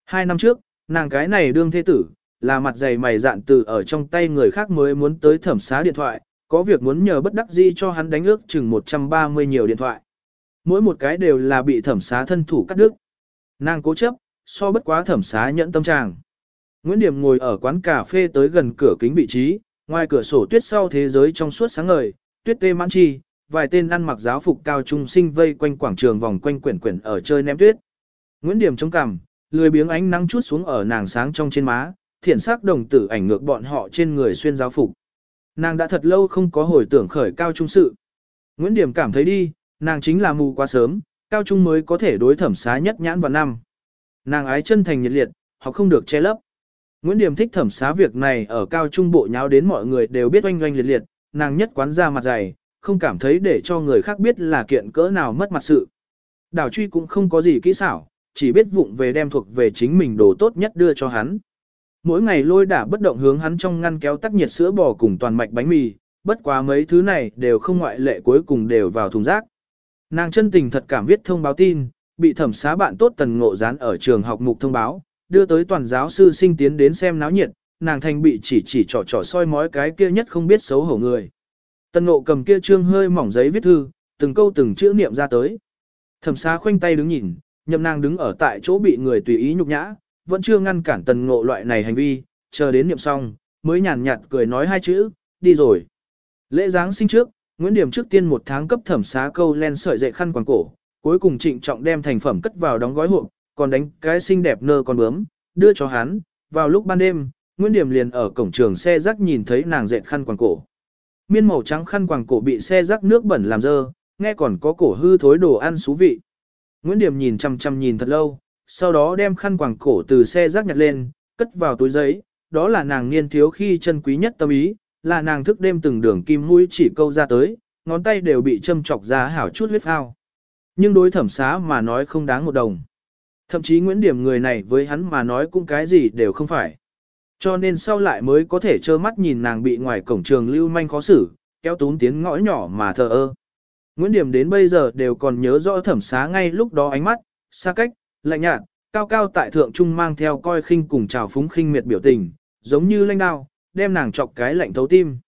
Hai năm trước, nàng cái này đương thế tử, là mặt dày mày dạn từ ở trong tay người khác mới muốn tới thẩm xá điện thoại, có việc muốn nhờ bất đắc dĩ cho hắn đánh ước chừng 130 nhiều điện thoại. Mỗi một cái đều là bị thẩm xá thân thủ cắt đứt. Nàng cố chấp, so bất quá thẩm xá nhẫn tâm trạng. Nguyễn Điểm ngồi ở quán cà phê tới gần cửa kính vị trí, ngoài cửa sổ tuyết sau thế giới trong suốt sáng ngời, tuyết tê mãn chi, vài tên ăn mặc giáo phục cao trung sinh vây quanh quảng trường vòng quanh quyển quyển ở chơi ném tuyết. Nguyễn Điểm chống cằm, lười biếng ánh nắng chút xuống ở nàng sáng trong trên má, thiện sắc đồng tử ảnh ngược bọn họ trên người xuyên giáo phục. Nàng đã thật lâu không có hồi tưởng khởi cao trung sự. Nguyễn Điểm cảm thấy đi, nàng chính là mù quá sớm, cao trung mới có thể đối thẩm xá nhất nhãn vào năm. Nàng ái chân thành nhiệt liệt, họ không được che lấp. Nguyễn Điểm thích thẩm xá việc này ở cao trung bộ nháo đến mọi người đều biết oanh oanh liệt liệt, nàng nhất quán ra mặt dày, không cảm thấy để cho người khác biết là kiện cỡ nào mất mặt sự. Đào truy cũng không có gì kỹ xảo, chỉ biết vụng về đem thuộc về chính mình đồ tốt nhất đưa cho hắn. Mỗi ngày lôi đả bất động hướng hắn trong ngăn kéo tắc nhiệt sữa bò cùng toàn mạch bánh mì, bất quá mấy thứ này đều không ngoại lệ cuối cùng đều vào thùng rác. Nàng chân tình thật cảm viết thông báo tin, bị thẩm xá bạn tốt tần ngộ dán ở trường học mục thông báo, đưa tới toàn giáo sư sinh tiến đến xem náo nhiệt, nàng thành bị chỉ chỉ trò trò soi mói cái kia nhất không biết xấu hổ người. Tần ngộ cầm kia trương hơi mỏng giấy viết thư, từng câu từng chữ niệm ra tới. Thẩm xá khoanh tay đứng nhìn, nhậm nàng đứng ở tại chỗ bị người tùy ý nhục nhã, vẫn chưa ngăn cản tần ngộ loại này hành vi, chờ đến niệm xong, mới nhàn nhạt cười nói hai chữ, đi rồi. Lễ Giáng sinh trước, Nguyễn Điểm trước tiên một tháng cấp thẩm xá câu len sợi dậy khăn quàng cổ, cuối cùng trịnh trọng đem thành phẩm cất vào đóng gói hộp, còn đánh cái xinh đẹp nơ con bướm, đưa cho hắn, vào lúc ban đêm, Nguyễn Điểm liền ở cổng trường xe rác nhìn thấy nàng dệt khăn quàng cổ. Miên màu trắng khăn quàng cổ bị xe rác nước bẩn làm dơ, nghe còn có cổ hư thối đồ ăn xú vị. Nguyễn Điểm nhìn chăm chăm nhìn thật lâu, sau đó đem khăn quàng cổ từ xe rác nhặt lên, cất vào túi giấy, đó là nàng niên thiếu khi chân quý nhất tâm ý, là nàng thức đêm từng đường kim mũi chỉ câu ra tới, ngón tay đều bị châm chọc ra hảo chút huyết phao. Nhưng đối thẩm xá mà nói không đáng một đồng. Thậm chí Nguyễn Điểm người này với hắn mà nói cũng cái gì đều không phải. Cho nên sau lại mới có thể trơ mắt nhìn nàng bị ngoài cổng trường lưu manh khó xử, kéo tún tiến ngõ nhỏ mà thờ ơ. Nguyễn Điểm đến bây giờ đều còn nhớ rõ thẩm xá ngay lúc đó ánh mắt, xa cách, lạnh nhạt, cao cao tại thượng trung mang theo coi khinh cùng chào phúng khinh miệt biểu tình, giống như lanh đao, đem nàng chọc cái lạnh thấu tim.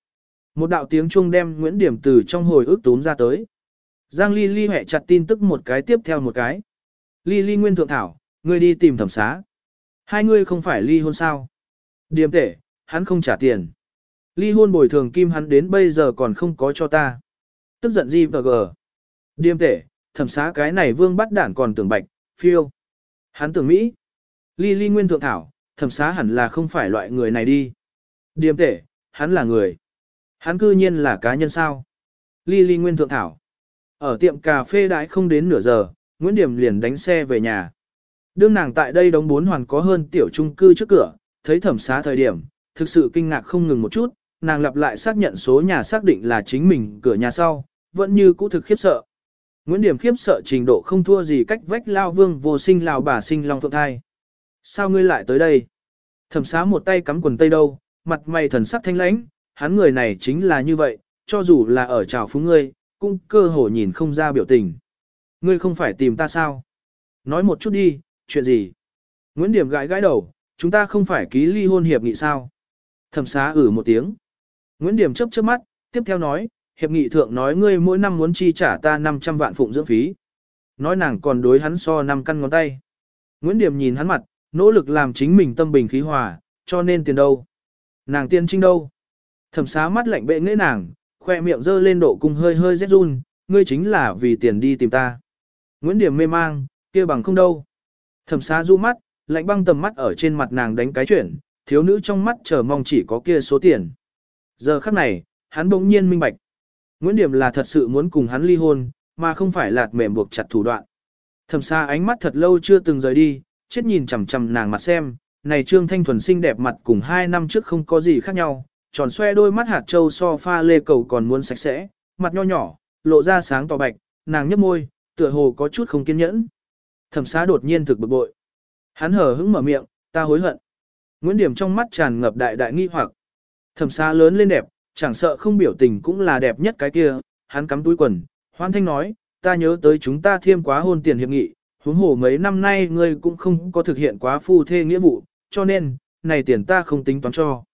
Một đạo tiếng chuông đem Nguyễn Điểm từ trong hồi ức tún ra tới. Giang Ly Ly hẹ chặt tin tức một cái tiếp theo một cái. Ly Ly Nguyên Thượng Thảo, ngươi đi tìm thẩm xá. Hai ngươi không phải ly hôn sao? Điềm tể, hắn không trả tiền. Ly hôn bồi thường kim hắn đến bây giờ còn không có cho ta. Tức giận gì và gờ. Điềm tể, thẩm xá cái này vương bắt đản còn tưởng bạch, phiêu. Hắn tưởng Mỹ. Ly ly nguyên thượng thảo, thẩm xá hẳn là không phải loại người này đi. Điềm tể, hắn là người. Hắn cư nhiên là cá nhân sao. Ly ly nguyên thượng thảo. Ở tiệm cà phê đãi không đến nửa giờ, Nguyễn Điểm liền đánh xe về nhà. Đương nàng tại đây đóng bốn hoàn có hơn tiểu trung cư trước cửa, thấy thẩm xá thời điểm, thực sự kinh ngạc không ngừng một chút, nàng lặp lại xác nhận số nhà xác định là chính mình cửa nhà sau, vẫn như cũ thực khiếp sợ. Nguyễn Điểm khiếp sợ trình độ không thua gì cách vách lao vương vô sinh lao bà sinh long phượng thai. Sao ngươi lại tới đây? Thẩm xá một tay cắm quần tây đâu, mặt mày thần sắc thanh lãnh, hắn người này chính là như vậy, cho dù là ở trào phúng ngươi, cũng cơ hồ nhìn không ra biểu tình. Ngươi không phải tìm ta sao? Nói một chút đi, chuyện gì? Nguyễn Điểm gãi gãi đầu, chúng ta không phải ký ly hôn hiệp nghị sao? Thẩm xá ử một tiếng. Nguyễn Điểm chớp chớp mắt, tiếp theo nói, hiệp nghị thượng nói ngươi mỗi năm muốn chi trả ta 500 vạn phụng dưỡng phí. Nói nàng còn đối hắn so năm căn ngón tay. Nguyễn Điểm nhìn hắn mặt, nỗ lực làm chính mình tâm bình khí hòa, cho nên tiền đâu? Nàng tiên trinh đâu? Thẩm xá mắt lạnh bệ nghễ nàng, khoe miệng dơ lên độ cung hơi hơi rét run, ngươi chính là vì tiền đi tìm ta. Nguyễn Điểm mê mang, kia bằng không đâu. Thẩm xá du mắt, lạnh băng tầm mắt ở trên mặt nàng đánh cái chuyển, thiếu nữ trong mắt chờ mong chỉ có kia số tiền. Giờ khắc này, hắn bỗng nhiên minh bạch. Nguyễn Điểm là thật sự muốn cùng hắn ly hôn, mà không phải lạt mềm buộc chặt thủ đoạn. Thẩm xa ánh mắt thật lâu chưa từng rời đi, chết nhìn chằm chằm nàng mặt xem, này trương thanh thuần xinh đẹp mặt cùng hai năm trước không có gì khác nhau, tròn xoe đôi mắt hạt châu so pha lê cầu còn muốn sạch sẽ, mặt nho nhỏ, lộ ra sáng tỏ bạch, nàng nhấp môi, tựa hồ có chút không kiên nhẫn. Thẩm xá đột nhiên thực bực bội. Hắn hở hững mở miệng, ta hối hận. Nguyễn Điểm trong mắt tràn ngập đại đại nghi hoặc. Thẩm xá lớn lên đẹp, chẳng sợ không biểu tình cũng là đẹp nhất cái kia, hắn cắm túi quần, hoan thanh nói, ta nhớ tới chúng ta thiêm quá hôn tiền hiệp nghị, huống hồ mấy năm nay ngươi cũng không có thực hiện quá phu thê nghĩa vụ, cho nên, này tiền ta không tính toán cho.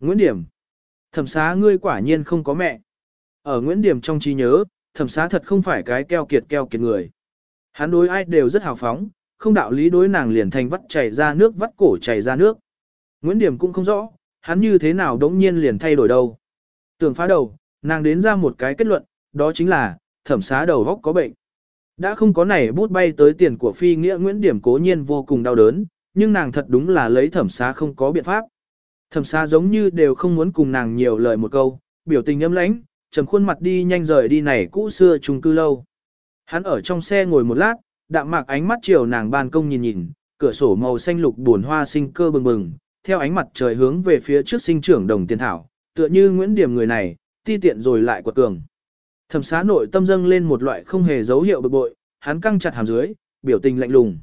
Nguyễn Điểm Thẩm xá ngươi quả nhiên không có mẹ. Ở Nguyễn Điểm trong trí nhớ, thẩm xá thật không phải cái keo kiệt keo kiệt người. Hắn đối ai đều rất hào phóng, không đạo lý đối nàng liền thành vắt chảy ra nước vắt cổ chảy ra nước. Nguyễn Điểm cũng không rõ, hắn như thế nào đống nhiên liền thay đổi đâu. Tưởng phá đầu, nàng đến ra một cái kết luận, đó chính là, thẩm xá đầu góc có bệnh. Đã không có này bút bay tới tiền của phi nghĩa Nguyễn Điểm cố nhiên vô cùng đau đớn, nhưng nàng thật đúng là lấy thẩm xá không có biện pháp. Thẩm xá giống như đều không muốn cùng nàng nhiều lời một câu, biểu tình âm lãnh, trầm khuôn mặt đi nhanh rời đi này cũ xưa trùng cư lâu. Hắn ở trong xe ngồi một lát, đạm mạc ánh mắt chiều nàng ban công nhìn nhìn, cửa sổ màu xanh lục buồn hoa sinh cơ bừng bừng, theo ánh mặt trời hướng về phía trước sinh trưởng đồng tiền thảo, tựa như Nguyễn Điểm người này, ti tiện rồi lại quật cường. Thẩm xá nội tâm dâng lên một loại không hề dấu hiệu bực bội, hắn căng chặt hàm dưới, biểu tình lạnh lùng.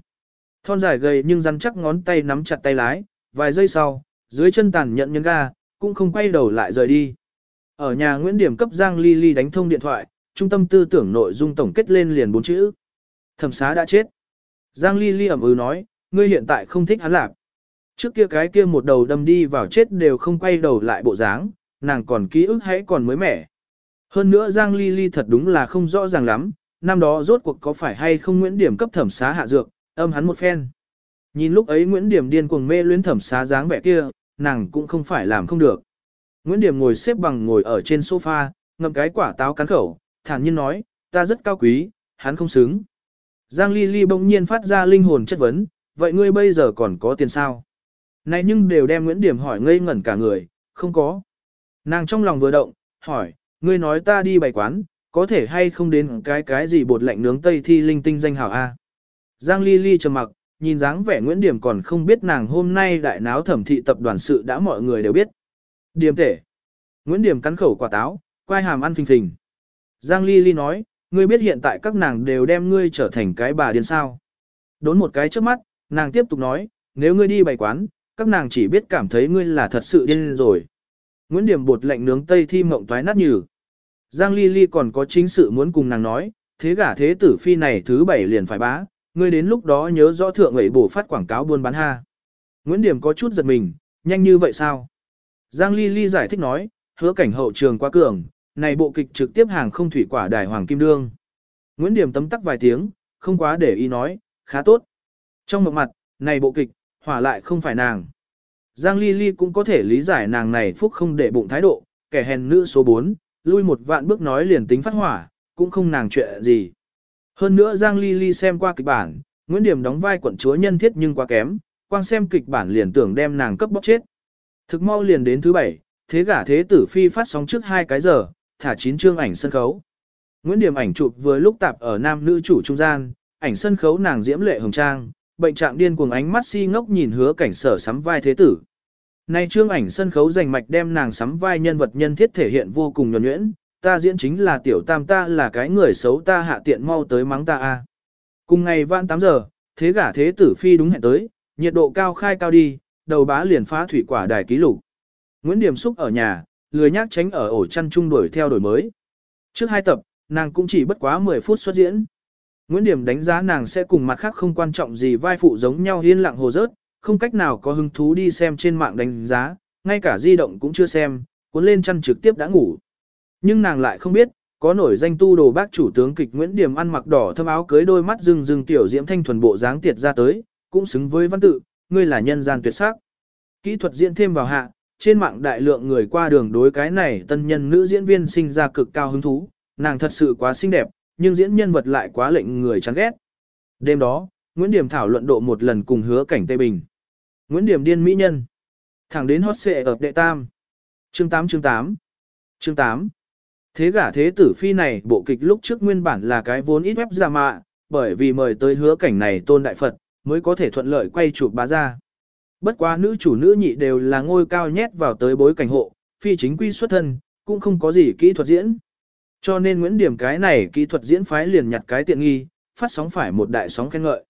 Thon dài gầy nhưng rắn chắc ngón tay nắm chặt tay lái, vài giây sau, dưới chân tàn nhận nhân ga, cũng không quay đầu lại rời đi. Ở nhà Nguyễn Điểm cấp Giang Ly Ly đánh thông điện thoại, trung tâm tư tưởng nội dung tổng kết lên liền bốn chữ. Thẩm xá đã chết. Giang Ly Ly ẩm ừ nói, ngươi hiện tại không thích hắn lạc. Trước kia cái kia một đầu đâm đi vào chết đều không quay đầu lại bộ dáng, nàng còn ký ức hãy còn mới mẻ. Hơn nữa Giang Ly Ly thật đúng là không rõ ràng lắm, năm đó rốt cuộc có phải hay không Nguyễn Điểm cấp thẩm xá hạ dược, âm hắn một phen. Nhìn lúc ấy Nguyễn Điểm điên cuồng mê luyến thẩm xá dáng vẻ kia, nàng cũng không phải làm không được. Nguyễn Điểm ngồi xếp bằng ngồi ở trên sofa, ngậm cái quả táo cắn khẩu, thản nhiên nói, ta rất cao quý, hắn không xứng. Giang Ly Ly bỗng nhiên phát ra linh hồn chất vấn, vậy ngươi bây giờ còn có tiền sao? Này nhưng đều đem Nguyễn Điểm hỏi ngây ngẩn cả người, không có. Nàng trong lòng vừa động, hỏi, ngươi nói ta đi bày quán, có thể hay không đến cái cái gì bột lạnh nướng tây thi linh tinh danh hảo A. Giang Ly Ly trầm mặc, nhìn dáng vẻ Nguyễn Điểm còn không biết nàng hôm nay đại náo thẩm thị tập đoàn sự đã mọi người đều biết. Điểm tể. Nguyễn Điểm cắn khẩu quả táo, quay hàm ăn phình phình. Giang Ly Ly nói, ngươi biết hiện tại các nàng đều đem ngươi trở thành cái bà điên sao. Đốn một cái trước mắt, nàng tiếp tục nói, nếu ngươi đi bày quán, các nàng chỉ biết cảm thấy ngươi là thật sự điên rồi. Nguyễn Điểm bột lạnh nướng tây thi mộng toái nát nhừ. Giang Ly Ly còn có chính sự muốn cùng nàng nói, thế gả thế tử phi này thứ bảy liền phải bá, ngươi đến lúc đó nhớ rõ thượng ấy bổ phát quảng cáo buôn bán ha. Nguyễn Điểm có chút giật mình, nhanh như vậy sao? Giang Ly Ly giải thích nói, hứa cảnh hậu trường quá cường, này bộ kịch trực tiếp hàng không thủy quả đài Hoàng Kim Đương. Nguyễn Điểm tấm tắc vài tiếng, không quá để ý nói, khá tốt. Trong một mặt, này bộ kịch, hỏa lại không phải nàng. Giang Ly Ly cũng có thể lý giải nàng này phúc không để bụng thái độ, kẻ hèn nữ số 4, lui một vạn bước nói liền tính phát hỏa, cũng không nàng chuyện gì. Hơn nữa Giang Ly Ly xem qua kịch bản, Nguyễn Điểm đóng vai quận chúa nhân thiết nhưng quá kém, quang xem kịch bản liền tưởng đem nàng cấp bóc chết. Thực mau liền đến thứ bảy, thế gả thế tử phi phát sóng trước hai cái giờ, thả chín chương ảnh sân khấu. Nguyễn Điểm ảnh chụp vừa lúc tạp ở nam nữ chủ trung gian, ảnh sân khấu nàng diễm lệ hồng trang, bệnh trạng điên cuồng ánh mắt si ngốc nhìn hứa cảnh sở sắm vai thế tử. Nay trương ảnh sân khấu dành mạch đem nàng sắm vai nhân vật nhân thiết thể hiện vô cùng nhuần nhuyễn, ta diễn chính là tiểu tam ta là cái người xấu ta hạ tiện mau tới mắng ta a. Cùng ngày vãn 8 giờ, thế gả thế tử phi đúng hẹn tới, nhiệt độ cao khai cao đi, đầu bá liền phá thủy quả đài ký lục. Nguyễn Điểm Xúc ở nhà, lười nhác tránh ở ổ chăn chung đuổi theo đổi mới. Trước hai tập, nàng cũng chỉ bất quá 10 phút xuất diễn. Nguyễn Điểm đánh giá nàng sẽ cùng mặt khác không quan trọng gì vai phụ giống nhau yên lặng hồ rớt, không cách nào có hứng thú đi xem trên mạng đánh giá, ngay cả di động cũng chưa xem, cuốn lên chăn trực tiếp đã ngủ. Nhưng nàng lại không biết, có nổi danh tu đồ bác chủ tướng kịch Nguyễn Điểm ăn mặc đỏ thâm áo cưới đôi mắt rừng rừng tiểu diễm thanh thuần bộ dáng tiệt ra tới, cũng xứng với văn tự, ngươi là nhân gian tuyệt sắc. Kỹ thuật diễn thêm vào hạ, trên mạng đại lượng người qua đường đối cái này tân nhân nữ diễn viên sinh ra cực cao hứng thú, nàng thật sự quá xinh đẹp, nhưng diễn nhân vật lại quá lệnh người chán ghét. Đêm đó, Nguyễn Điểm thảo luận độ một lần cùng hứa cảnh Tây Bình. Nguyễn Điểm điên mỹ nhân. Thẳng đến hot xệ ở đệ tam. Chương 8 chương 8. Chương 8. Thế gả thế tử phi này bộ kịch lúc trước nguyên bản là cái vốn ít web giả mạ, bởi vì mời tới hứa cảnh này tôn đại Phật, mới có thể thuận lợi quay chụp bá ra. Bất quá nữ chủ nữ nhị đều là ngôi cao nhét vào tới bối cảnh hộ, phi chính quy xuất thân, cũng không có gì kỹ thuật diễn. Cho nên Nguyễn Điểm cái này kỹ thuật diễn phái liền nhặt cái tiện nghi, phát sóng phải một đại sóng khen ngợi.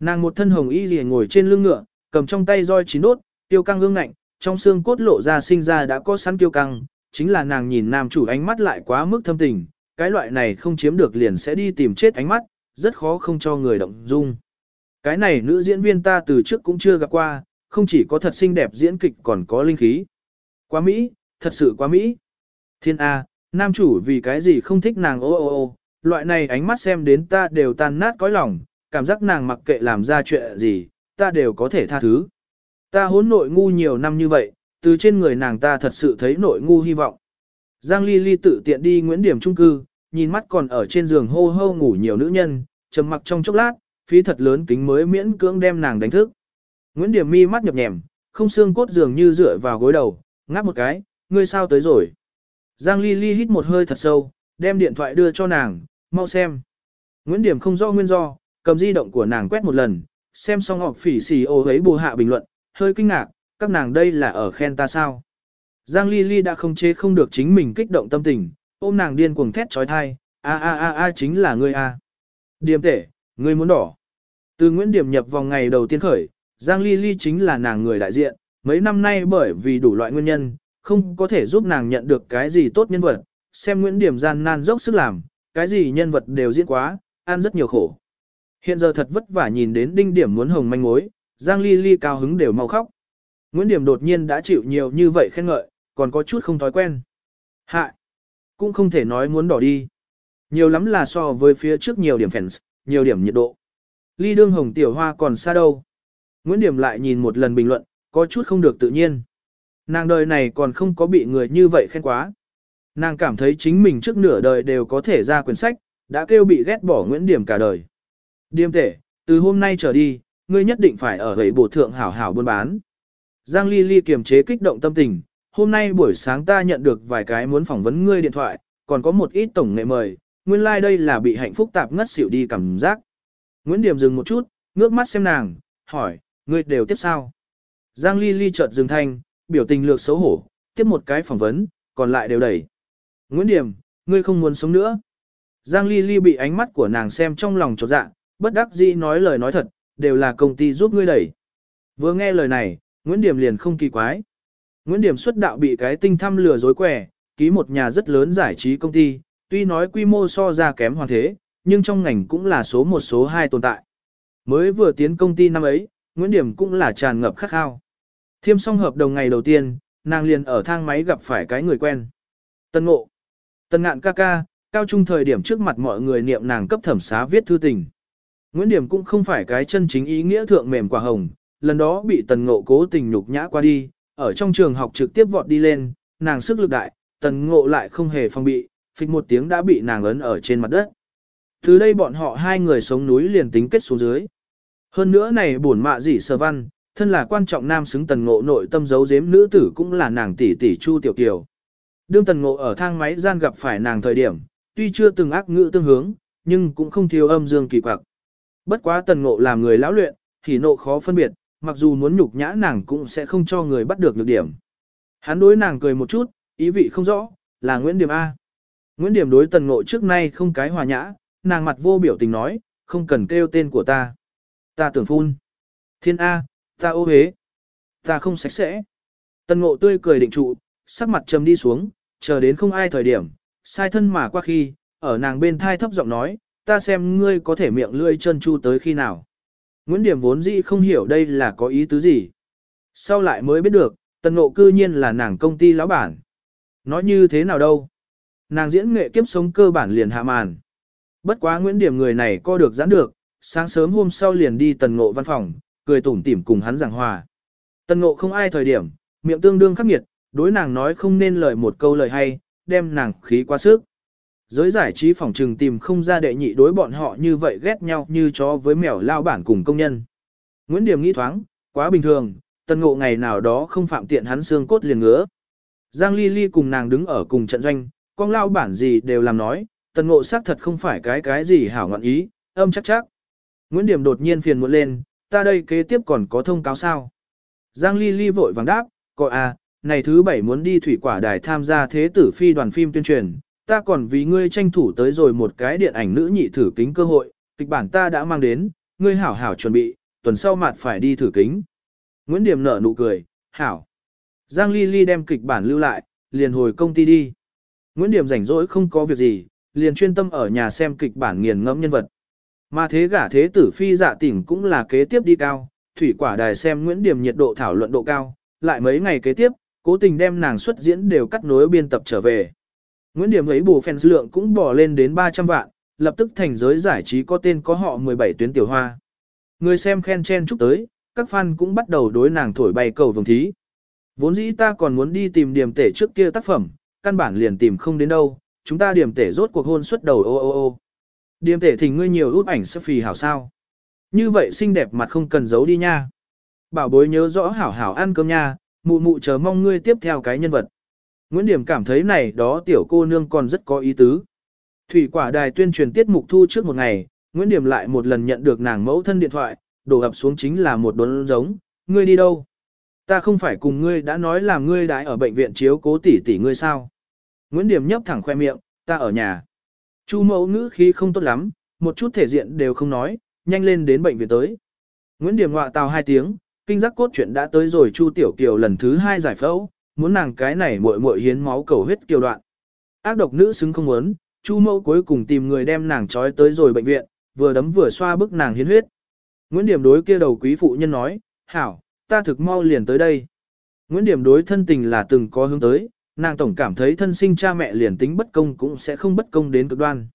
Nàng một thân hồng y liền ngồi trên lưng ngựa, cầm trong tay roi chín đốt, tiêu căng gương ngạnh, trong xương cốt lộ ra sinh ra đã có sẵn tiêu căng, chính là nàng nhìn nam chủ ánh mắt lại quá mức thâm tình, cái loại này không chiếm được liền sẽ đi tìm chết ánh mắt, rất khó không cho người động dung. Cái này nữ diễn viên ta từ trước cũng chưa gặp qua, không chỉ có thật xinh đẹp diễn kịch còn có linh khí. Quá Mỹ, thật sự quá Mỹ. Thiên A, nam chủ vì cái gì không thích nàng ô ô ô, loại này ánh mắt xem đến ta đều tan nát cõi lòng, cảm giác nàng mặc kệ làm ra chuyện gì, ta đều có thể tha thứ. Ta hốn nội ngu nhiều năm như vậy, từ trên người nàng ta thật sự thấy nội ngu hy vọng. Giang Ly Ly tự tiện đi Nguyễn Điểm trung cư, nhìn mắt còn ở trên giường hô hô ngủ nhiều nữ nhân, trầm mặc trong chốc lát, phí thật lớn kính mới miễn cưỡng đem nàng đánh thức. Nguyễn Điểm mi mắt nhập nhèm, không xương cốt dường như dựa vào gối đầu, ngáp một cái, ngươi sao tới rồi. Giang Ly Ly hít một hơi thật sâu, đem điện thoại đưa cho nàng, mau xem. Nguyễn Điểm không rõ nguyên do, cầm di động của nàng quét một lần, xem xong họp phỉ xì ô ấy bù hạ bình luận, hơi kinh ngạc, các nàng đây là ở khen ta sao. Giang Ly Ly đã không chế không được chính mình kích động tâm tình, ôm nàng điên cuồng thét trói thai, a a a a chính là ngươi a. Điểm tể, ngươi muốn đỏ. Từ Nguyễn Điểm nhập vòng ngày đầu tiên khởi, Giang Ly Ly chính là nàng người đại diện, mấy năm nay bởi vì đủ loại nguyên nhân, không có thể giúp nàng nhận được cái gì tốt nhân vật, xem Nguyễn Điểm gian nan dốc sức làm, cái gì nhân vật đều diễn quá, ăn rất nhiều khổ. Hiện giờ thật vất vả nhìn đến đinh điểm muốn hồng manh mối, Giang Ly Ly cao hứng đều mau khóc. Nguyễn Điểm đột nhiên đã chịu nhiều như vậy khen ngợi, còn có chút không thói quen. Hạ, cũng không thể nói muốn đỏ đi. Nhiều lắm là so với phía trước nhiều điểm fans, nhiều điểm nhiệt độ. Ly đương hồng tiểu hoa còn xa đâu. Nguyễn Điểm lại nhìn một lần bình luận, có chút không được tự nhiên. Nàng đời này còn không có bị người như vậy khen quá. Nàng cảm thấy chính mình trước nửa đời đều có thể ra quyển sách, đã kêu bị ghét bỏ Nguyễn Điểm cả đời. Điềm tể, từ hôm nay trở đi, ngươi nhất định phải ở hệ bổ thượng hảo hảo buôn bán. Giang Ly Ly kiềm chế kích động tâm tình, hôm nay buổi sáng ta nhận được vài cái muốn phỏng vấn ngươi điện thoại, còn có một ít tổng nghệ mời, nguyên lai like đây là bị hạnh phúc tạp ngất xỉu đi cảm giác. Nguyễn Điểm dừng một chút, ngước mắt xem nàng, hỏi, ngươi đều tiếp sao? Giang Ly Ly chợt dừng thanh, biểu tình lược xấu hổ, tiếp một cái phỏng vấn, còn lại đều đẩy. Nguyễn Điểm, ngươi không muốn sống nữa. Giang Ly Ly bị ánh mắt của nàng xem trong lòng chột dạ, bất đắc dĩ nói lời nói thật, đều là công ty giúp ngươi đẩy. Vừa nghe lời này, Nguyễn Điểm liền không kỳ quái. Nguyễn Điểm xuất đạo bị cái tinh thăm lừa dối quẻ, ký một nhà rất lớn giải trí công ty, tuy nói quy mô so ra kém hoàn thế, nhưng trong ngành cũng là số một số hai tồn tại. Mới vừa tiến công ty năm ấy, Nguyễn Điểm cũng là tràn ngập khắc khao. Thiêm xong hợp đồng ngày đầu tiên, nàng liền ở thang máy gặp phải cái người quen. Tân ngộ. Tân ngạn ca ca, cao trung thời điểm trước mặt mọi người niệm nàng cấp thẩm xá viết thư tình. Nguyễn Điểm cũng không phải cái chân chính ý nghĩa thượng mềm quả hồng, lần đó bị tần ngộ cố tình nhục nhã qua đi, ở trong trường học trực tiếp vọt đi lên, nàng sức lực đại, tần ngộ lại không hề phong bị, phịch một tiếng đã bị nàng ấn ở trên mặt đất. Từ đây bọn họ hai người sống núi liền tính kết xuống dưới. Hơn nữa này buồn mạ dị sơ văn, thân là quan trọng nam xứng tần ngộ nội tâm giấu giếm nữ tử cũng là nàng tỷ tỷ Chu Tiểu Kiều. Đương tần ngộ ở thang máy gian gặp phải nàng thời điểm, tuy chưa từng ác ngữ tương hướng, nhưng cũng không thiếu âm dương kỳ quặc. Bất quá tần ngộ làm người lão luyện, thì nộ khó phân biệt, mặc dù muốn nhục nhã nàng cũng sẽ không cho người bắt được nhược điểm. Hắn đối nàng cười một chút, ý vị không rõ, là Nguyễn Điểm A. Nguyễn Điểm đối tần ngộ trước nay không cái hòa nhã, nàng mặt vô biểu tình nói, không cần kêu tên của ta. Ta tưởng phun. Thiên A, ta ô hế. Ta không sạch sẽ. Tần ngộ tươi cười định trụ, sắc mặt trầm đi xuống, chờ đến không ai thời điểm, sai thân mà qua khi, ở nàng bên thai thấp giọng nói, ta xem ngươi có thể miệng lươi chân chu tới khi nào. Nguyễn Điểm vốn dĩ không hiểu đây là có ý tứ gì. Sau lại mới biết được, tần ngộ cư nhiên là nàng công ty lão bản. Nói như thế nào đâu. Nàng diễn nghệ kiếp sống cơ bản liền hạ màn. Bất quá Nguyễn Điểm người này co được giãn được, sáng sớm hôm sau liền đi tần ngộ văn phòng, cười tủm tỉm cùng hắn giảng hòa. Tần ngộ không ai thời điểm, miệng tương đương khắc nghiệt, đối nàng nói không nên lời một câu lời hay, đem nàng khí quá sức. Giới giải trí phòng trừng tìm không ra đệ nhị đối bọn họ như vậy ghét nhau như chó với mèo lao bản cùng công nhân. Nguyễn Điểm nghĩ thoáng, quá bình thường, tần ngộ ngày nào đó không phạm tiện hắn xương cốt liền ngứa. Giang Ly Ly cùng nàng đứng ở cùng trận doanh, con lao bản gì đều làm nói, tần ngộ xác thật không phải cái cái gì hảo ngọn ý, âm chắc chắc. Nguyễn Điểm đột nhiên phiền muộn lên, ta đây kế tiếp còn có thông cáo sao? Giang Ly Ly vội vàng đáp, coi à, này thứ bảy muốn đi thủy quả đài tham gia thế tử phi đoàn phim tuyên truyền, ta còn vì ngươi tranh thủ tới rồi một cái điện ảnh nữ nhị thử kính cơ hội, kịch bản ta đã mang đến, ngươi hảo hảo chuẩn bị, tuần sau mặt phải đi thử kính. Nguyễn Điểm nở nụ cười, hảo. Giang Ly Ly đem kịch bản lưu lại, liền hồi công ty đi. Nguyễn Điểm rảnh rỗi không có việc gì, liền chuyên tâm ở nhà xem kịch bản nghiền ngẫm nhân vật. Mà thế gả thế tử phi dạ tỉnh cũng là kế tiếp đi cao, thủy quả đài xem Nguyễn Điểm nhiệt độ thảo luận độ cao, lại mấy ngày kế tiếp, cố tình đem nàng xuất diễn đều cắt nối biên tập trở về. Nguyễn Điểm ấy bù fans lượng cũng bỏ lên đến 300 vạn, lập tức thành giới giải trí có tên có họ 17 tuyến tiểu hoa. Người xem khen chen chúc tới, các fan cũng bắt đầu đối nàng thổi bay cầu vồng thí. Vốn dĩ ta còn muốn đi tìm điểm tể trước kia tác phẩm, căn bản liền tìm không đến đâu, chúng ta điểm tể rốt cuộc hôn xuất đầu ô ô ô. Điểm tể thỉnh ngươi nhiều út ảnh selfie hảo sao. Như vậy xinh đẹp mặt không cần giấu đi nha. Bảo bối nhớ rõ hảo hảo ăn cơm nha, mụ mụ chờ mong ngươi tiếp theo cái nhân vật. Nguyễn Điểm cảm thấy này đó tiểu cô nương còn rất có ý tứ. Thủy quả đài tuyên truyền tiết mục thu trước một ngày, Nguyễn Điểm lại một lần nhận được nàng mẫu thân điện thoại, đổ ập xuống chính là một đốn giống, ngươi đi đâu? Ta không phải cùng ngươi đã nói là ngươi đãi ở bệnh viện chiếu cố tỷ tỷ ngươi sao? Nguyễn Điểm nhấp thẳng khoe miệng, ta ở nhà. Chu mẫu ngữ khí không tốt lắm, một chút thể diện đều không nói, nhanh lên đến bệnh viện tới. Nguyễn Điểm ngọa tào hai tiếng, kinh giác cốt chuyện đã tới rồi Chu Tiểu Kiều lần thứ hai giải phẫu, muốn nàng cái này muội muội hiến máu cầu huyết kiều đoạn. Ác độc nữ xứng không muốn, Chu mẫu cuối cùng tìm người đem nàng trói tới rồi bệnh viện, vừa đấm vừa xoa bức nàng hiến huyết. Nguyễn Điểm đối kia đầu quý phụ nhân nói, hảo, ta thực mau liền tới đây. Nguyễn Điểm đối thân tình là từng có hướng tới, nàng tổng cảm thấy thân sinh cha mẹ liền tính bất công cũng sẽ không bất công đến cực đoan.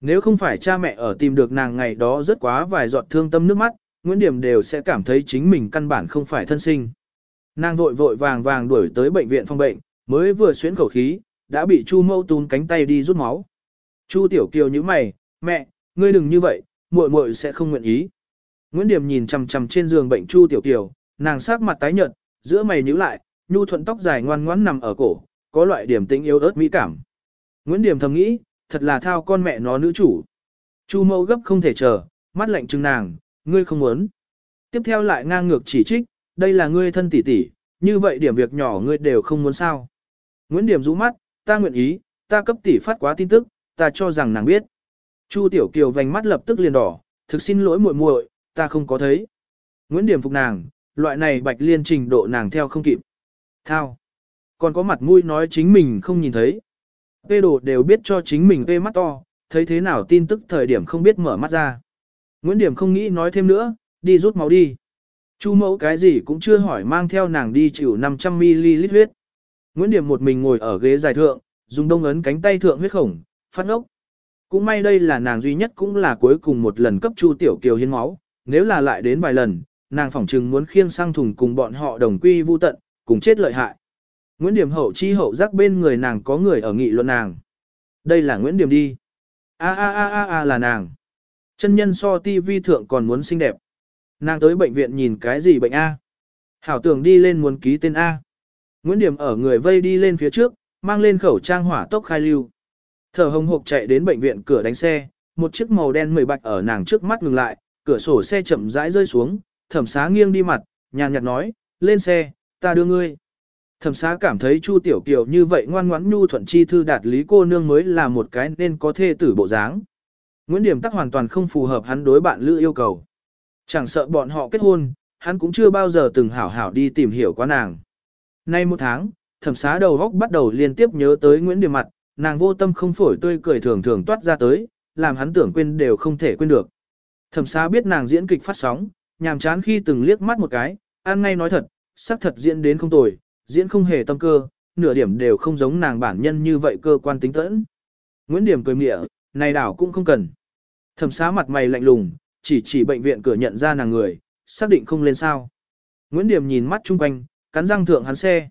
Nếu không phải cha mẹ ở tìm được nàng ngày đó rất quá vài giọt thương tâm nước mắt, Nguyễn Điểm đều sẽ cảm thấy chính mình căn bản không phải thân sinh. Nàng vội vội vàng vàng đuổi tới bệnh viện phòng bệnh, mới vừa xuyến khẩu khí, đã bị Chu Mâu tún cánh tay đi rút máu. Chu Tiểu Kiều như mày, mẹ, ngươi đừng như vậy, muội muội sẽ không nguyện ý. Nguyễn Điểm nhìn chằm chằm trên giường bệnh Chu Tiểu Kiều, nàng sắc mặt tái nhợt, giữa mày nhíu lại, nhu thuận tóc dài ngoan ngoãn nằm ở cổ, có loại điểm tĩnh yếu ớt mỹ cảm. Nguyễn Điểm thầm nghĩ, thật là thao con mẹ nó nữ chủ. Chu Mâu gấp không thể chờ, mắt lạnh trừng nàng, ngươi không muốn. Tiếp theo lại ngang ngược chỉ trích, đây là ngươi thân tỷ tỷ, như vậy điểm việc nhỏ ngươi đều không muốn sao. Nguyễn Điểm rũ mắt, ta nguyện ý, ta cấp tỷ phát quá tin tức, ta cho rằng nàng biết. Chu Tiểu Kiều vành mắt lập tức liền đỏ, thực xin lỗi muội muội, ta không có thấy. Nguyễn Điểm phục nàng, loại này bạch liên trình độ nàng theo không kịp. Thao. Còn có mặt mũi nói chính mình không nhìn thấy. Tê đồ đều biết cho chính mình tê mắt to, thấy thế nào tin tức thời điểm không biết mở mắt ra. Nguyễn Điểm không nghĩ nói thêm nữa, đi rút máu đi. Chu mẫu cái gì cũng chưa hỏi mang theo nàng đi chịu 500ml huyết. Nguyễn Điểm một mình ngồi ở ghế dài thượng, dùng đông ấn cánh tay thượng huyết khổng, phát ốc. Cũng may đây là nàng duy nhất cũng là cuối cùng một lần cấp Chu Tiểu Kiều hiến máu, nếu là lại đến vài lần, nàng phỏng chừng muốn khiêng sang thùng cùng bọn họ đồng quy vu tận, cùng chết lợi hại. Nguyễn Điểm hậu chi hậu giác bên người nàng có người ở nghị luận nàng. Đây là Nguyễn Điểm đi. A a a a a là nàng. Chân nhân so TV thượng còn muốn xinh đẹp. Nàng tới bệnh viện nhìn cái gì bệnh A. Hảo tưởng đi lên muốn ký tên A. Nguyễn Điểm ở người vây đi lên phía trước, mang lên khẩu trang hỏa tốc khai lưu. Thở hồng hộc chạy đến bệnh viện cửa đánh xe, một chiếc màu đen mười bạch ở nàng trước mắt ngừng lại, cửa sổ xe chậm rãi rơi xuống, thẩm xá nghiêng đi mặt, nhàn nhạt nói, lên xe, ta đưa ngươi. Thẩm xá cảm thấy Chu Tiểu Kiều như vậy ngoan ngoãn nhu thuận chi thư đạt lý cô nương mới là một cái nên có thê tử bộ dáng. Nguyễn Điểm tắc hoàn toàn không phù hợp hắn đối bạn lữ yêu cầu. Chẳng sợ bọn họ kết hôn, hắn cũng chưa bao giờ từng hảo hảo đi tìm hiểu qua nàng. Nay một tháng, thẩm xá đầu góc bắt đầu liên tiếp nhớ tới Nguyễn Điểm mặt, nàng vô tâm không phổi tươi cười thường thường toát ra tới, làm hắn tưởng quên đều không thể quên được. Thẩm xá biết nàng diễn kịch phát sóng, nhàm chán khi từng liếc mắt một cái, ăn ngay nói thật, sắc thật diễn đến không tồi, diễn không hề tâm cơ, nửa điểm đều không giống nàng bản nhân như vậy cơ quan tính tẫn. Nguyễn Điểm cười mỉa này đảo cũng không cần. Thẩm xá mặt mày lạnh lùng, chỉ chỉ bệnh viện cửa nhận ra nàng người, xác định không lên sao. Nguyễn Điểm nhìn mắt chung quanh, cắn răng thượng hắn xe.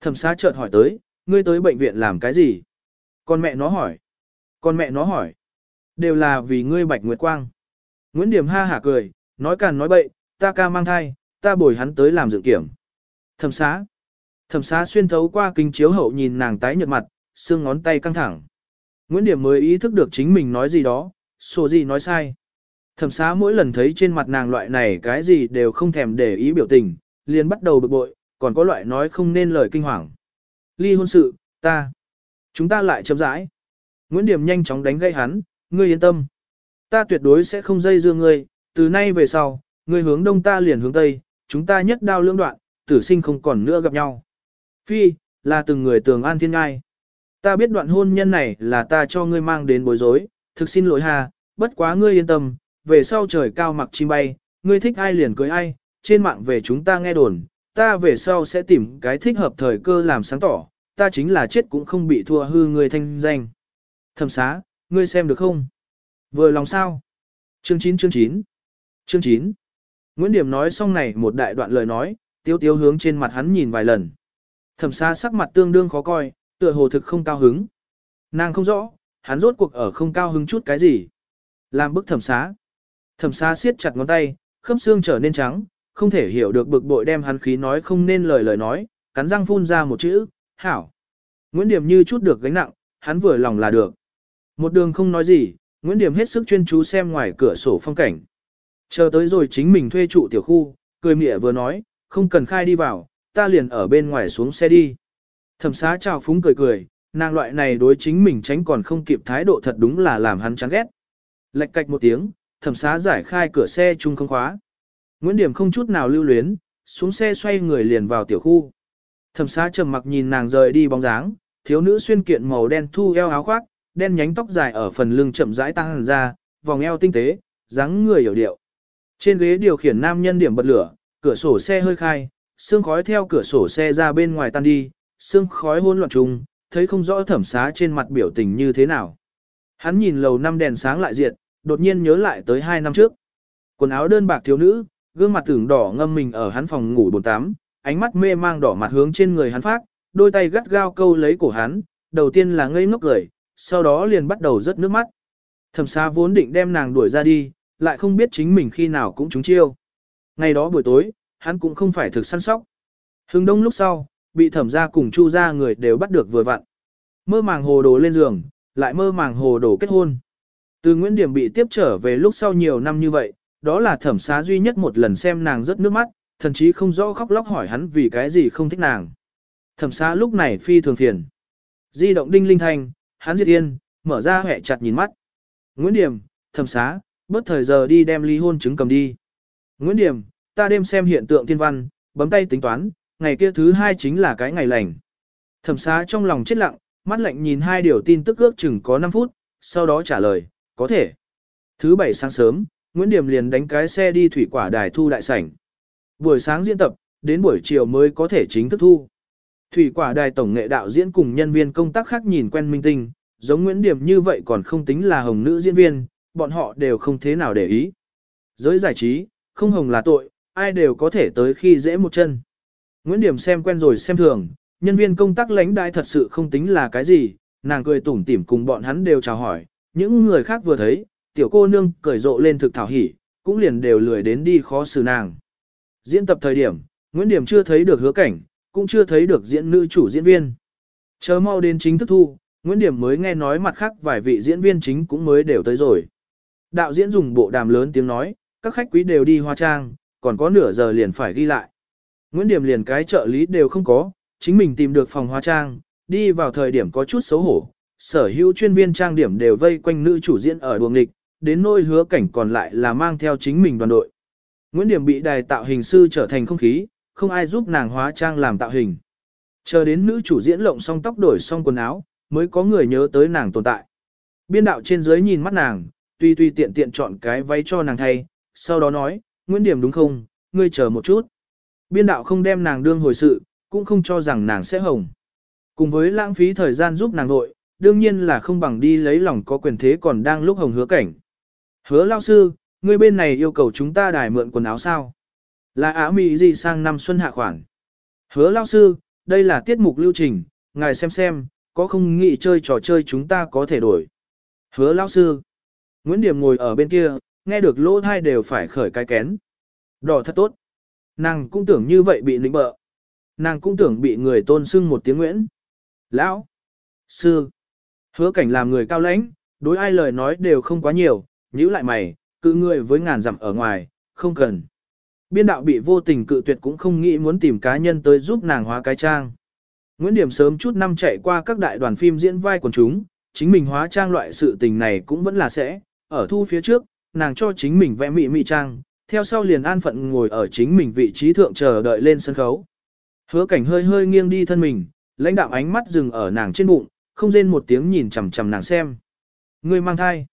Thẩm xá chợt hỏi tới, ngươi tới bệnh viện làm cái gì? Con mẹ nó hỏi. Con mẹ nó hỏi. Đều là vì ngươi bạch nguyệt quang. Nguyễn Điểm ha hả cười, nói càn nói bậy, ta ca mang thai, ta bồi hắn tới làm dự kiểm. Thẩm xá. Thẩm xá xuyên thấu qua kính chiếu hậu nhìn nàng tái nhợt mặt, xương ngón tay căng thẳng. Nguyễn Điểm mới ý thức được chính mình nói gì đó, số gì nói sai. Thẩm xá mỗi lần thấy trên mặt nàng loại này cái gì đều không thèm để ý biểu tình, liền bắt đầu bực bội, còn có loại nói không nên lời kinh hoàng. Ly hôn sự, ta. Chúng ta lại chậm rãi. Nguyễn Điểm nhanh chóng đánh gây hắn, ngươi yên tâm. Ta tuyệt đối sẽ không dây dưa ngươi, từ nay về sau, ngươi hướng đông ta liền hướng tây, chúng ta nhất đao lưỡng đoạn, tử sinh không còn nữa gặp nhau. Phi, là từng người tường an thiên ngai. Ta biết đoạn hôn nhân này là ta cho ngươi mang đến bối rối, thực xin lỗi hà, bất quá ngươi yên tâm, về sau trời cao mặc chim bay, ngươi thích ai liền cưới ai, trên mạng về chúng ta nghe đồn, ta về sau sẽ tìm cái thích hợp thời cơ làm sáng tỏ, ta chính là chết cũng không bị thua hư ngươi thanh danh. Thẩm xá, ngươi xem được không? Vừa lòng sao? Chương 9 chương 9 Chương 9 Nguyễn Điểm nói xong này một đại đoạn lời nói, tiêu tiêu hướng trên mặt hắn nhìn vài lần. Thẩm xa sắc mặt tương đương khó coi, tựa hồ thực không cao hứng. Nàng không rõ, hắn rốt cuộc ở không cao hứng chút cái gì. Làm bức thẩm xá. Thẩm xá siết chặt ngón tay, khớp xương trở nên trắng, không thể hiểu được bực bội đem hắn khí nói không nên lời lời nói, cắn răng phun ra một chữ, hảo. Nguyễn Điểm như chút được gánh nặng, hắn vừa lòng là được. Một đường không nói gì, Nguyễn Điểm hết sức chuyên chú xem ngoài cửa sổ phong cảnh. Chờ tới rồi chính mình thuê trụ tiểu khu, cười mỉa vừa nói, không cần khai đi vào, ta liền ở bên ngoài xuống xe đi. Thẩm xá chào phúng cười cười, nàng loại này đối chính mình tránh còn không kịp thái độ thật đúng là làm hắn chán ghét. Lệch cạch một tiếng, thẩm xá giải khai cửa xe chung không khóa. Nguyễn Điểm không chút nào lưu luyến, xuống xe xoay người liền vào tiểu khu. Thẩm xá trầm mặc nhìn nàng rời đi bóng dáng, thiếu nữ xuyên kiện màu đen thu eo áo khoác, đen nhánh tóc dài ở phần lưng chậm rãi tăng ra, vòng eo tinh tế, dáng người hiểu điệu. Trên ghế điều khiển nam nhân điểm bật lửa, cửa sổ xe hơi khai, sương khói theo cửa sổ xe ra bên ngoài tan đi, sương khói hỗn loạn trùng, thấy không rõ thẩm xá trên mặt biểu tình như thế nào. Hắn nhìn lầu năm đèn sáng lại diệt, đột nhiên nhớ lại tới hai năm trước. Quần áo đơn bạc thiếu nữ, gương mặt tưởng đỏ ngâm mình ở hắn phòng ngủ bồn tắm, ánh mắt mê mang đỏ mặt hướng trên người hắn phát, đôi tay gắt gao câu lấy cổ hắn, đầu tiên là ngây ngốc cười, sau đó liền bắt đầu rớt nước mắt. Thẩm xá vốn định đem nàng đuổi ra đi, lại không biết chính mình khi nào cũng trúng chiêu. Ngày đó buổi tối, hắn cũng không phải thực săn sóc. Hưng đông lúc sau, bị thẩm ra cùng chu ra người đều bắt được vừa vặn. Mơ màng hồ đồ lên giường, lại mơ màng hồ đồ kết hôn. Từ Nguyễn Điểm bị tiếp trở về lúc sau nhiều năm như vậy, đó là thẩm xá duy nhất một lần xem nàng rớt nước mắt, thậm chí không rõ khóc lóc hỏi hắn vì cái gì không thích nàng. Thẩm xá lúc này phi thường phiền. Di động đinh linh thanh, hắn diệt yên, mở ra hẹ chặt nhìn mắt. Nguyễn Điểm, thẩm xá, bớt thời giờ đi đem ly hôn chứng cầm đi. Nguyễn Điểm, ta đêm xem hiện tượng thiên văn, bấm tay tính toán, ngày kia thứ hai chính là cái ngày lành. Thẩm xá trong lòng chết lặng, mắt lạnh nhìn hai điều tin tức ước chừng có 5 phút, sau đó trả lời, có thể. Thứ bảy sáng sớm, Nguyễn Điểm liền đánh cái xe đi thủy quả đài thu đại sảnh. Buổi sáng diễn tập, đến buổi chiều mới có thể chính thức thu. Thủy quả đài tổng nghệ đạo diễn cùng nhân viên công tác khác nhìn quen minh tinh, giống Nguyễn Điểm như vậy còn không tính là hồng nữ diễn viên, bọn họ đều không thế nào để ý. Giới giải trí, không hồng là tội, ai đều có thể tới khi dễ một chân. Nguyễn Điểm xem quen rồi xem thường, nhân viên công tác lãnh đại thật sự không tính là cái gì, nàng cười tủm tỉm cùng bọn hắn đều chào hỏi, những người khác vừa thấy, tiểu cô nương cười rộ lên thực thảo hỉ, cũng liền đều lười đến đi khó xử nàng. Diễn tập thời điểm, Nguyễn Điểm chưa thấy được hứa cảnh, cũng chưa thấy được diễn nữ chủ diễn viên. Chờ mau đến chính thức thu, Nguyễn Điểm mới nghe nói mặt khác vài vị diễn viên chính cũng mới đều tới rồi. Đạo diễn dùng bộ đàm lớn tiếng nói, các khách quý đều đi hoa trang, còn có nửa giờ liền phải ghi lại. Nguyễn Điểm liền cái trợ lý đều không có, chính mình tìm được phòng hóa trang, đi vào thời điểm có chút xấu hổ. Sở hữu chuyên viên trang điểm đều vây quanh nữ chủ diễn ở đường nghịch, đến nỗi hứa cảnh còn lại là mang theo chính mình đoàn đội. Nguyễn Điểm bị đài tạo hình sư trở thành không khí, không ai giúp nàng hóa trang làm tạo hình. Chờ đến nữ chủ diễn lộng xong tóc đổi xong quần áo, mới có người nhớ tới nàng tồn tại. Biên đạo trên dưới nhìn mắt nàng, tuy tuy tiện tiện chọn cái váy cho nàng thay, sau đó nói, Nguyễn Điểm đúng không, ngươi chờ một chút. Biên đạo không đem nàng đương hồi sự, cũng không cho rằng nàng sẽ hồng. Cùng với lãng phí thời gian giúp nàng nội, đương nhiên là không bằng đi lấy lòng có quyền thế còn đang lúc hồng hứa cảnh. Hứa lao sư, ngươi bên này yêu cầu chúng ta đài mượn quần áo sao? Là áo mỹ gì sang năm xuân hạ khoản? Hứa lao sư, đây là tiết mục lưu trình, ngài xem xem, có không nghĩ chơi trò chơi chúng ta có thể đổi. Hứa lao sư. Nguyễn Điểm ngồi ở bên kia, nghe được lỗ thai đều phải khởi cái kén. Đỏ thật tốt. Nàng cũng tưởng như vậy bị lĩnh bợ. Nàng cũng tưởng bị người tôn sưng một tiếng Nguyễn. Lão. Sư. Hứa cảnh làm người cao lãnh, đối ai lời nói đều không quá nhiều, nhíu lại mày, cự người với ngàn dặm ở ngoài, không cần. Biên đạo bị vô tình cự tuyệt cũng không nghĩ muốn tìm cá nhân tới giúp nàng hóa cái trang. Nguyễn Điểm sớm chút năm chạy qua các đại đoàn phim diễn vai quần chúng, chính mình hóa trang loại sự tình này cũng vẫn là sẽ, ở thu phía trước, nàng cho chính mình vẽ mị mị trang, theo sau liền an phận ngồi ở chính mình vị trí thượng chờ đợi lên sân khấu. Hứa cảnh hơi hơi nghiêng đi thân mình, lãnh đạo ánh mắt dừng ở nàng trên bụng, không rên một tiếng nhìn chằm chằm nàng xem. Ngươi mang thai.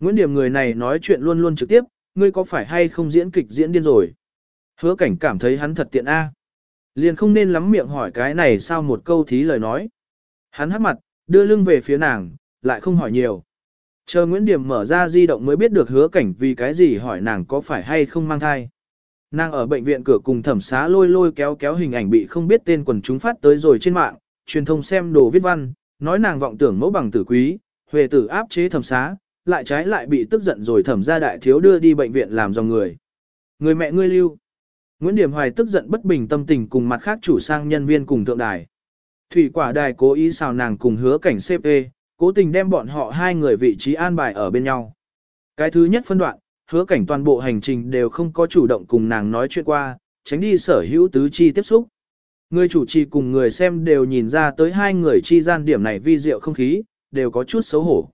Nguyễn Điểm người này nói chuyện luôn luôn trực tiếp, ngươi có phải hay không diễn kịch diễn điên rồi. Hứa cảnh cảm thấy hắn thật tiện A. Liền không nên lắm miệng hỏi cái này sao một câu thí lời nói. Hắn hắt mặt, đưa lưng về phía nàng, lại không hỏi nhiều. Chờ Nguyễn Điểm mở ra di động mới biết được hứa cảnh vì cái gì hỏi nàng có phải hay không mang thai. Nàng ở bệnh viện cửa cùng thẩm xá lôi lôi kéo kéo hình ảnh bị không biết tên quần chúng phát tới rồi trên mạng, truyền thông xem đồ viết văn, nói nàng vọng tưởng mẫu bằng tử quý, huệ tử áp chế thẩm xá, lại trái lại bị tức giận rồi thẩm ra đại thiếu đưa đi bệnh viện làm dòng người. Người mẹ ngươi lưu. Nguyễn Điểm Hoài tức giận bất bình tâm tình cùng mặt khác chủ sang nhân viên cùng thượng đài. Thủy quả đài cố ý xào nàng cùng hứa cảnh CP, cố tình đem bọn họ hai người vị trí an bài ở bên nhau. Cái thứ nhất phân đoạn, hứa cảnh toàn bộ hành trình đều không có chủ động cùng nàng nói chuyện qua, tránh đi sở hữu tứ chi tiếp xúc. Người chủ trì cùng người xem đều nhìn ra tới hai người chi gian điểm này vi diệu không khí, đều có chút xấu hổ.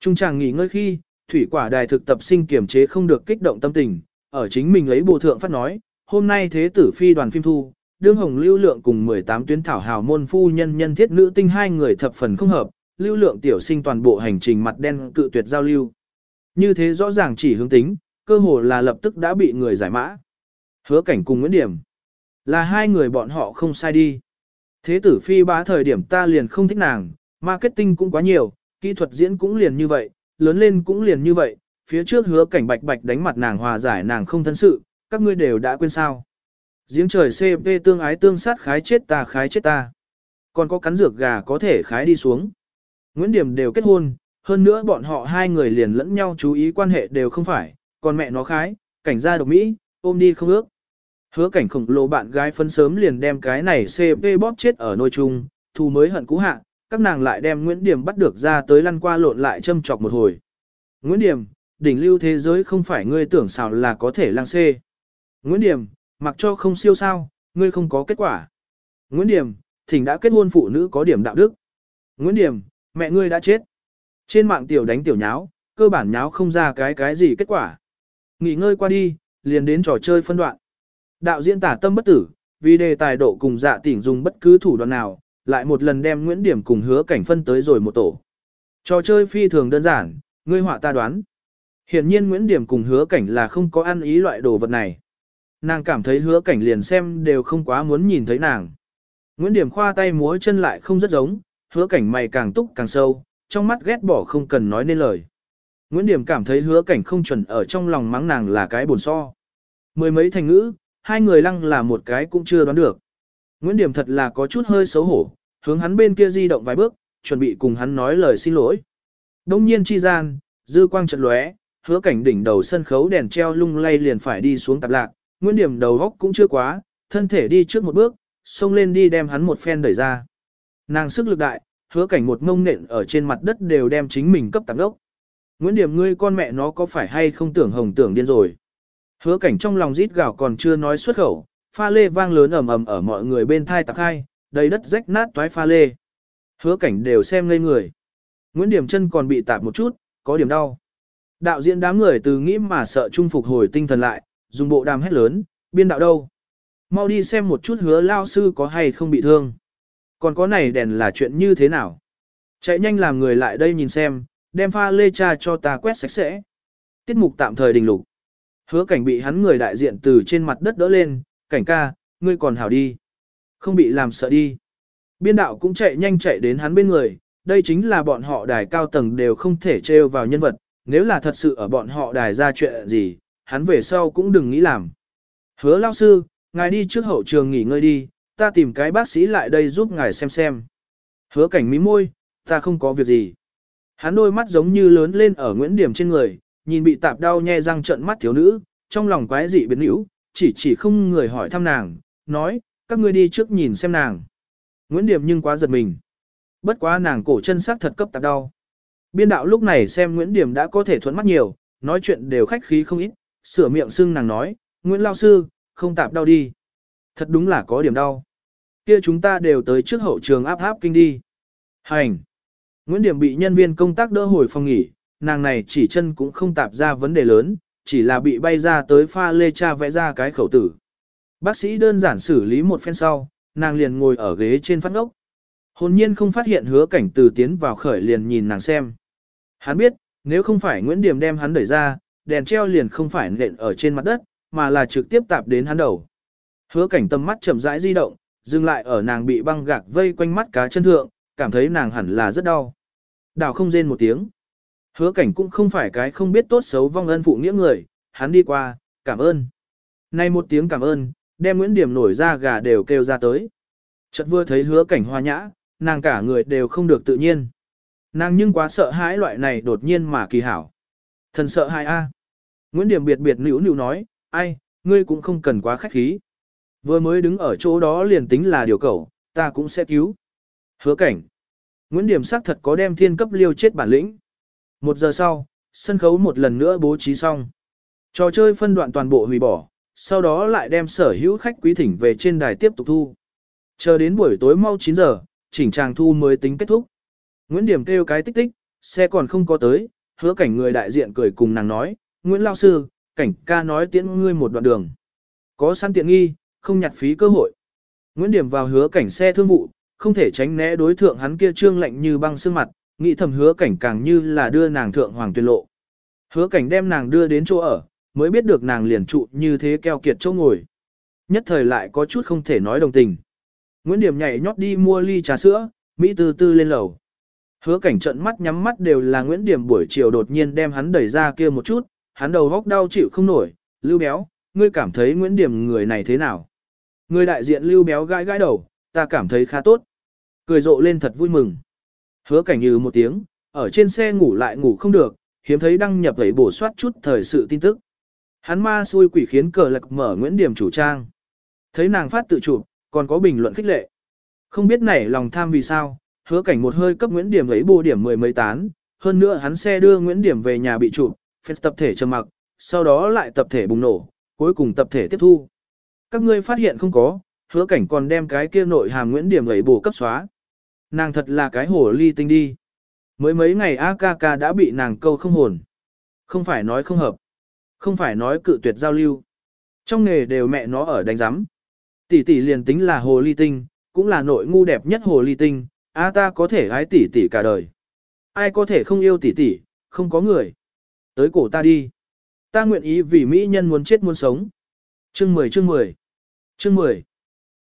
Trung chàng nghỉ ngơi khi, thủy quả đài thực tập sinh kiểm chế không được kích động tâm tình, ở chính mình lấy bộ thượng phát nói, hôm nay thế tử phi đoàn phim thu, đương hồng lưu lượng cùng 18 tuyến thảo hào môn phu nhân nhân thiết nữ tinh hai người thập phần không hợp, lưu lượng tiểu sinh toàn bộ hành trình mặt đen cự tuyệt giao lưu. Như thế rõ ràng chỉ hướng tính, cơ hồ là lập tức đã bị người giải mã. Hứa cảnh cùng Nguyễn Điểm. Là hai người bọn họ không sai đi. Thế tử phi bá thời điểm ta liền không thích nàng, marketing cũng quá nhiều, kỹ thuật diễn cũng liền như vậy, lớn lên cũng liền như vậy, phía trước hứa cảnh bạch bạch đánh mặt nàng hòa giải nàng không thân sự, các ngươi đều đã quên sao. Giếng trời CP tương ái tương sát khái chết ta khái chết ta. Còn có cắn dược gà có thể khái đi xuống. Nguyễn Điểm đều kết hôn, hơn nữa bọn họ hai người liền lẫn nhau chú ý quan hệ đều không phải, còn mẹ nó khái, cảnh gia độc Mỹ, ôm đi không ước. Hứa cảnh khổng lồ bạn gái phân sớm liền đem cái này CP bóp chết ở nôi chung, thù mới hận cũ hạ, các nàng lại đem Nguyễn Điểm bắt được ra tới lăn qua lộn lại châm chọc một hồi. Nguyễn Điểm, đỉnh lưu thế giới không phải ngươi tưởng xào là có thể lang xê. Nguyễn Điểm, mặc cho không siêu sao, ngươi không có kết quả. Nguyễn Điểm, thỉnh đã kết hôn phụ nữ có điểm đạo đức. Nguyễn Điểm, mẹ ngươi đã chết. Trên mạng tiểu đánh tiểu nháo, cơ bản nháo không ra cái cái gì kết quả. Nghỉ ngơi qua đi, liền đến trò chơi phân đoạn. Đạo diễn tả tâm bất tử, vì đề tài độ cùng dạ tỉnh dùng bất cứ thủ đoạn nào, lại một lần đem Nguyễn Điểm cùng hứa cảnh phân tới rồi một tổ. Trò chơi phi thường đơn giản, ngươi họa ta đoán. Hiển nhiên Nguyễn Điểm cùng hứa cảnh là không có ăn ý loại đồ vật này. Nàng cảm thấy hứa cảnh liền xem đều không quá muốn nhìn thấy nàng. Nguyễn Điểm khoa tay múa chân lại không rất giống, hứa cảnh mày càng túc càng sâu, trong mắt ghét bỏ không cần nói nên lời. Nguyễn Điểm cảm thấy hứa cảnh không chuẩn ở trong lòng mắng nàng là cái buồn so. Mười mấy thành ngữ, hai người lăng là một cái cũng chưa đoán được. Nguyễn Điểm thật là có chút hơi xấu hổ, hướng hắn bên kia di động vài bước, chuẩn bị cùng hắn nói lời xin lỗi. Đông nhiên chi gian, dư quang trận lóe, hứa cảnh đỉnh đầu sân khấu đèn treo lung lay liền phải đi xuống tạp lạc, Nguyễn Điểm đầu góc cũng chưa quá, thân thể đi trước một bước, xông lên đi đem hắn một phen đẩy ra. Nàng sức lực đại, hứa cảnh một ngông nện ở trên mặt đất đều đem chính mình cấp tạp đốc. Nguyễn Điểm ngươi con mẹ nó có phải hay không tưởng hồng tưởng điên rồi. Hứa cảnh trong lòng rít gào còn chưa nói xuất khẩu, pha lê vang lớn ầm ầm ở mọi người bên thai tạc hai, đầy đất rách nát toái pha lê. Hứa cảnh đều xem ngây người. Nguyễn Điểm chân còn bị tạp một chút, có điểm đau. Đạo diễn đám người từ nghĩ mà sợ trung phục hồi tinh thần lại, dùng bộ đàm hét lớn, biên đạo đâu. Mau đi xem một chút hứa lao sư có hay không bị thương. Còn có này đèn là chuyện như thế nào? Chạy nhanh làm người lại đây nhìn xem, đem pha lê cha cho ta quét sạch sẽ. Tiết mục tạm thời đình lục. Hứa cảnh bị hắn người đại diện từ trên mặt đất đỡ lên, cảnh ca, ngươi còn hảo đi. Không bị làm sợ đi. Biên đạo cũng chạy nhanh chạy đến hắn bên người, đây chính là bọn họ đài cao tầng đều không thể trêu vào nhân vật, nếu là thật sự ở bọn họ đài ra chuyện gì, hắn về sau cũng đừng nghĩ làm. Hứa lao sư, ngài đi trước hậu trường nghỉ ngơi đi, ta tìm cái bác sĩ lại đây giúp ngài xem xem. Hứa cảnh mí môi, ta không có việc gì. Hắn đôi mắt giống như lớn lên ở Nguyễn Điểm trên người, nhìn bị tạp đau nhe răng trận mắt thiếu nữ, trong lòng quái dị biến hữu, chỉ chỉ không người hỏi thăm nàng, nói, các ngươi đi trước nhìn xem nàng. Nguyễn Điểm nhưng quá giật mình. Bất quá nàng cổ chân sắc thật cấp tạp đau. Biên đạo lúc này xem Nguyễn Điểm đã có thể thuận mắt nhiều, nói chuyện đều khách khí không ít, sửa miệng xưng nàng nói, Nguyễn Lao Sư, không tạp đau đi. Thật đúng là có điểm đau. Kia chúng ta đều tới trước hậu trường áp áp kinh đi. Hành. Nguyễn Điểm bị nhân viên công tác đỡ hồi phòng nghỉ, nàng này chỉ chân cũng không tạp ra vấn đề lớn, chỉ là bị bay ra tới pha lê cha vẽ ra cái khẩu tử. Bác sĩ đơn giản xử lý một phen sau, nàng liền ngồi ở ghế trên phát ngốc. Hồn nhiên không phát hiện hứa cảnh từ tiến vào khởi liền nhìn nàng xem. Hắn biết, nếu không phải Nguyễn Điểm đem hắn đẩy ra, đèn treo liền không phải nện ở trên mặt đất, mà là trực tiếp tạp đến hắn đầu. Hứa cảnh tâm mắt chậm rãi di động, dừng lại ở nàng bị băng gạc vây quanh mắt cá chân thượng, cảm thấy nàng hẳn là rất đau. Đào không rên một tiếng. Hứa cảnh cũng không phải cái không biết tốt xấu vong ân phụ nghĩa người, hắn đi qua, cảm ơn. Nay một tiếng cảm ơn, đem Nguyễn Điểm nổi ra gà đều kêu ra tới. Chợt vừa thấy hứa cảnh hoa nhã, nàng cả người đều không được tự nhiên. Nàng nhưng quá sợ hãi loại này đột nhiên mà kỳ hảo. Thần sợ hãi a. Nguyễn Điểm biệt biệt nữu nữu nói, ai, ngươi cũng không cần quá khách khí. Vừa mới đứng ở chỗ đó liền tính là điều cầu, ta cũng sẽ cứu. Hứa cảnh. Nguyễn Điểm xác thật có đem thiên cấp liêu chết bản lĩnh. Một giờ sau, sân khấu một lần nữa bố trí xong. Trò chơi phân đoạn toàn bộ hủy bỏ, sau đó lại đem sở hữu khách quý thỉnh về trên đài tiếp tục thu. Chờ đến buổi tối mau 9 giờ, chỉnh tràng thu mới tính kết thúc. Nguyễn Điểm kêu cái tích tích, xe còn không có tới, hứa cảnh người đại diện cười cùng nàng nói, Nguyễn Lao Sư, cảnh ca nói tiễn ngươi một đoạn đường. Có săn tiện nghi, không nhặt phí cơ hội. Nguyễn Điểm vào hứa cảnh xe thương vụ, không thể tránh né đối thượng hắn kia trương lạnh như băng xương mặt, nghĩ thầm hứa cảnh càng như là đưa nàng thượng hoàng tuyệt lộ. Hứa cảnh đem nàng đưa đến chỗ ở, mới biết được nàng liền trụ như thế keo kiệt chỗ ngồi. Nhất thời lại có chút không thể nói đồng tình. Nguyễn Điểm nhảy nhót đi mua ly trà sữa, Mỹ tư tư lên lầu. Hứa cảnh trận mắt nhắm mắt đều là Nguyễn Điểm buổi chiều đột nhiên đem hắn đẩy ra kia một chút, hắn đầu góc đau chịu không nổi, lưu béo, ngươi cảm thấy Nguyễn Điểm người này thế nào? Người đại diện lưu béo gãi gãi đầu, ta cảm thấy khá tốt. Cười rộ lên thật vui mừng. Hứa cảnh như một tiếng, ở trên xe ngủ lại ngủ không được, hiếm thấy đăng nhập ấy bổ soát chút thời sự tin tức. Hắn ma xui quỷ khiến cờ lạc mở Nguyễn Điểm chủ trang. Thấy nàng phát tự chụp, còn có bình luận khích lệ. Không biết nảy lòng tham vì sao, hứa cảnh một hơi cấp Nguyễn Điểm ấy bù điểm mười mấy tán, hơn nữa hắn xe đưa Nguyễn Điểm về nhà bị chụp, phép tập thể trầm mặc, sau đó lại tập thể bùng nổ, cuối cùng tập thể tiếp thu. Các ngươi phát hiện không có, hứa cảnh còn đem cái kia nội hàm Nguyễn Điểm ấy bổ cấp xóa. Nàng thật là cái hồ ly tinh đi. Mới mấy ngày AKK đã bị nàng câu không hồn. Không phải nói không hợp. Không phải nói cự tuyệt giao lưu. Trong nghề đều mẹ nó ở đánh giám. Tỷ tỷ liền tính là hồ ly tinh, cũng là nội ngu đẹp nhất hồ ly tinh, a ta có thể ái tỷ tỷ cả đời. Ai có thể không yêu tỷ tỷ, không có người. Tới cổ ta đi. Ta nguyện ý vì mỹ nhân muốn chết muốn sống. Chương 10 chương 10 Chương 10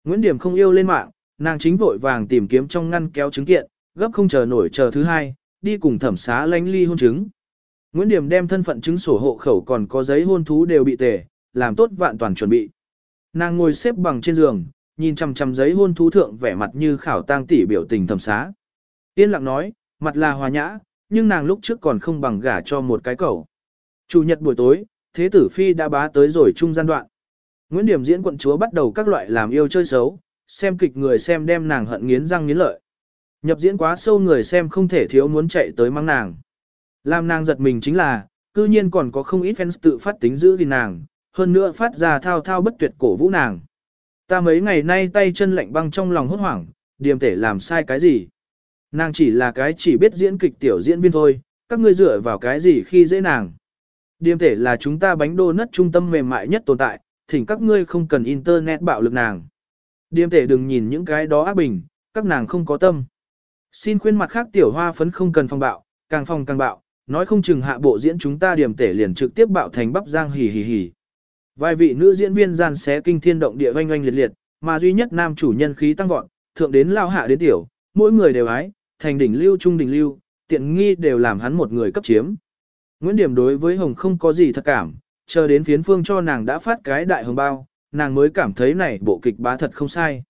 Nguyễn Điểm không yêu lên mạng, nàng chính vội vàng tìm kiếm trong ngăn kéo chứng kiện, gấp không chờ nổi chờ thứ hai, đi cùng thẩm xá lánh ly hôn chứng. Nguyễn Điểm đem thân phận chứng sổ hộ khẩu còn có giấy hôn thú đều bị tề, làm tốt vạn toàn chuẩn bị. Nàng ngồi xếp bằng trên giường, nhìn chằm chằm giấy hôn thú thượng vẻ mặt như khảo tang tỷ biểu tình thẩm xá. Yên lặng nói, mặt là hòa nhã, nhưng nàng lúc trước còn không bằng gả cho một cái cẩu. Chủ nhật buổi tối, thế tử phi đã bá tới rồi trung gian đoạn. Nguyễn Điểm diễn quận chúa bắt đầu các loại làm yêu chơi xấu, xem kịch người xem đem nàng hận nghiến răng nghiến lợi. Nhập diễn quá sâu người xem không thể thiếu muốn chạy tới mang nàng. Làm nàng giật mình chính là, cư nhiên còn có không ít fans tự phát tính giữ gìn nàng, hơn nữa phát ra thao thao bất tuyệt cổ vũ nàng. Ta mấy ngày nay tay chân lạnh băng trong lòng hốt hoảng, điềm thể làm sai cái gì. Nàng chỉ là cái chỉ biết diễn kịch tiểu diễn viên thôi, các ngươi dựa vào cái gì khi dễ nàng. Điềm thể là chúng ta bánh đô nất trung tâm mềm mại nhất tồn tại, thỉnh các ngươi không cần internet bạo lực nàng. Điềm thể đừng nhìn những cái đó ác bình, các nàng không có tâm. Xin khuyên mặt khác tiểu hoa phấn không cần phòng bạo, càng phòng càng bạo, nói không chừng hạ bộ diễn chúng ta điềm tể liền trực tiếp bạo thành bắp giang hì hì hì. Vài vị nữ diễn viên gian xé kinh thiên động địa oanh oanh liệt liệt, mà duy nhất nam chủ nhân khí tăng vọt, thượng đến lao hạ đến tiểu, mỗi người đều ái, thành đỉnh lưu trung đỉnh lưu, tiện nghi đều làm hắn một người cấp chiếm. Nguyễn Điểm đối với Hồng không có gì thật cảm, chờ đến phiến phương cho nàng đã phát cái đại hồng bao, nàng mới cảm thấy này bộ kịch bá thật không sai.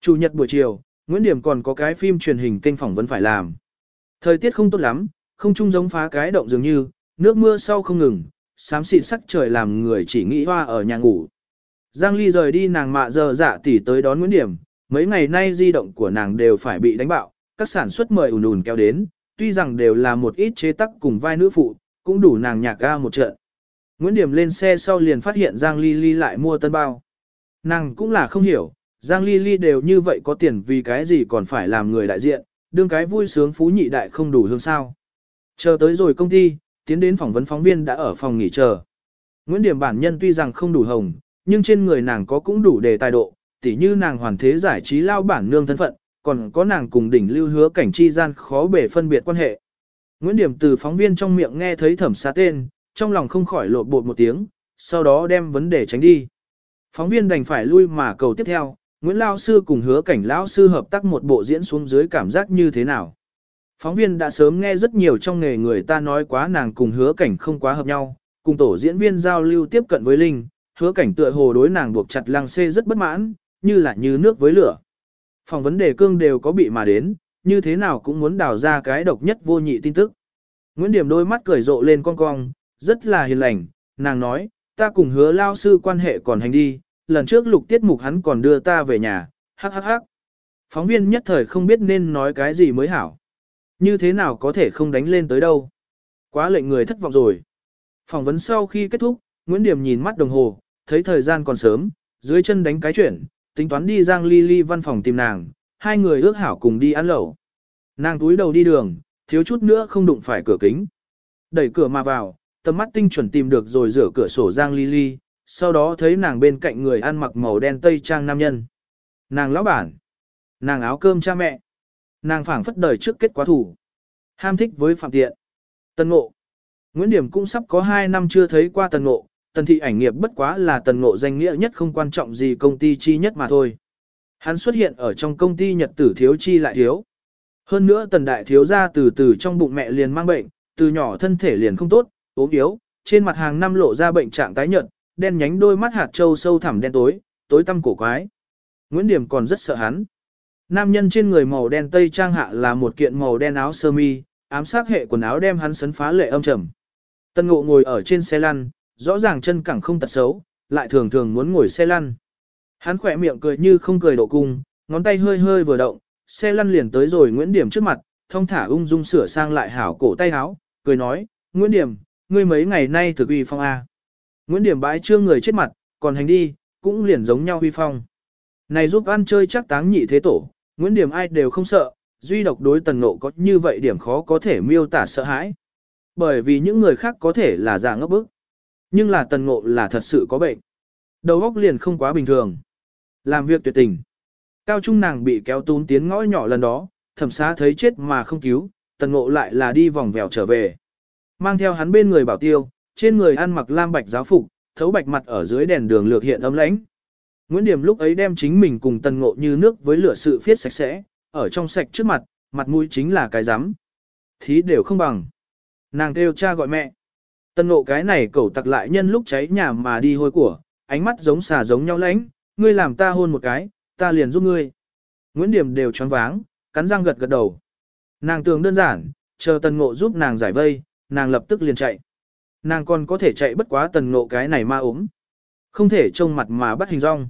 Chủ nhật buổi chiều, Nguyễn Điểm còn có cái phim truyền hình kênh phỏng vẫn phải làm. Thời tiết không tốt lắm, không trung giống phá cái động dường như, nước mưa sau không ngừng, xám xịt sắc trời làm người chỉ nghĩ hoa ở nhà ngủ. Giang Ly rời đi nàng mạ giờ dạ tỉ tới đón Nguyễn Điểm, mấy ngày nay di động của nàng đều phải bị đánh bạo, các sản xuất mời ùn ùn kéo đến, tuy rằng đều là một ít chế tắc cùng vai nữ phụ, cũng đủ nàng nhạc ga một trận. Nguyễn Điểm lên xe sau liền phát hiện Giang Ly Ly lại mua tân bao. Nàng cũng là không hiểu, Giang Ly Ly đều như vậy có tiền vì cái gì còn phải làm người đại diện, đương cái vui sướng phú nhị đại không đủ hương sao. Chờ tới rồi công ty, tiến đến phỏng vấn phóng viên đã ở phòng nghỉ chờ. Nguyễn Điểm bản nhân tuy rằng không đủ hồng, nhưng trên người nàng có cũng đủ đề tài độ, tỉ như nàng hoàn thế giải trí lao bản nương thân phận, còn có nàng cùng đỉnh lưu hứa cảnh chi gian khó bể phân biệt quan hệ. Nguyễn Điểm từ phóng viên trong miệng nghe thấy thẩm xá tên, trong lòng không khỏi lột bột một tiếng, sau đó đem vấn đề tránh đi. Phóng viên đành phải lui mà cầu tiếp theo, Nguyễn Lao Sư cùng hứa cảnh Lão Sư hợp tác một bộ diễn xuống dưới cảm giác như thế nào. Phóng viên đã sớm nghe rất nhiều trong nghề người ta nói quá nàng cùng hứa cảnh không quá hợp nhau, cùng tổ diễn viên giao lưu tiếp cận với Linh, hứa cảnh tựa hồ đối nàng buộc chặt lăng xê rất bất mãn, như là như nước với lửa. Phòng vấn đề cương đều có bị mà đến, như thế nào cũng muốn đào ra cái độc nhất vô nhị tin tức. Nguyễn Điểm đôi mắt cười rộ lên con cong, rất là hiền lành, nàng nói, ta cùng hứa lao sư quan hệ còn hành đi, lần trước lục tiết mục hắn còn đưa ta về nhà, hắc hắc hắc. Phóng viên nhất thời không biết nên nói cái gì mới hảo. Như thế nào có thể không đánh lên tới đâu. Quá lệnh người thất vọng rồi. Phỏng vấn sau khi kết thúc, Nguyễn Điểm nhìn mắt đồng hồ, thấy thời gian còn sớm, dưới chân đánh cái chuyển, tính toán đi Giang Ly Ly văn phòng tìm nàng, hai người ước hảo cùng đi ăn lẩu. Nàng túi đầu đi đường, thiếu chút nữa không đụng phải cửa kính. Đẩy cửa mà vào, tầm mắt tinh chuẩn tìm được rồi rửa cửa sổ Giang Ly Ly, sau đó thấy nàng bên cạnh người ăn mặc màu đen tây trang nam nhân. Nàng lão bản. Nàng áo cơm cha mẹ. Nàng phảng phất đời trước kết quá thủ. Ham thích với phạm tiện. Tân ngộ. Nguyễn Điểm cũng sắp có 2 năm chưa thấy qua tần ngộ, tần thị ảnh nghiệp bất quá là tần ngộ danh nghĩa nhất không quan trọng gì công ty chi nhất mà thôi. Hắn xuất hiện ở trong công ty nhật tử thiếu chi lại thiếu. Hơn nữa tần đại thiếu ra từ từ trong bụng mẹ liền mang bệnh, từ nhỏ thân thể liền không tốt, ốm yếu, trên mặt hàng năm lộ ra bệnh trạng tái nhợt, đen nhánh đôi mắt hạt trâu sâu thẳm đen tối, tối tăm cổ quái. Nguyễn Điểm còn rất sợ hắn. Nam nhân trên người màu đen tây trang hạ là một kiện màu đen áo sơ mi, ám sát hệ quần áo đem hắn sấn phá lệ âm trầm. Tân Ngộ ngồi ở trên xe lăn, rõ ràng chân cẳng không tật xấu, lại thường thường muốn ngồi xe lăn. Hắn khỏe miệng cười như không cười độ cung, ngón tay hơi hơi vừa động, xe lăn liền tới rồi Nguyễn Điểm trước mặt, thông thả ung dung sửa sang lại hảo cổ tay áo, cười nói, Nguyễn Điểm, ngươi mấy ngày nay thực uy phong A. Nguyễn Điểm bãi trương người chết mặt, còn hành đi, cũng liền giống nhau uy phong. Này giúp ăn chơi chắc táng nhị thế tổ, Nguyễn Điểm ai đều không sợ, duy độc đối tần ngộ có như vậy điểm khó có thể miêu tả sợ hãi. Bởi vì những người khác có thể là giả ngốc bức. Nhưng là tần ngộ là thật sự có bệnh. Đầu óc liền không quá bình thường. Làm việc tuyệt tình. Cao trung nàng bị kéo tún tiến ngõ nhỏ lần đó, thẩm xá thấy chết mà không cứu, tần ngộ lại là đi vòng vèo trở về. Mang theo hắn bên người bảo tiêu, trên người ăn mặc lam bạch giáo phục, thấu bạch mặt ở dưới đèn đường lược hiện ấm lãnh. Nguyễn Điểm lúc ấy đem chính mình cùng tần ngộ như nước với lửa sự phiết sạch sẽ, ở trong sạch trước mặt, mặt mũi chính là cái rắm Thí đều không bằng. Nàng kêu cha gọi mẹ. Tần ngộ cái này cẩu tặc lại nhân lúc cháy nhà mà đi hôi của, ánh mắt giống xà giống nhau lãnh, ngươi làm ta hôn một cái, ta liền giúp ngươi. Nguyễn Điểm đều choáng váng, cắn răng gật gật đầu. Nàng tưởng đơn giản, chờ tần ngộ giúp nàng giải vây, nàng lập tức liền chạy. Nàng còn có thể chạy bất quá tần ngộ cái này ma ốm. Không thể trông mặt mà bắt hình rong.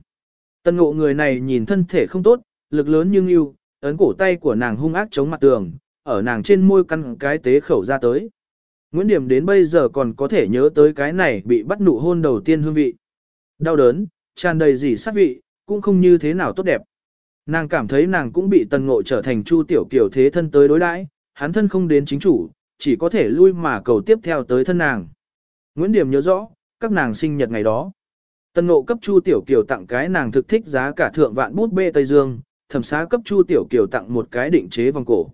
Tần ngộ người này nhìn thân thể không tốt, lực lớn nhưng yêu, ấn cổ tay của nàng hung ác chống mặt tường, ở nàng trên môi căn cái tế khẩu ra tới. Nguyễn Điểm đến bây giờ còn có thể nhớ tới cái này bị bắt nụ hôn đầu tiên hương vị. Đau đớn, tràn đầy gì sát vị, cũng không như thế nào tốt đẹp. Nàng cảm thấy nàng cũng bị tần ngộ trở thành chu tiểu kiểu thế thân tới đối đãi, hắn thân không đến chính chủ, chỉ có thể lui mà cầu tiếp theo tới thân nàng. Nguyễn Điểm nhớ rõ, các nàng sinh nhật ngày đó. Tần ngộ cấp chu tiểu kiểu tặng cái nàng thực thích giá cả thượng vạn bút bê Tây Dương, thẩm xá cấp chu tiểu kiểu tặng một cái định chế vòng cổ.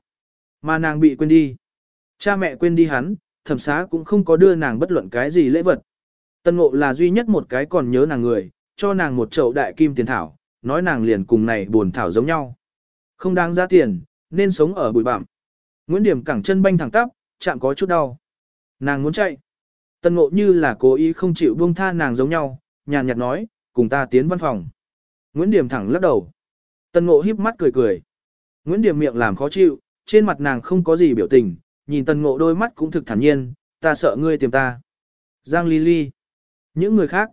Mà nàng bị quên đi. Cha mẹ quên đi hắn, thẩm xá cũng không có đưa nàng bất luận cái gì lễ vật. Tần ngộ là duy nhất một cái còn nhớ nàng người, cho nàng một chậu đại kim tiền thảo, nói nàng liền cùng này buồn thảo giống nhau. Không đáng giá tiền, nên sống ở bụi bặm. Nguyễn Điểm cẳng chân banh thẳng tắp, chạm có chút đau. Nàng muốn chạy. Tần ngộ như là cố ý không chịu buông tha nàng giống nhau, nhàn nhạt nói, cùng ta tiến văn phòng. Nguyễn Điểm thẳng lắc đầu. Tần ngộ híp mắt cười cười. Nguyễn Điểm miệng làm khó chịu, trên mặt nàng không có gì biểu tình, nhìn tần ngộ đôi mắt cũng thực thản nhiên, ta sợ ngươi tìm ta. Giang Ly Ly. Những người khác.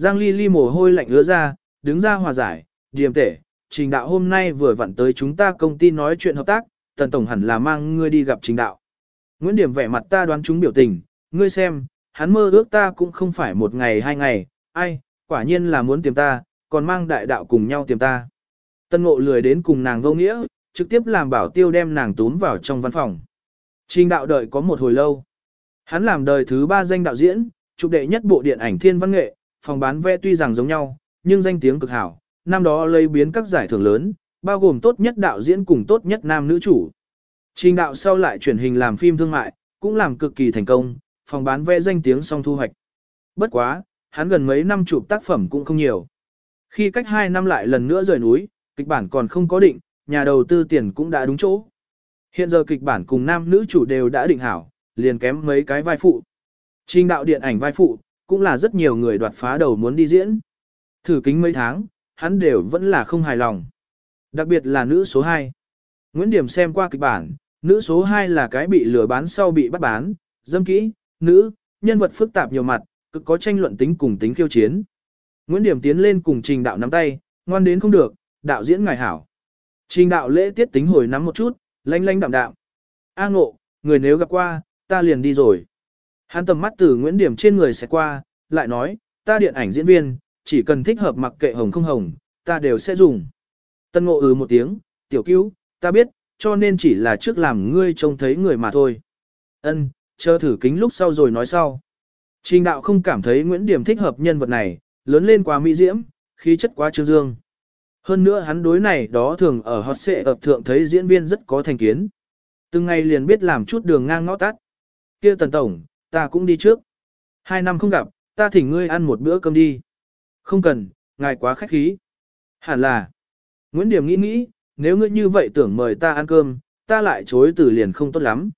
Giang Ly Ly mồ hôi lạnh ứa ra, đứng ra hòa giải, điềm tể, trình đạo hôm nay vừa vặn tới chúng ta công ty nói chuyện hợp tác, tần tổng hẳn là mang ngươi đi gặp trình đạo. Nguyễn Điểm vẻ mặt ta đoán chúng biểu tình, ngươi xem, hắn mơ ước ta cũng không phải một ngày hai ngày, ai, quả nhiên là muốn tìm ta, còn mang đại đạo cùng nhau tìm ta. Tân ngộ lười đến cùng nàng vô nghĩa, trực tiếp làm bảo tiêu đem nàng tún vào trong văn phòng. Trình đạo đợi có một hồi lâu. Hắn làm đời thứ ba danh đạo diễn, trục đệ nhất bộ điện ảnh thiên văn nghệ, phòng bán vé tuy rằng giống nhau, nhưng danh tiếng cực hảo, năm đó lấy biến các giải thưởng lớn, bao gồm tốt nhất đạo diễn cùng tốt nhất nam nữ chủ. Trình đạo sau lại chuyển hình làm phim thương mại, cũng làm cực kỳ thành công, phòng bán vé danh tiếng song thu hoạch. Bất quá, hắn gần mấy năm chụp tác phẩm cũng không nhiều. Khi cách 2 năm lại lần nữa rời núi, kịch bản còn không có định, nhà đầu tư tiền cũng đã đúng chỗ. Hiện giờ kịch bản cùng nam nữ chủ đều đã định hảo, liền kém mấy cái vai phụ. Trình đạo điện ảnh vai phụ, cũng là rất nhiều người đoạt phá đầu muốn đi diễn. Thử kính mấy tháng, hắn đều vẫn là không hài lòng. Đặc biệt là nữ số 2. Nguyễn Điểm xem qua kịch bản, nữ số 2 là cái bị lừa bán sau bị bắt bán, dâm kỹ, nữ, nhân vật phức tạp nhiều mặt, cực có tranh luận tính cùng tính khiêu chiến. Nguyễn Điểm tiến lên cùng trình đạo nắm tay, ngoan đến không được, đạo diễn ngài hảo. Trình đạo lễ tiết tính hồi nắm một chút, lanh lanh đạm đạm. A ngộ, người nếu gặp qua, ta liền đi rồi. Hắn tầm mắt từ Nguyễn Điểm trên người sẽ qua, lại nói, ta điện ảnh diễn viên, chỉ cần thích hợp mặc kệ hồng không hồng, ta đều sẽ dùng. Tân ngộ ừ một tiếng, tiểu cứu, ta biết, cho nên chỉ là trước làm ngươi trông thấy người mà thôi. Ân, chờ thử kính lúc sau rồi nói sau. Trình đạo không cảm thấy Nguyễn Điểm thích hợp nhân vật này, lớn lên quá mỹ diễm, khí chất quá trương dương. Hơn nữa hắn đối này đó thường ở hot xệ ập thượng thấy diễn viên rất có thành kiến. Từng ngày liền biết làm chút đường ngang ngõ tắt. kia tần tổng, ta cũng đi trước. Hai năm không gặp, ta thỉnh ngươi ăn một bữa cơm đi. Không cần, ngài quá khách khí. Hẳn là. Nguyễn Điểm nghĩ nghĩ, nếu ngươi như vậy tưởng mời ta ăn cơm, ta lại chối từ liền không tốt lắm.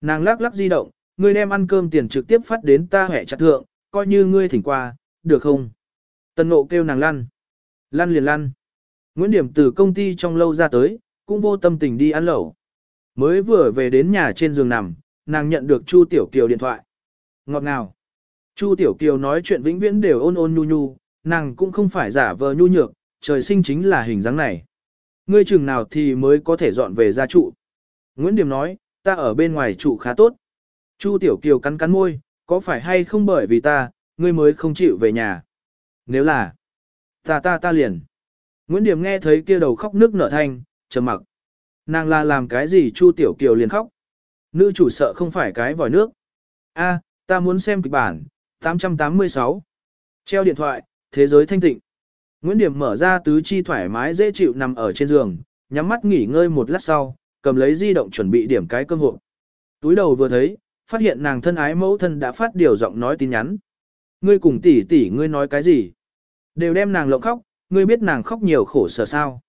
Nàng lắc lắc di động, ngươi đem ăn cơm tiền trực tiếp phát đến ta hẻ chặt thượng, coi như ngươi thỉnh qua, được không? Tần nộ kêu nàng lăn. Lăn liền lăn. Nguyễn Điểm từ công ty trong lâu ra tới, cũng vô tâm tình đi ăn lẩu. Mới vừa về đến nhà trên giường nằm, nàng nhận được Chu Tiểu Kiều điện thoại. Ngọt ngào. Chu Tiểu Kiều nói chuyện vĩnh viễn đều ôn ôn nhu nhu, nàng cũng không phải giả vờ nhu nhược, trời sinh chính là hình dáng này. Ngươi chừng nào thì mới có thể dọn về gia trụ. Nguyễn Điểm nói, ta ở bên ngoài trụ khá tốt. Chu Tiểu Kiều cắn cắn môi, có phải hay không bởi vì ta, ngươi mới không chịu về nhà. Nếu là, ta ta ta liền. Nguyễn Điểm nghe thấy kia đầu khóc nước nở thanh, trầm mặc. Nàng là làm cái gì Chu Tiểu Kiều liền khóc. Nữ chủ sợ không phải cái vòi nước. A, ta muốn xem kịch bản, 886. Treo điện thoại, thế giới thanh tịnh. Nguyễn Điểm mở ra tứ chi thoải mái dễ chịu nằm ở trên giường, nhắm mắt nghỉ ngơi một lát sau, cầm lấy di động chuẩn bị điểm cái cơm hộp. Túi đầu vừa thấy, phát hiện nàng thân ái mẫu thân đã phát điều giọng nói tin nhắn. Ngươi cùng tỷ tỷ ngươi nói cái gì? Đều đem nàng lộng khóc, ngươi biết nàng khóc nhiều khổ sở sao?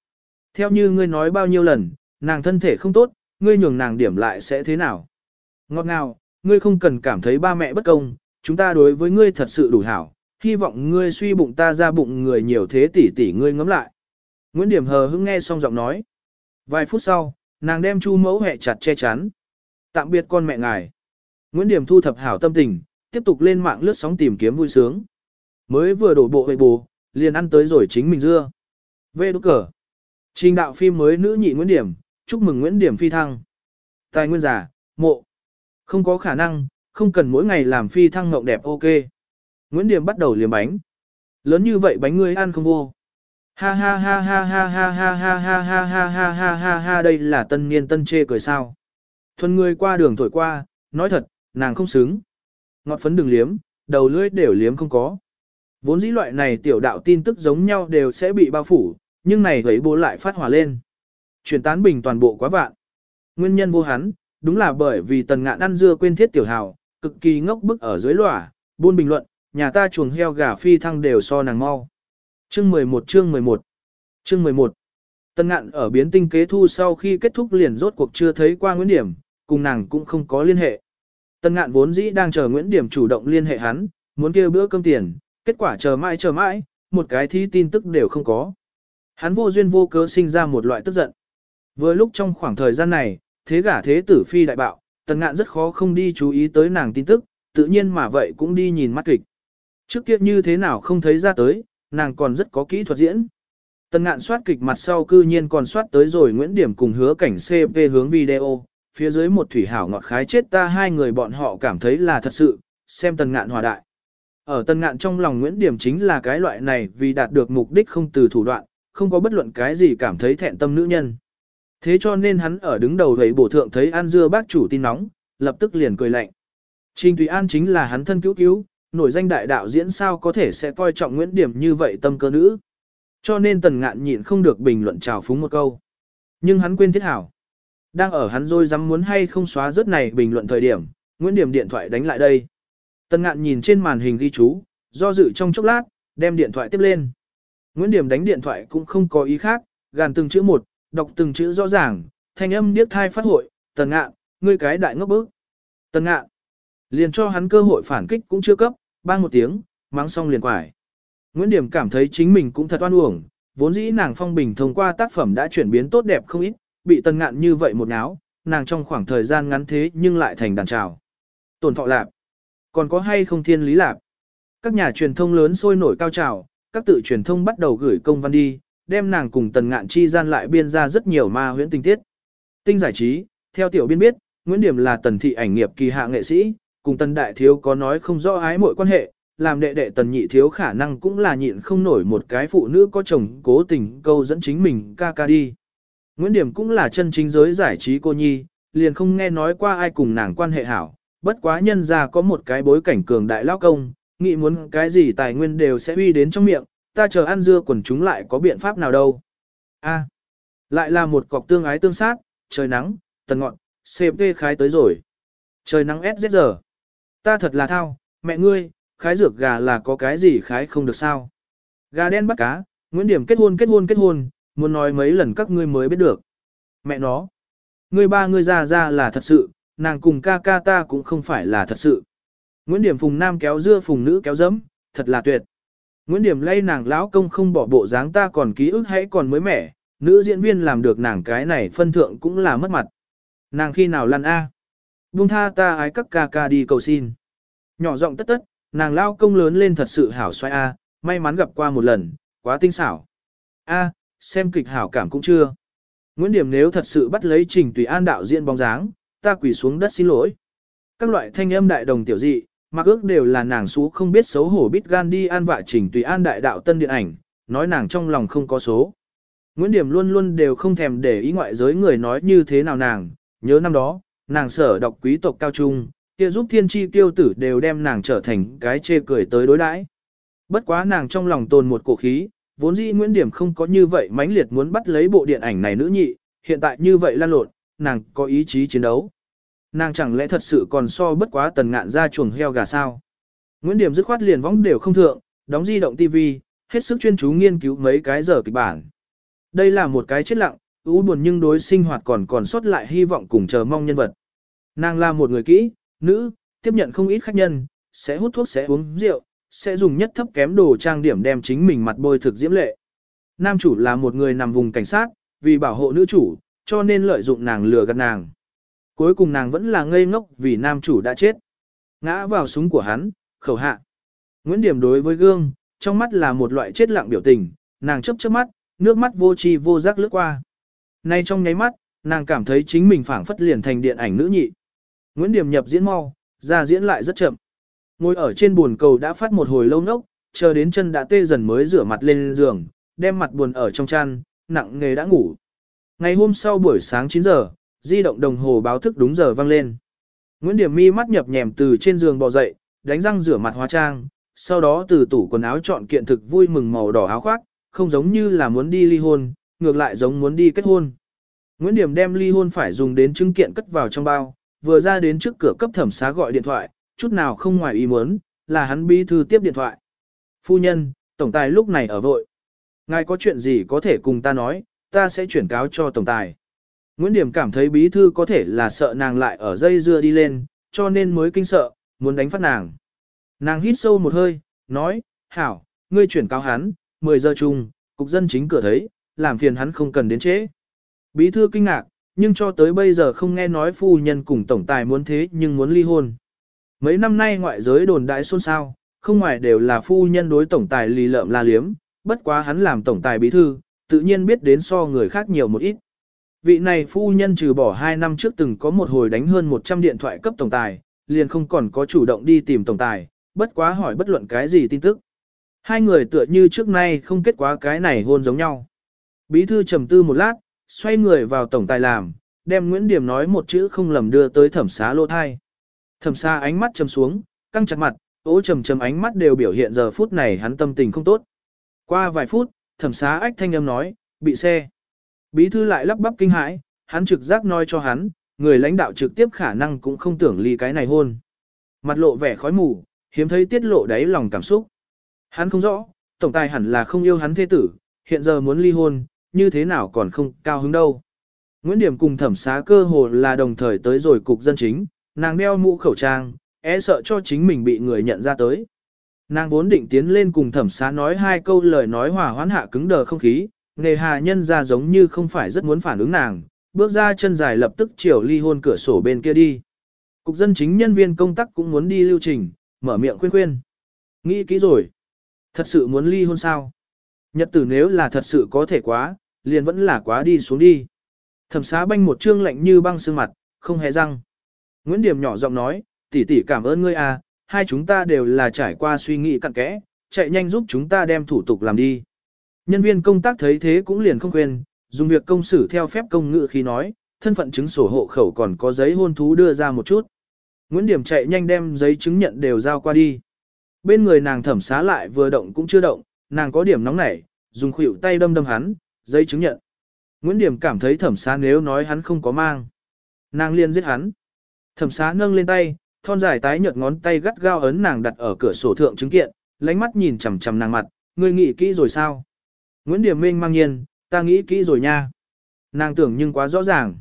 Theo như ngươi nói bao nhiêu lần, nàng thân thể không tốt, ngươi nhường nàng điểm lại sẽ thế nào? Ngọt ngào, ngươi không cần cảm thấy ba mẹ bất công, chúng ta đối với ngươi thật sự đủ hảo, hy vọng ngươi suy bụng ta ra bụng người nhiều thế tỷ tỷ ngươi ngắm lại. Nguyễn Điểm hờ hững nghe xong giọng nói. Vài phút sau, nàng đem chu mẫu hẹ chặt che chắn. Tạm biệt con mẹ ngài. Nguyễn Điểm thu thập hảo tâm tình, tiếp tục lên mạng lướt sóng tìm kiếm vui sướng. Mới vừa đổ bộ về bù, liền ăn tới rồi chính mình dưa. Vê đúc cờ. Trình đạo phim mới nữ nhị Nguyễn Điểm, chúc mừng Nguyễn Điểm phi thăng. Tài nguyên giả, mộ. Không có khả năng, không cần mỗi ngày làm phi thăng ngộng đẹp ok. Nguyễn Điểm bắt đầu liếm bánh. Lớn như vậy bánh ngươi ăn không vô. Ha ha ha ha ha ha ha ha ha ha ha ha ha ha ha đây là tân niên tân chê cười sao. Thuần người qua đường thổi qua, nói thật, nàng không xứng. Ngọt phấn đừng liếm, đầu lưỡi đều liếm không có. Vốn dĩ loại này tiểu đạo tin tức giống nhau đều sẽ bị bao phủ, nhưng này thấy bố lại phát hỏa lên. Chuyển tán bình toàn bộ quá vạn. Nguyên nhân vô hắn, đúng là bởi vì tần ngạn ăn dưa quên thiết tiểu hào, cực kỳ ngốc bức ở dưới lỏa, buôn bình luận, nhà ta chuồng heo gà phi thăng đều so nàng mau. Chương 11 chương 11 Chương 11 Tần ngạn ở biến tinh kế thu sau khi kết thúc liền rốt cuộc chưa thấy qua Nguyễn Điểm, cùng nàng cũng không có liên hệ. Tần ngạn vốn dĩ đang chờ Nguyễn Điểm chủ động liên hệ hắn, muốn kêu bữa cơm tiền, kết quả chờ mãi chờ mãi, một cái thi tin tức đều không có. Hắn vô duyên vô cớ sinh ra một loại tức giận. Vừa lúc trong khoảng thời gian này, thế gả thế tử phi đại bạo, tần ngạn rất khó không đi chú ý tới nàng tin tức, tự nhiên mà vậy cũng đi nhìn mắt kịch. Trước kia như thế nào không thấy ra tới, nàng còn rất có kỹ thuật diễn. Tần ngạn soát kịch mặt sau cư nhiên còn soát tới rồi Nguyễn Điểm cùng hứa cảnh CP hướng video, phía dưới một thủy hảo ngọt khái chết ta hai người bọn họ cảm thấy là thật sự, xem tần ngạn hòa đại. Ở tần ngạn trong lòng Nguyễn Điểm chính là cái loại này vì đạt được mục đích không từ thủ đoạn, không có bất luận cái gì cảm thấy thẹn tâm nữ nhân. Thế cho nên hắn ở đứng đầu thấy bổ thượng thấy An Dưa bác chủ tin nóng, lập tức liền cười lạnh. Trình Tùy An chính là hắn thân cứu cứu, nổi danh đại đạo diễn sao có thể sẽ coi trọng Nguyễn Điểm như vậy tâm cơ nữ. Cho nên tần ngạn nhịn không được bình luận trào phúng một câu. Nhưng hắn quên thiết hảo. Đang ở hắn rồi dám muốn hay không xóa rớt này bình luận thời điểm, Nguyễn Điểm điện thoại đánh lại đây. Tần ngạn nhìn trên màn hình ghi chú, do dự trong chốc lát, đem điện thoại tiếp lên. Nguyễn Điểm đánh điện thoại cũng không có ý khác, gàn từng chữ một, đọc từng chữ rõ ràng, thanh âm điếc thai phát hội, tần ngạn, ngươi cái đại ngốc bức. Tần ngạn, liền cho hắn cơ hội phản kích cũng chưa cấp, bang một tiếng, mắng xong liền quải. Nguyễn Điểm cảm thấy chính mình cũng thật oan uổng, vốn dĩ nàng phong bình thông qua tác phẩm đã chuyển biến tốt đẹp không ít, bị tần ngạn như vậy một náo, nàng trong khoảng thời gian ngắn thế nhưng lại thành đàn trào. Tổn thọ lạp, còn có hay không thiên lý lạp? Các nhà truyền thông lớn sôi nổi cao trào, các tự truyền thông bắt đầu gửi công văn đi, đem nàng cùng tần ngạn chi gian lại biên ra rất nhiều ma huyễn tinh tiết. Tinh giải trí, theo tiểu biên biết, Nguyễn Điểm là tần thị ảnh nghiệp kỳ hạ nghệ sĩ, cùng tần đại thiếu có nói không rõ ái mọi quan hệ, làm đệ đệ tần nhị thiếu khả năng cũng là nhịn không nổi một cái phụ nữ có chồng cố tình câu dẫn chính mình ca ca đi. Nguyễn Điểm cũng là chân chính giới giải trí cô nhi, liền không nghe nói qua ai cùng nàng quan hệ hảo, bất quá nhân ra có một cái bối cảnh cường đại lao công, nghĩ muốn cái gì tài nguyên đều sẽ uy đến trong miệng, ta chờ ăn dưa quần chúng lại có biện pháp nào đâu. A, lại là một cọc tương ái tương sát, trời nắng, tần ngọn, CP khái tới rồi. Trời nắng SZ giờ. Ta thật là thao, mẹ ngươi, khái dược gà là có cái gì khái không được sao. Gà đen bắt cá, Nguyễn Điểm kết hôn kết hôn kết hôn, muốn nói mấy lần các ngươi mới biết được. Mẹ nó, ngươi ba ngươi ra ra là thật sự, nàng cùng ca ca ta cũng không phải là thật sự. Nguyễn Điểm phùng nam kéo dưa phùng nữ kéo dẫm, thật là tuyệt. Nguyễn Điểm lay nàng lão công không bỏ bộ dáng ta còn ký ức hãy còn mới mẻ, nữ diễn viên làm được nàng cái này phân thượng cũng là mất mặt. Nàng khi nào lăn A. Buông tha ta ái các ca ca đi cầu xin. Nhỏ giọng tất tất, nàng lao công lớn lên thật sự hảo xoay A, may mắn gặp qua một lần, quá tinh xảo. A, xem kịch hảo cảm cũng chưa. Nguyễn Điểm nếu thật sự bắt lấy trình tùy an đạo diễn bóng dáng, ta quỳ xuống đất xin lỗi. Các loại thanh âm đại đồng tiểu dị, mặc ước đều là nàng xú không biết xấu hổ biết gan đi an vạ trình tùy an đại đạo tân điện ảnh, nói nàng trong lòng không có số. Nguyễn Điểm luôn luôn đều không thèm để ý ngoại giới người nói như thế nào nàng, nhớ năm đó, nàng sở đọc quý tộc cao trung, kia giúp thiên tri tiêu tử đều đem nàng trở thành cái chê cười tới đối đãi. Bất quá nàng trong lòng tồn một cổ khí, vốn dĩ Nguyễn Điểm không có như vậy mãnh liệt muốn bắt lấy bộ điện ảnh này nữ nhị, hiện tại như vậy lan lộn, nàng có ý chí chiến đấu. Nàng chẳng lẽ thật sự còn so bất quá tần ngạn ra chuồng heo gà sao? Nguyễn Điểm dứt khoát liền võng đều không thượng, đóng di động TV, hết sức chuyên chú nghiên cứu mấy cái giờ kịch bản. Đây là một cái chết lặng, u buồn nhưng đối sinh hoạt còn còn sót lại hy vọng cùng chờ mong nhân vật. Nàng là một người kỹ, nữ, tiếp nhận không ít khách nhân, sẽ hút thuốc sẽ uống rượu, sẽ dùng nhất thấp kém đồ trang điểm đem chính mình mặt bôi thực diễm lệ. Nam chủ là một người nằm vùng cảnh sát, vì bảo hộ nữ chủ, cho nên lợi dụng nàng lừa gạt nàng. Cuối cùng nàng vẫn là ngây ngốc vì nam chủ đã chết. Ngã vào súng của hắn, khẩu hạ. Nguyễn Điểm đối với gương, trong mắt là một loại chết lặng biểu tình, nàng chấp chớp mắt, nước mắt vô tri vô giác lướt qua. Nay trong nháy mắt, nàng cảm thấy chính mình phảng phất liền thành điện ảnh nữ nhị. Nguyễn Điểm nhập diễn mau, ra diễn lại rất chậm. Ngồi ở trên buồn cầu đã phát một hồi lâu nốc, chờ đến chân đã tê dần mới rửa mặt lên giường, đem mặt buồn ở trong chăn, nặng nghề đã ngủ. Ngày hôm sau buổi sáng 9 giờ, di động đồng hồ báo thức đúng giờ vang lên. Nguyễn Điểm mi mắt nhập nhèm từ trên giường bò dậy, đánh răng rửa mặt hóa trang, sau đó từ tủ quần áo chọn kiện thực vui mừng màu đỏ áo khoác, không giống như là muốn đi ly hôn, ngược lại giống muốn đi kết hôn. Nguyễn Điểm đem ly hôn phải dùng đến chứng kiện cất vào trong bao, vừa ra đến trước cửa cấp thẩm xá gọi điện thoại, chút nào không ngoài ý muốn, là hắn bí thư tiếp điện thoại. Phu nhân, tổng tài lúc này ở vội. Ngài có chuyện gì có thể cùng ta nói, ta sẽ chuyển cáo cho tổng tài. Nguyễn Điểm cảm thấy bí thư có thể là sợ nàng lại ở dây dưa đi lên, cho nên mới kinh sợ, muốn đánh phát nàng. Nàng hít sâu một hơi, nói, hảo, ngươi chuyển cáo hắn, 10 giờ chung, cục dân chính cửa thấy, làm phiền hắn không cần đến trễ. Bí thư kinh ngạc, nhưng cho tới bây giờ không nghe nói phu nhân cùng tổng tài muốn thế nhưng muốn ly hôn. Mấy năm nay ngoại giới đồn đại xôn xao, không ngoài đều là phu nhân đối tổng tài lì lợm la liếm, bất quá hắn làm tổng tài bí thư, tự nhiên biết đến so người khác nhiều một ít. Vị này phu nhân trừ bỏ 2 năm trước từng có một hồi đánh hơn 100 điện thoại cấp tổng tài, liền không còn có chủ động đi tìm tổng tài, bất quá hỏi bất luận cái gì tin tức. Hai người tựa như trước nay không kết quá cái này hôn giống nhau. Bí thư trầm tư một lát, xoay người vào tổng tài làm, đem Nguyễn Điểm nói một chữ không lầm đưa tới thẩm xá lô thai. Thẩm xá ánh mắt trầm xuống, căng chặt mặt, ố trầm trầm ánh mắt đều biểu hiện giờ phút này hắn tâm tình không tốt. Qua vài phút, thẩm xá ách thanh âm nói, bị xe. Bí thư lại lắp bắp kinh hãi, hắn trực giác nói cho hắn, người lãnh đạo trực tiếp khả năng cũng không tưởng ly cái này hôn. Mặt lộ vẻ khói mù, hiếm thấy tiết lộ đáy lòng cảm xúc. Hắn không rõ, tổng tài hẳn là không yêu hắn thế tử, hiện giờ muốn ly hôn, như thế nào còn không cao hứng đâu. Nguyễn Điểm cùng thẩm xá cơ hồ là đồng thời tới rồi cục dân chính, nàng đeo mũ khẩu trang, e sợ cho chính mình bị người nhận ra tới. Nàng vốn định tiến lên cùng thẩm xá nói hai câu lời nói hòa hoãn hạ cứng đờ không khí, nghề hà nhân ra giống như không phải rất muốn phản ứng nàng, bước ra chân dài lập tức chiều ly hôn cửa sổ bên kia đi. Cục dân chính nhân viên công tác cũng muốn đi lưu trình, mở miệng khuyên khuyên. Nghĩ kỹ rồi. Thật sự muốn ly hôn sao? Nhật tử nếu là thật sự có thể quá, liền vẫn là quá đi xuống đi. Thẩm xá banh một trương lạnh như băng sương mặt, không hề răng. Nguyễn Điểm nhỏ giọng nói, tỷ tỷ cảm ơn ngươi à, hai chúng ta đều là trải qua suy nghĩ cặn kẽ, chạy nhanh giúp chúng ta đem thủ tục làm đi. Nhân viên công tác thấy thế cũng liền không quên, dùng việc công xử theo phép công ngự khi nói, thân phận chứng sổ hộ khẩu còn có giấy hôn thú đưa ra một chút. Nguyễn Điểm chạy nhanh đem giấy chứng nhận đều giao qua đi. Bên người nàng thẩm xá lại vừa động cũng chưa động, nàng có điểm nóng nảy, dùng khuỷu tay đâm đâm hắn, giấy chứng nhận. Nguyễn Điểm cảm thấy thẩm xá nếu nói hắn không có mang. Nàng liền giết hắn. Thẩm xá nâng lên tay, thon dài tái nhợt ngón tay gắt gao ấn nàng đặt ở cửa sổ thượng chứng kiện, lánh mắt nhìn chằm chằm nàng mặt, ngươi nghĩ kỹ rồi sao? Nguyễn Điểm Minh mang nhiên, ta nghĩ kỹ rồi nha. Nàng tưởng nhưng quá rõ ràng.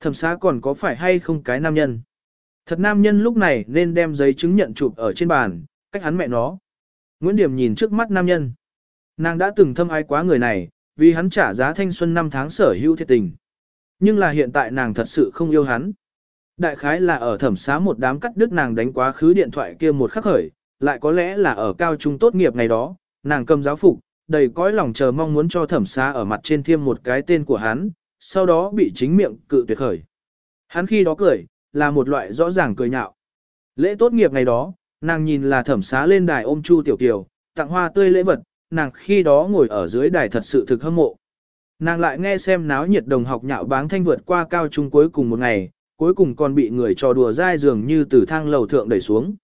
Thẩm xá còn có phải hay không cái nam nhân? Thật nam nhân lúc này nên đem giấy chứng nhận chụp ở trên bàn, cách hắn mẹ nó. Nguyễn Điểm nhìn trước mắt nam nhân. Nàng đã từng thâm ai quá người này, vì hắn trả giá thanh xuân năm tháng sở hữu thiệt tình. Nhưng là hiện tại nàng thật sự không yêu hắn. Đại khái là ở thẩm xá một đám cắt đứt nàng đánh quá khứ điện thoại kia một khắc khởi, lại có lẽ là ở cao trung tốt nghiệp ngày đó, nàng cầm giáo phục, đầy cõi lòng chờ mong muốn cho thẩm xá ở mặt trên thiêm một cái tên của hắn, sau đó bị chính miệng cự tuyệt khởi. Hắn khi đó cười, là một loại rõ ràng cười nhạo. Lễ tốt nghiệp ngày đó, nàng nhìn là thẩm xá lên đài ôm Chu Tiểu Kiều, tặng hoa tươi lễ vật, nàng khi đó ngồi ở dưới đài thật sự thực hâm mộ. Nàng lại nghe xem náo nhiệt đồng học nhạo báng thanh vượt qua cao trung cuối cùng một ngày, cuối cùng còn bị người trò đùa dai dường như từ thang lầu thượng đẩy xuống.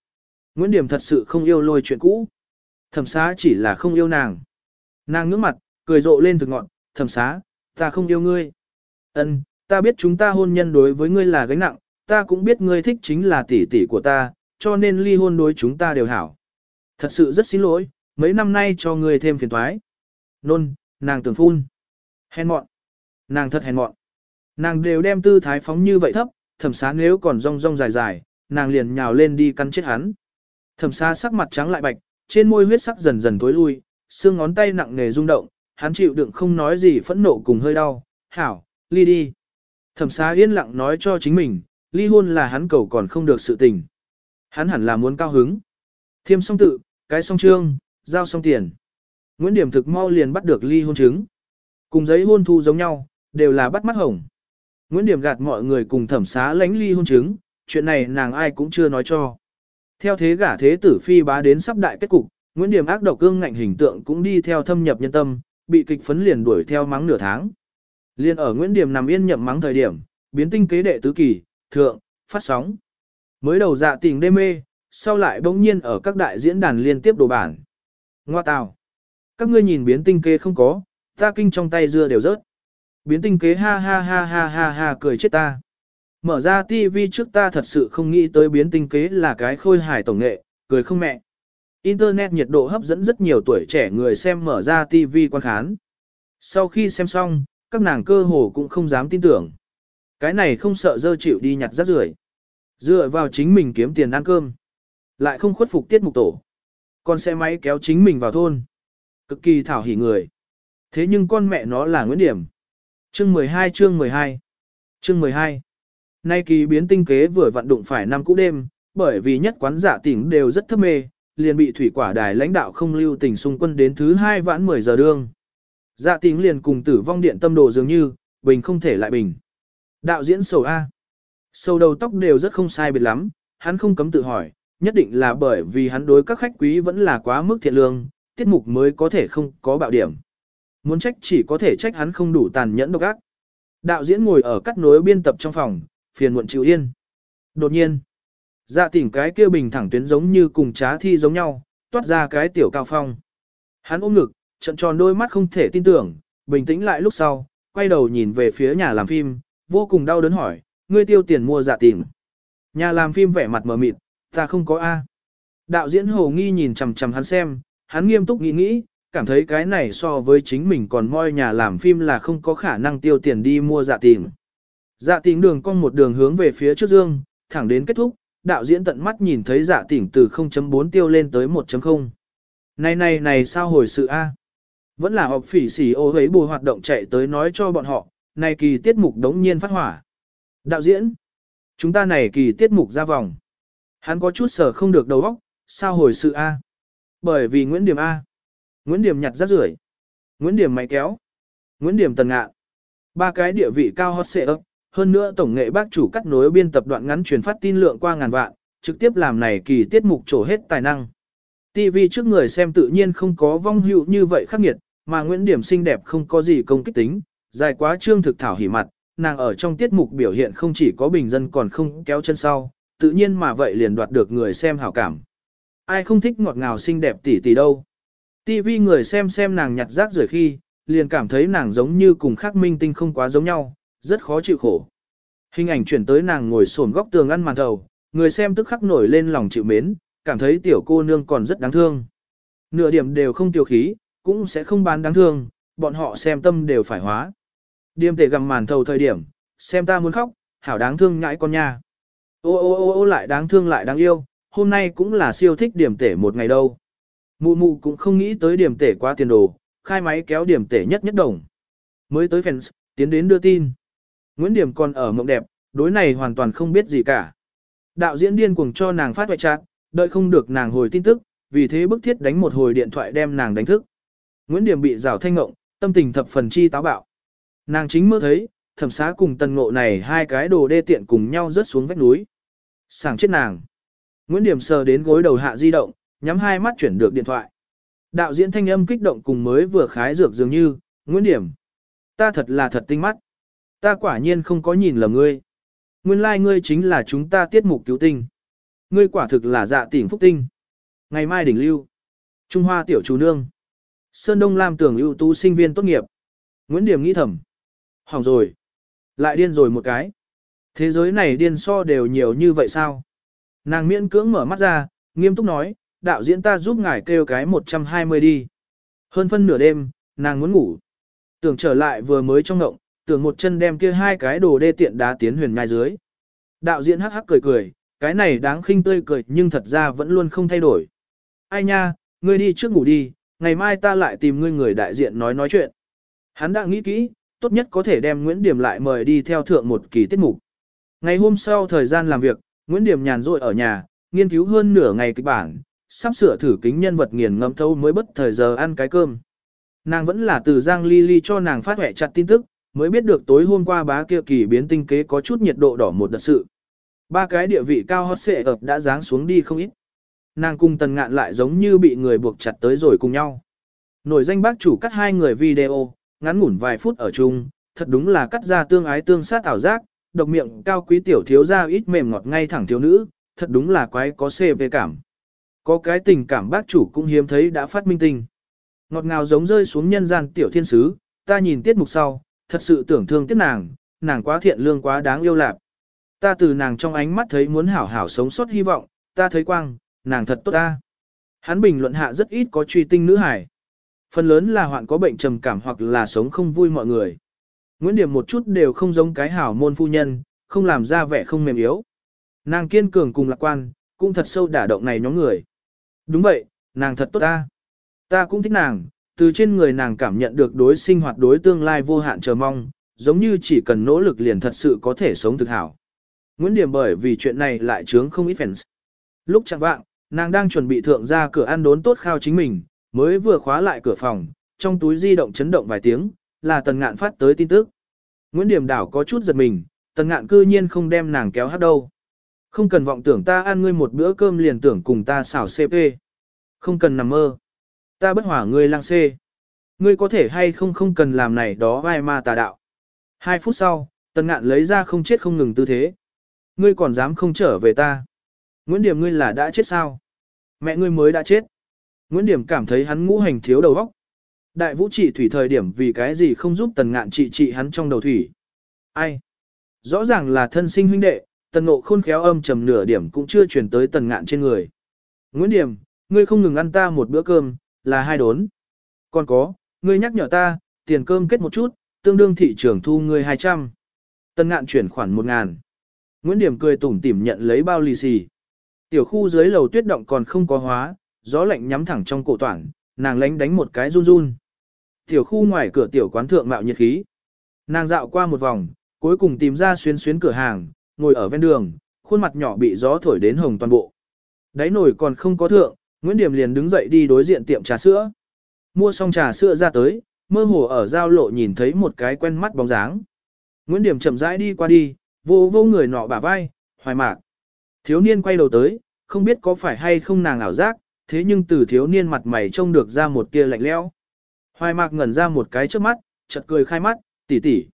Nguyễn Điểm thật sự không yêu lôi chuyện cũ. Thẩm xá chỉ là không yêu nàng. Nàng ngước mặt, cười rộ lên từ ngọn, thẩm xá, ta không yêu ngươi. Ân, ta biết chúng ta hôn nhân đối với ngươi là gánh nặng, ta cũng biết ngươi thích chính là tỷ tỷ của ta, cho nên ly hôn đối chúng ta đều hảo. Thật sự rất xin lỗi, mấy năm nay cho ngươi thêm phiền toái. Nôn, nàng tưởng phun. Hèn mọn. Nàng thật hèn mọn. Nàng đều đem tư thái phóng như vậy thấp, thẩm xá nếu còn rong rong dài dài, nàng liền nhào lên đi cắn chết hắn. Thẩm xá sắc mặt trắng lại bạch, trên môi huyết sắc dần dần tối lui, xương ngón tay nặng nề rung động, hắn chịu đựng không nói gì phẫn nộ cùng hơi đau. Hảo, ly đi. Thẩm xá yên lặng nói cho chính mình, ly hôn là hắn cầu còn không được sự tình. Hắn hẳn là muốn cao hứng. Thiêm song tự, cái song trương, giao song tiền. Nguyễn Điểm thực mau liền bắt được ly hôn chứng. Cùng giấy hôn thu giống nhau, đều là bắt mắt hồng. Nguyễn Điểm gạt mọi người cùng thẩm xá lánh ly hôn chứng, chuyện này nàng ai cũng chưa nói cho. Theo thế gả thế tử phi bá đến sắp đại kết cục, Nguyễn Điểm ác độc cương ngạnh hình tượng cũng đi theo thâm nhập nhân tâm, bị kịch phấn liền đuổi theo mắng nửa tháng. Liên ở Nguyễn Điểm nằm yên nhậm mắng thời điểm, biến tinh kế đệ tứ kỳ, thượng, phát sóng. Mới đầu dạ tình đê mê, sau lại bỗng nhiên ở các đại diễn đàn liên tiếp đồ bản. Ngoa tào. Các ngươi nhìn biến tinh kế không có, ta kinh trong tay dưa đều rớt. Biến tinh kế ha ha ha ha ha ha cười chết ta. Mở ra tivi trước ta thật sự không nghĩ tới biến tinh kế là cái khôi hài tổng nghệ, cười không mẹ. Internet nhiệt độ hấp dẫn rất nhiều tuổi trẻ người xem mở ra tivi quan khán. Sau khi xem xong, các nàng cơ hồ cũng không dám tin tưởng. Cái này không sợ dơ chịu đi nhặt rác rưởi Dựa vào chính mình kiếm tiền ăn cơm. Lại không khuất phục tiết mục tổ. Con xe máy kéo chính mình vào thôn. Cực kỳ thảo hỉ người. Thế nhưng con mẹ nó là Nguyễn Điểm. Chương 12 chương 12 Chương 12 Nay kỳ biến tinh kế vừa vận đụng phải năm cũ đêm, bởi vì nhất quán giả tỉnh đều rất thấp mê, liền bị thủy quả đài lãnh đạo không lưu tình xung quân đến thứ hai vãn 10 giờ đương. Dạ tính liền cùng tử vong điện tâm đồ dường như, bình không thể lại bình. Đạo diễn sầu A. Sầu đầu tóc đều rất không sai biệt lắm, hắn không cấm tự hỏi, nhất định là bởi vì hắn đối các khách quý vẫn là quá mức thiện lương, tiết mục mới có thể không có bạo điểm. Muốn trách chỉ có thể trách hắn không đủ tàn nhẫn độc ác. Đạo diễn ngồi ở cắt nối biên tập trong phòng, phiền muộn chịu yên. Đột nhiên, dạ tỉnh cái kia bình thẳng tuyến giống như cùng trá thi giống nhau, toát ra cái tiểu cao phong. Hắn ôm ngực, trận tròn đôi mắt không thể tin tưởng, bình tĩnh lại lúc sau, quay đầu nhìn về phía nhà làm phim, vô cùng đau đớn hỏi, ngươi tiêu tiền mua dạ tỉnh. Nhà làm phim vẻ mặt mờ mịt, ta không có A. Đạo diễn hồ nghi nhìn chằm chằm hắn xem, hắn nghiêm túc nghĩ nghĩ, cảm thấy cái này so với chính mình còn moi nhà làm phim là không có khả năng tiêu tiền đi mua dạ tỉnh. Dạ tỉnh đường cong một đường hướng về phía trước dương, thẳng đến kết thúc, đạo diễn tận mắt nhìn thấy dạ tỉnh từ 0.4 tiêu lên tới 1.0. Này này này sao hồi sự A? Vẫn là họp phỉ xỉ ô hấy bù hoạt động chạy tới nói cho bọn họ, này kỳ tiết mục đống nhiên phát hỏa. Đạo diễn, chúng ta này kỳ tiết mục ra vòng. Hắn có chút sở không được đầu óc, sao hồi sự A? Bởi vì Nguyễn Điểm A. Nguyễn Điểm nhặt rác rưởi Nguyễn Điểm máy kéo. Nguyễn Điểm tần ngạ. Ba cái địa vị cao hot xệ ấp. Hơn nữa tổng nghệ bác chủ cắt nối biên tập đoạn ngắn truyền phát tin lượng qua ngàn vạn, trực tiếp làm này kỳ tiết mục trổ hết tài năng. TV trước người xem tự nhiên không có vong hữu như vậy khắc nghiệt, mà Nguyễn Điểm xinh đẹp không có gì công kích tính, dài quá trương thực thảo hỉ mặt, nàng ở trong tiết mục biểu hiện không chỉ có bình dân còn không kéo chân sau, tự nhiên mà vậy liền đoạt được người xem hảo cảm. Ai không thích ngọt ngào xinh đẹp tỷ tỷ đâu. TV người xem xem nàng nhặt rác rời khi, liền cảm thấy nàng giống như cùng khác minh tinh không quá giống nhau, rất khó chịu khổ. Hình ảnh chuyển tới nàng ngồi xổm góc tường ăn màn thầu, người xem tức khắc nổi lên lòng chịu mến, cảm thấy tiểu cô nương còn rất đáng thương. Nửa điểm đều không tiêu khí, cũng sẽ không bán đáng thương, bọn họ xem tâm đều phải hóa. Điềm tể gầm màn thầu thời điểm, xem ta muốn khóc, hảo đáng thương nhãi con nha. Ô ô ô ô lại đáng thương lại đáng yêu, hôm nay cũng là siêu thích điểm tể một ngày đâu. Mụ mụ cũng không nghĩ tới điểm tể quá tiền đồ, khai máy kéo điểm tể nhất nhất đồng. Mới tới fans, tiến đến đưa tin. Nguyễn Điểm còn ở mộng đẹp, đối này hoàn toàn không biết gì cả. Đạo diễn điên cuồng cho nàng phát hoại trạng, đợi không được nàng hồi tin tức, vì thế bức thiết đánh một hồi điện thoại đem nàng đánh thức. Nguyễn Điểm bị rào thanh ngộng, tâm tình thập phần chi táo bạo. Nàng chính mơ thấy, thẩm xá cùng tần ngộ này hai cái đồ đê tiện cùng nhau rớt xuống vách núi. Sảng chết nàng. Nguyễn Điểm sờ đến gối đầu hạ di động, nhắm hai mắt chuyển được điện thoại. Đạo diễn thanh âm kích động cùng mới vừa khái dược dường như, Nguyễn Điểm. Ta thật là thật tinh mắt. Ta quả nhiên không có nhìn lầm ngươi. Nguyên lai like ngươi chính là chúng ta tiết mục cứu tinh. Ngươi quả thực là dạ tỉnh phúc tinh. Ngày mai đỉnh lưu. Trung Hoa tiểu chủ nương. Sơn Đông Lam tưởng ưu tú sinh viên tốt nghiệp. Nguyễn Điểm nghĩ thầm. Hỏng rồi. Lại điên rồi một cái. Thế giới này điên so đều nhiều như vậy sao? Nàng miễn cưỡng mở mắt ra, nghiêm túc nói, đạo diễn ta giúp ngài kêu cái 120 đi. Hơn phân nửa đêm, nàng muốn ngủ. Tưởng trở lại vừa mới trong ngộng, tưởng một chân đem kia hai cái đồ đê tiện đá tiến huyền nhai dưới. Đạo diễn hắc hắc cười cười, cái này đáng khinh tươi cười nhưng thật ra vẫn luôn không thay đổi. Ai nha, ngươi đi trước ngủ đi, ngày mai ta lại tìm ngươi người đại diện nói nói chuyện. Hắn đã nghĩ kỹ, tốt nhất có thể đem Nguyễn Điểm lại mời đi theo thượng một kỳ tiết mục. Ngày hôm sau thời gian làm việc, Nguyễn Điểm nhàn rỗi ở nhà, nghiên cứu hơn nửa ngày kịch bản, sắp sửa thử kính nhân vật nghiền ngẫm thâu mới bất thời giờ ăn cái cơm. Nàng vẫn là từ Giang Ly Ly cho nàng phát hệ chặt tin tức, mới biết được tối hôm qua bá kia kỳ biến tinh kế có chút nhiệt độ đỏ một đợt sự. Ba cái địa vị cao hot xệ ập đã giáng xuống đi không ít. Nàng cùng tần ngạn lại giống như bị người buộc chặt tới rồi cùng nhau. Nổi danh bác chủ cắt hai người video, ngắn ngủn vài phút ở chung, thật đúng là cắt ra tương ái tương sát ảo giác, độc miệng cao quý tiểu thiếu ra ít mềm ngọt ngay thẳng thiếu nữ, thật đúng là quái có CV cảm. Có cái tình cảm bác chủ cũng hiếm thấy đã phát minh tình. Ngọt ngào giống rơi xuống nhân gian tiểu thiên sứ, ta nhìn tiết mục sau, thật sự tưởng thương tiếc nàng, nàng quá thiện lương quá đáng yêu lạc. Ta từ nàng trong ánh mắt thấy muốn hảo hảo sống sót hy vọng, ta thấy quang, nàng thật tốt ta. Hắn bình luận hạ rất ít có truy tinh nữ hải. Phần lớn là hoạn có bệnh trầm cảm hoặc là sống không vui mọi người. Nguyễn Điểm một chút đều không giống cái hảo môn phu nhân, không làm ra vẻ không mềm yếu. Nàng kiên cường cùng lạc quan, cũng thật sâu đả động này nhóm người. Đúng vậy, nàng thật tốt ta. Ta cũng thích nàng, từ trên người nàng cảm nhận được đối sinh hoạt đối tương lai vô hạn chờ mong, giống như chỉ cần nỗ lực liền thật sự có thể sống thực hảo. Nguyễn Điểm bởi vì chuyện này lại chướng không ít fans. Lúc chẳng vạng, nàng đang chuẩn bị thượng ra cửa ăn đốn tốt khao chính mình, mới vừa khóa lại cửa phòng, trong túi di động chấn động vài tiếng, là tần ngạn phát tới tin tức. Nguyễn Điểm đảo có chút giật mình, tần ngạn cư nhiên không đem nàng kéo hát đâu. Không cần vọng tưởng ta ăn ngươi một bữa cơm liền tưởng cùng ta xảo CP. Không cần nằm mơ. Ta bất hỏa ngươi lang xê. Ngươi có thể hay không không cần làm này đó vai ma tà đạo. Hai phút sau, tần ngạn lấy ra không chết không ngừng tư thế. Ngươi còn dám không trở về ta. Nguyễn Điểm ngươi là đã chết sao? Mẹ ngươi mới đã chết. Nguyễn Điểm cảm thấy hắn ngũ hành thiếu đầu óc. Đại vũ trị thủy thời điểm vì cái gì không giúp tần ngạn trị trị hắn trong đầu thủy. Ai? Rõ ràng là thân sinh huynh đệ, tần ngộ khôn khéo âm trầm nửa điểm cũng chưa chuyển tới tần ngạn trên người. Nguyễn Điểm, ngươi không ngừng ăn ta một bữa cơm, là hai đốn. Còn có, ngươi nhắc nhở ta, tiền cơm kết một chút, tương đương thị trường thu ngươi 200. Tân ngạn chuyển khoản 1 ngàn. Nguyễn Điểm cười tủm tỉm nhận lấy bao lì xì. Tiểu khu dưới lầu tuyết động còn không có hóa, gió lạnh nhắm thẳng trong cổ toản, nàng lánh đánh một cái run run. Tiểu khu ngoài cửa tiểu quán thượng mạo nhiệt khí. Nàng dạo qua một vòng, cuối cùng tìm ra xuyên xuyến cửa hàng, ngồi ở ven đường, khuôn mặt nhỏ bị gió thổi đến hồng toàn bộ. Đáy nổi còn không có thượng, Nguyễn Điểm liền đứng dậy đi đối diện tiệm trà sữa. Mua xong trà sữa ra tới, mơ hồ ở giao lộ nhìn thấy một cái quen mắt bóng dáng. Nguyễn Điểm chậm rãi đi qua đi, vô vô người nọ bả vai, hoài mạc. Thiếu niên quay đầu tới, không biết có phải hay không nàng ảo giác, thế nhưng từ thiếu niên mặt mày trông được ra một tia lạnh lẽo. Hoài mạc ngẩn ra một cái trước mắt, chợt cười khai mắt, tỷ tỷ.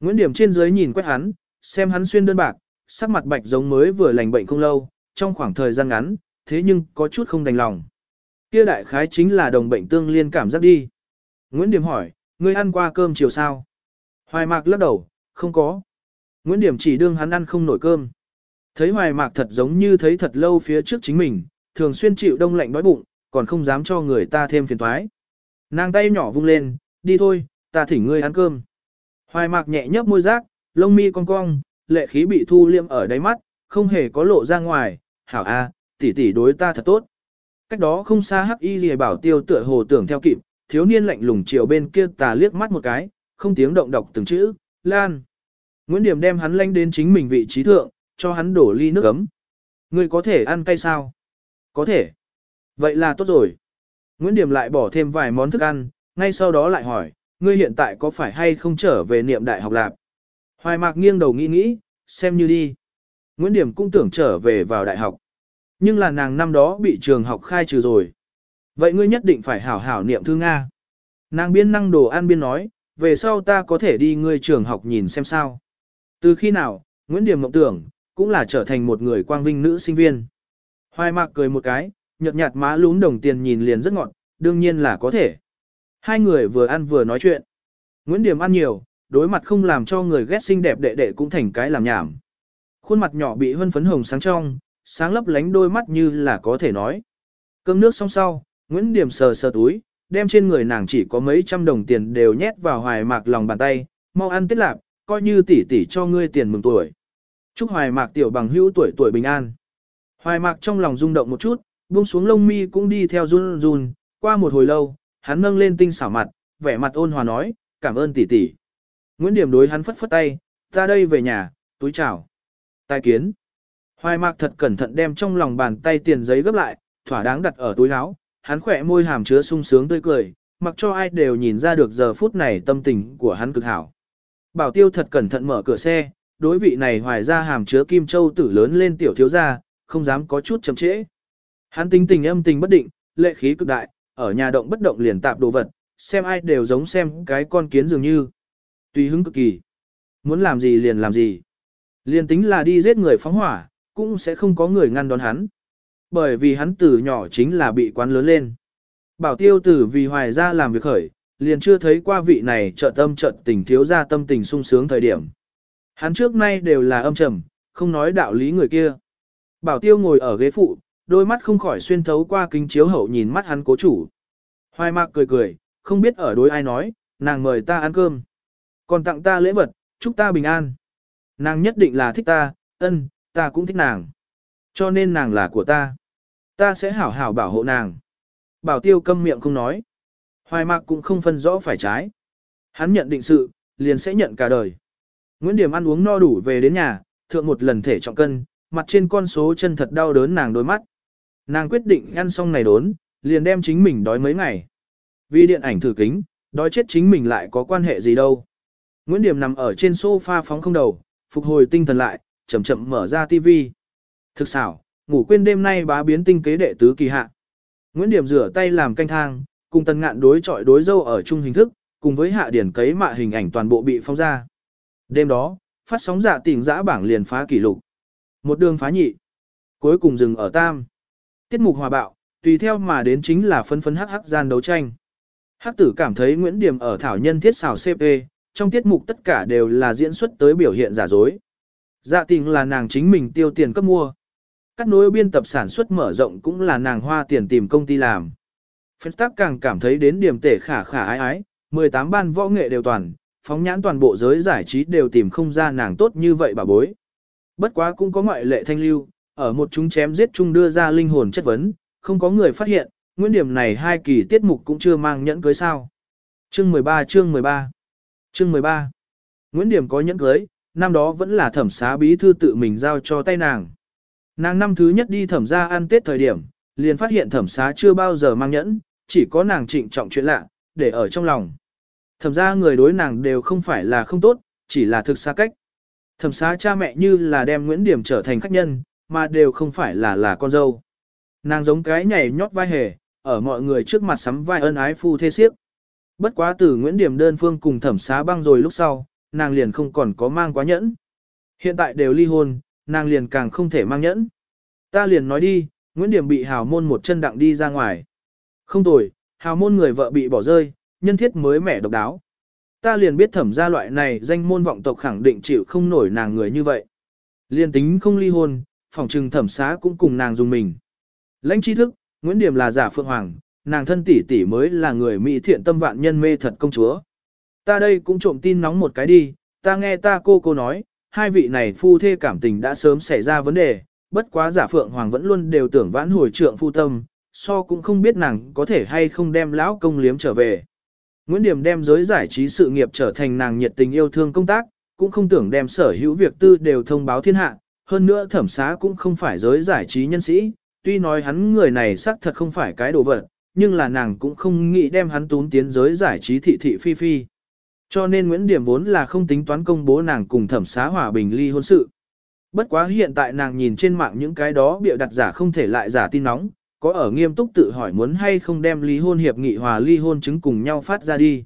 Nguyễn Điểm trên dưới nhìn quét hắn, xem hắn xuyên đơn bạc, sắc mặt bạch giống mới vừa lành bệnh không lâu, trong khoảng thời gian ngắn, thế nhưng có chút không đành lòng. Kia đại khái chính là đồng bệnh tương liên cảm giác đi. Nguyễn Điểm hỏi, ngươi ăn qua cơm chiều sao? Hoài mạc lắc đầu, không có. Nguyễn Điểm chỉ đương hắn ăn không nổi cơm. Thấy hoài mạc thật giống như thấy thật lâu phía trước chính mình, thường xuyên chịu đông lạnh đói bụng, còn không dám cho người ta thêm phiền toái. Nàng tay nhỏ vung lên, đi thôi, ta thỉnh ngươi ăn cơm. Hoài mạc nhẹ nhấp môi rác, lông mi cong cong, lệ khí bị thu liêm ở đáy mắt, không hề có lộ ra ngoài, hảo a, tỷ tỷ đối ta thật tốt. Cách đó không xa hắc y gì bảo tiêu tựa hồ tưởng theo kịp, thiếu niên lạnh lùng chiều bên kia tà liếc mắt một cái, không tiếng động đọc từng chữ, lan. Nguyễn Điểm đem hắn lanh đến chính mình vị trí thượng, cho hắn đổ ly nước ấm. Ngươi có thể ăn cay sao? Có thể. Vậy là tốt rồi. Nguyễn Điểm lại bỏ thêm vài món thức ăn, ngay sau đó lại hỏi, ngươi hiện tại có phải hay không trở về niệm đại học lạp? Hoài mạc nghiêng đầu nghĩ nghĩ, xem như đi. Nguyễn Điểm cũng tưởng trở về vào đại học. Nhưng là nàng năm đó bị trường học khai trừ rồi. Vậy ngươi nhất định phải hảo hảo niệm thư Nga. Nàng biên năng đồ ăn biên nói, về sau ta có thể đi ngươi trường học nhìn xem sao. Từ khi nào, Nguyễn Điểm mộng tưởng, cũng là trở thành một người quang vinh nữ sinh viên. Hoài mạc cười một cái, nhợt nhạt má lún đồng tiền nhìn liền rất ngọn, đương nhiên là có thể. Hai người vừa ăn vừa nói chuyện. Nguyễn Điểm ăn nhiều, đối mặt không làm cho người ghét xinh đẹp đệ đệ cũng thành cái làm nhảm. Khuôn mặt nhỏ bị hân phấn hồng sáng trong, sáng lấp lánh đôi mắt như là có thể nói. Cơm nước xong sau, Nguyễn Điểm sờ sờ túi, đem trên người nàng chỉ có mấy trăm đồng tiền đều nhét vào hoài mạc lòng bàn tay, mau ăn tiết lạc, coi như tỷ tỷ cho ngươi tiền mừng tuổi. Chúc hoài mạc tiểu bằng hữu tuổi tuổi bình an. Hoài mạc trong lòng rung động một chút, buông xuống lông mi cũng đi theo run run, qua một hồi lâu, hắn nâng lên tinh xảo mặt, vẻ mặt ôn hòa nói, cảm ơn tỷ tỷ. Nguyễn Điểm đối hắn phất phất tay, ra đây về nhà, túi chào. Tài kiến. Hoài mạc thật cẩn thận đem trong lòng bàn tay tiền giấy gấp lại, thỏa đáng đặt ở túi áo, hắn khỏe môi hàm chứa sung sướng tươi cười, mặc cho ai đều nhìn ra được giờ phút này tâm tình của hắn cực hảo. Bảo tiêu thật cẩn thận mở cửa xe, đối vị này hoài ra hàm chứa kim châu tử lớn lên tiểu thiếu gia, không dám có chút chậm trễ. Hắn tính tình âm tình bất định, lệ khí cực đại, ở nhà động bất động liền tạp đồ vật, xem ai đều giống xem cái con kiến dường như. Tùy hứng cực kỳ. Muốn làm gì liền làm gì. Liền tính là đi giết người phóng hỏa, cũng sẽ không có người ngăn đón hắn. Bởi vì hắn từ nhỏ chính là bị quán lớn lên. Bảo tiêu tử vì hoài ra làm việc khởi, liền chưa thấy qua vị này trợ tâm trợ tình thiếu ra tâm tình sung sướng thời điểm. Hắn trước nay đều là âm trầm, không nói đạo lý người kia. Bảo tiêu ngồi ở ghế phụ, đôi mắt không khỏi xuyên thấu qua kính chiếu hậu nhìn mắt hắn cố chủ. Hoài mạc cười cười, không biết ở đối ai nói, nàng mời ta ăn cơm. Còn tặng ta lễ vật, chúc ta bình an. Nàng nhất định là thích ta, ân, ta cũng thích nàng. Cho nên nàng là của ta. Ta sẽ hảo hảo bảo hộ nàng. Bảo tiêu câm miệng không nói. Hoài mạc cũng không phân rõ phải trái. Hắn nhận định sự, liền sẽ nhận cả đời. Nguyễn Điểm ăn uống no đủ về đến nhà, thượng một lần thể trọng cân, mặt trên con số chân thật đau đớn nàng đôi mắt. Nàng quyết định ăn xong này đốn, liền đem chính mình đói mấy ngày. Vì điện ảnh thử kính, đói chết chính mình lại có quan hệ gì đâu. Nguyễn Điểm nằm ở trên sofa phóng không đầu, phục hồi tinh thần lại, chậm chậm mở ra TV. Thực xảo, ngủ quên đêm nay bá biến tinh kế đệ tứ kỳ hạ. Nguyễn Điểm rửa tay làm canh thang, cùng tần ngạn đối chọi đối dâu ở chung hình thức, cùng với hạ điển cấy mạ hình ảnh toàn bộ bị phong ra. Đêm đó, phát sóng dạ giả tỉnh giã bảng liền phá kỷ lục. Một đường phá nhị. Cuối cùng dừng ở tam. Tiết mục hòa bạo, tùy theo mà đến chính là phân phấn hắc hắc gian đấu tranh. Hắc tử cảm thấy Nguyễn Điểm ở thảo nhân thiết xào CP, trong tiết mục tất cả đều là diễn xuất tới biểu hiện giả dối. Dạ tình là nàng chính mình tiêu tiền cấp mua. Các nối biên tập sản xuất mở rộng cũng là nàng hoa tiền tìm công ty làm. Phép tác càng cảm thấy đến điểm tể khả khả ái ái, 18 ban võ nghệ đều toàn, phóng nhãn toàn bộ giới giải trí đều tìm không ra nàng tốt như vậy bà bối. Bất quá cũng có ngoại lệ thanh lưu, ở một chúng chém giết chung đưa ra linh hồn chất vấn, không có người phát hiện, nguyên điểm này hai kỳ tiết mục cũng chưa mang nhẫn cưới sao. Chương 13 chương 13 Chương 13 Nguyễn Điểm có nhẫn cưới, năm đó vẫn là thẩm xá bí thư tự mình giao cho tay nàng. Nàng năm thứ nhất đi thẩm ra ăn tết thời điểm, liền phát hiện thẩm xá chưa bao giờ mang nhẫn, chỉ có nàng trịnh trọng chuyện lạ, để ở trong lòng. Thẩm ra người đối nàng đều không phải là không tốt, chỉ là thực xa cách. Thẩm xá cha mẹ như là đem Nguyễn Điểm trở thành khách nhân, mà đều không phải là là con dâu. Nàng giống cái nhảy nhót vai hề, ở mọi người trước mặt sắm vai ân ái phu thê siếp. Bất quá từ Nguyễn Điểm đơn phương cùng thẩm xá băng rồi lúc sau, nàng liền không còn có mang quá nhẫn. Hiện tại đều ly hôn, nàng liền càng không thể mang nhẫn. Ta liền nói đi, Nguyễn Điểm bị hào môn một chân đặng đi ra ngoài. Không tồi, hào môn người vợ bị bỏ rơi, nhân thiết mới mẻ độc đáo. Ta liền biết thẩm gia loại này danh môn vọng tộc khẳng định chịu không nổi nàng người như vậy. Liên tính không ly hôn, phòng trừng thẩm xá cũng cùng nàng dùng mình. Lãnh tri thức, Nguyễn Điểm là giả phượng hoàng, nàng thân tỷ tỷ mới là người mỹ thiện tâm vạn nhân mê thật công chúa. Ta đây cũng trộm tin nóng một cái đi, ta nghe ta cô cô nói, hai vị này phu thê cảm tình đã sớm xảy ra vấn đề, bất quá giả phượng hoàng vẫn luôn đều tưởng vãn hồi trượng phu tâm, so cũng không biết nàng có thể hay không đem lão công liếm trở về. Nguyễn Điểm đem giới giải trí sự nghiệp trở thành nàng nhiệt tình yêu thương công tác, cũng không tưởng đem sở hữu việc tư đều thông báo thiên hạ, hơn nữa thẩm xá cũng không phải giới giải trí nhân sĩ, tuy nói hắn người này xác thật không phải cái đồ vật, nhưng là nàng cũng không nghĩ đem hắn tún tiến giới giải trí thị thị phi phi. Cho nên Nguyễn Điểm vốn là không tính toán công bố nàng cùng thẩm xá hòa bình ly hôn sự. Bất quá hiện tại nàng nhìn trên mạng những cái đó bịa đặt giả không thể lại giả tin nóng, có ở nghiêm túc tự hỏi muốn hay không đem ly hôn hiệp nghị hòa ly hôn chứng cùng nhau phát ra đi.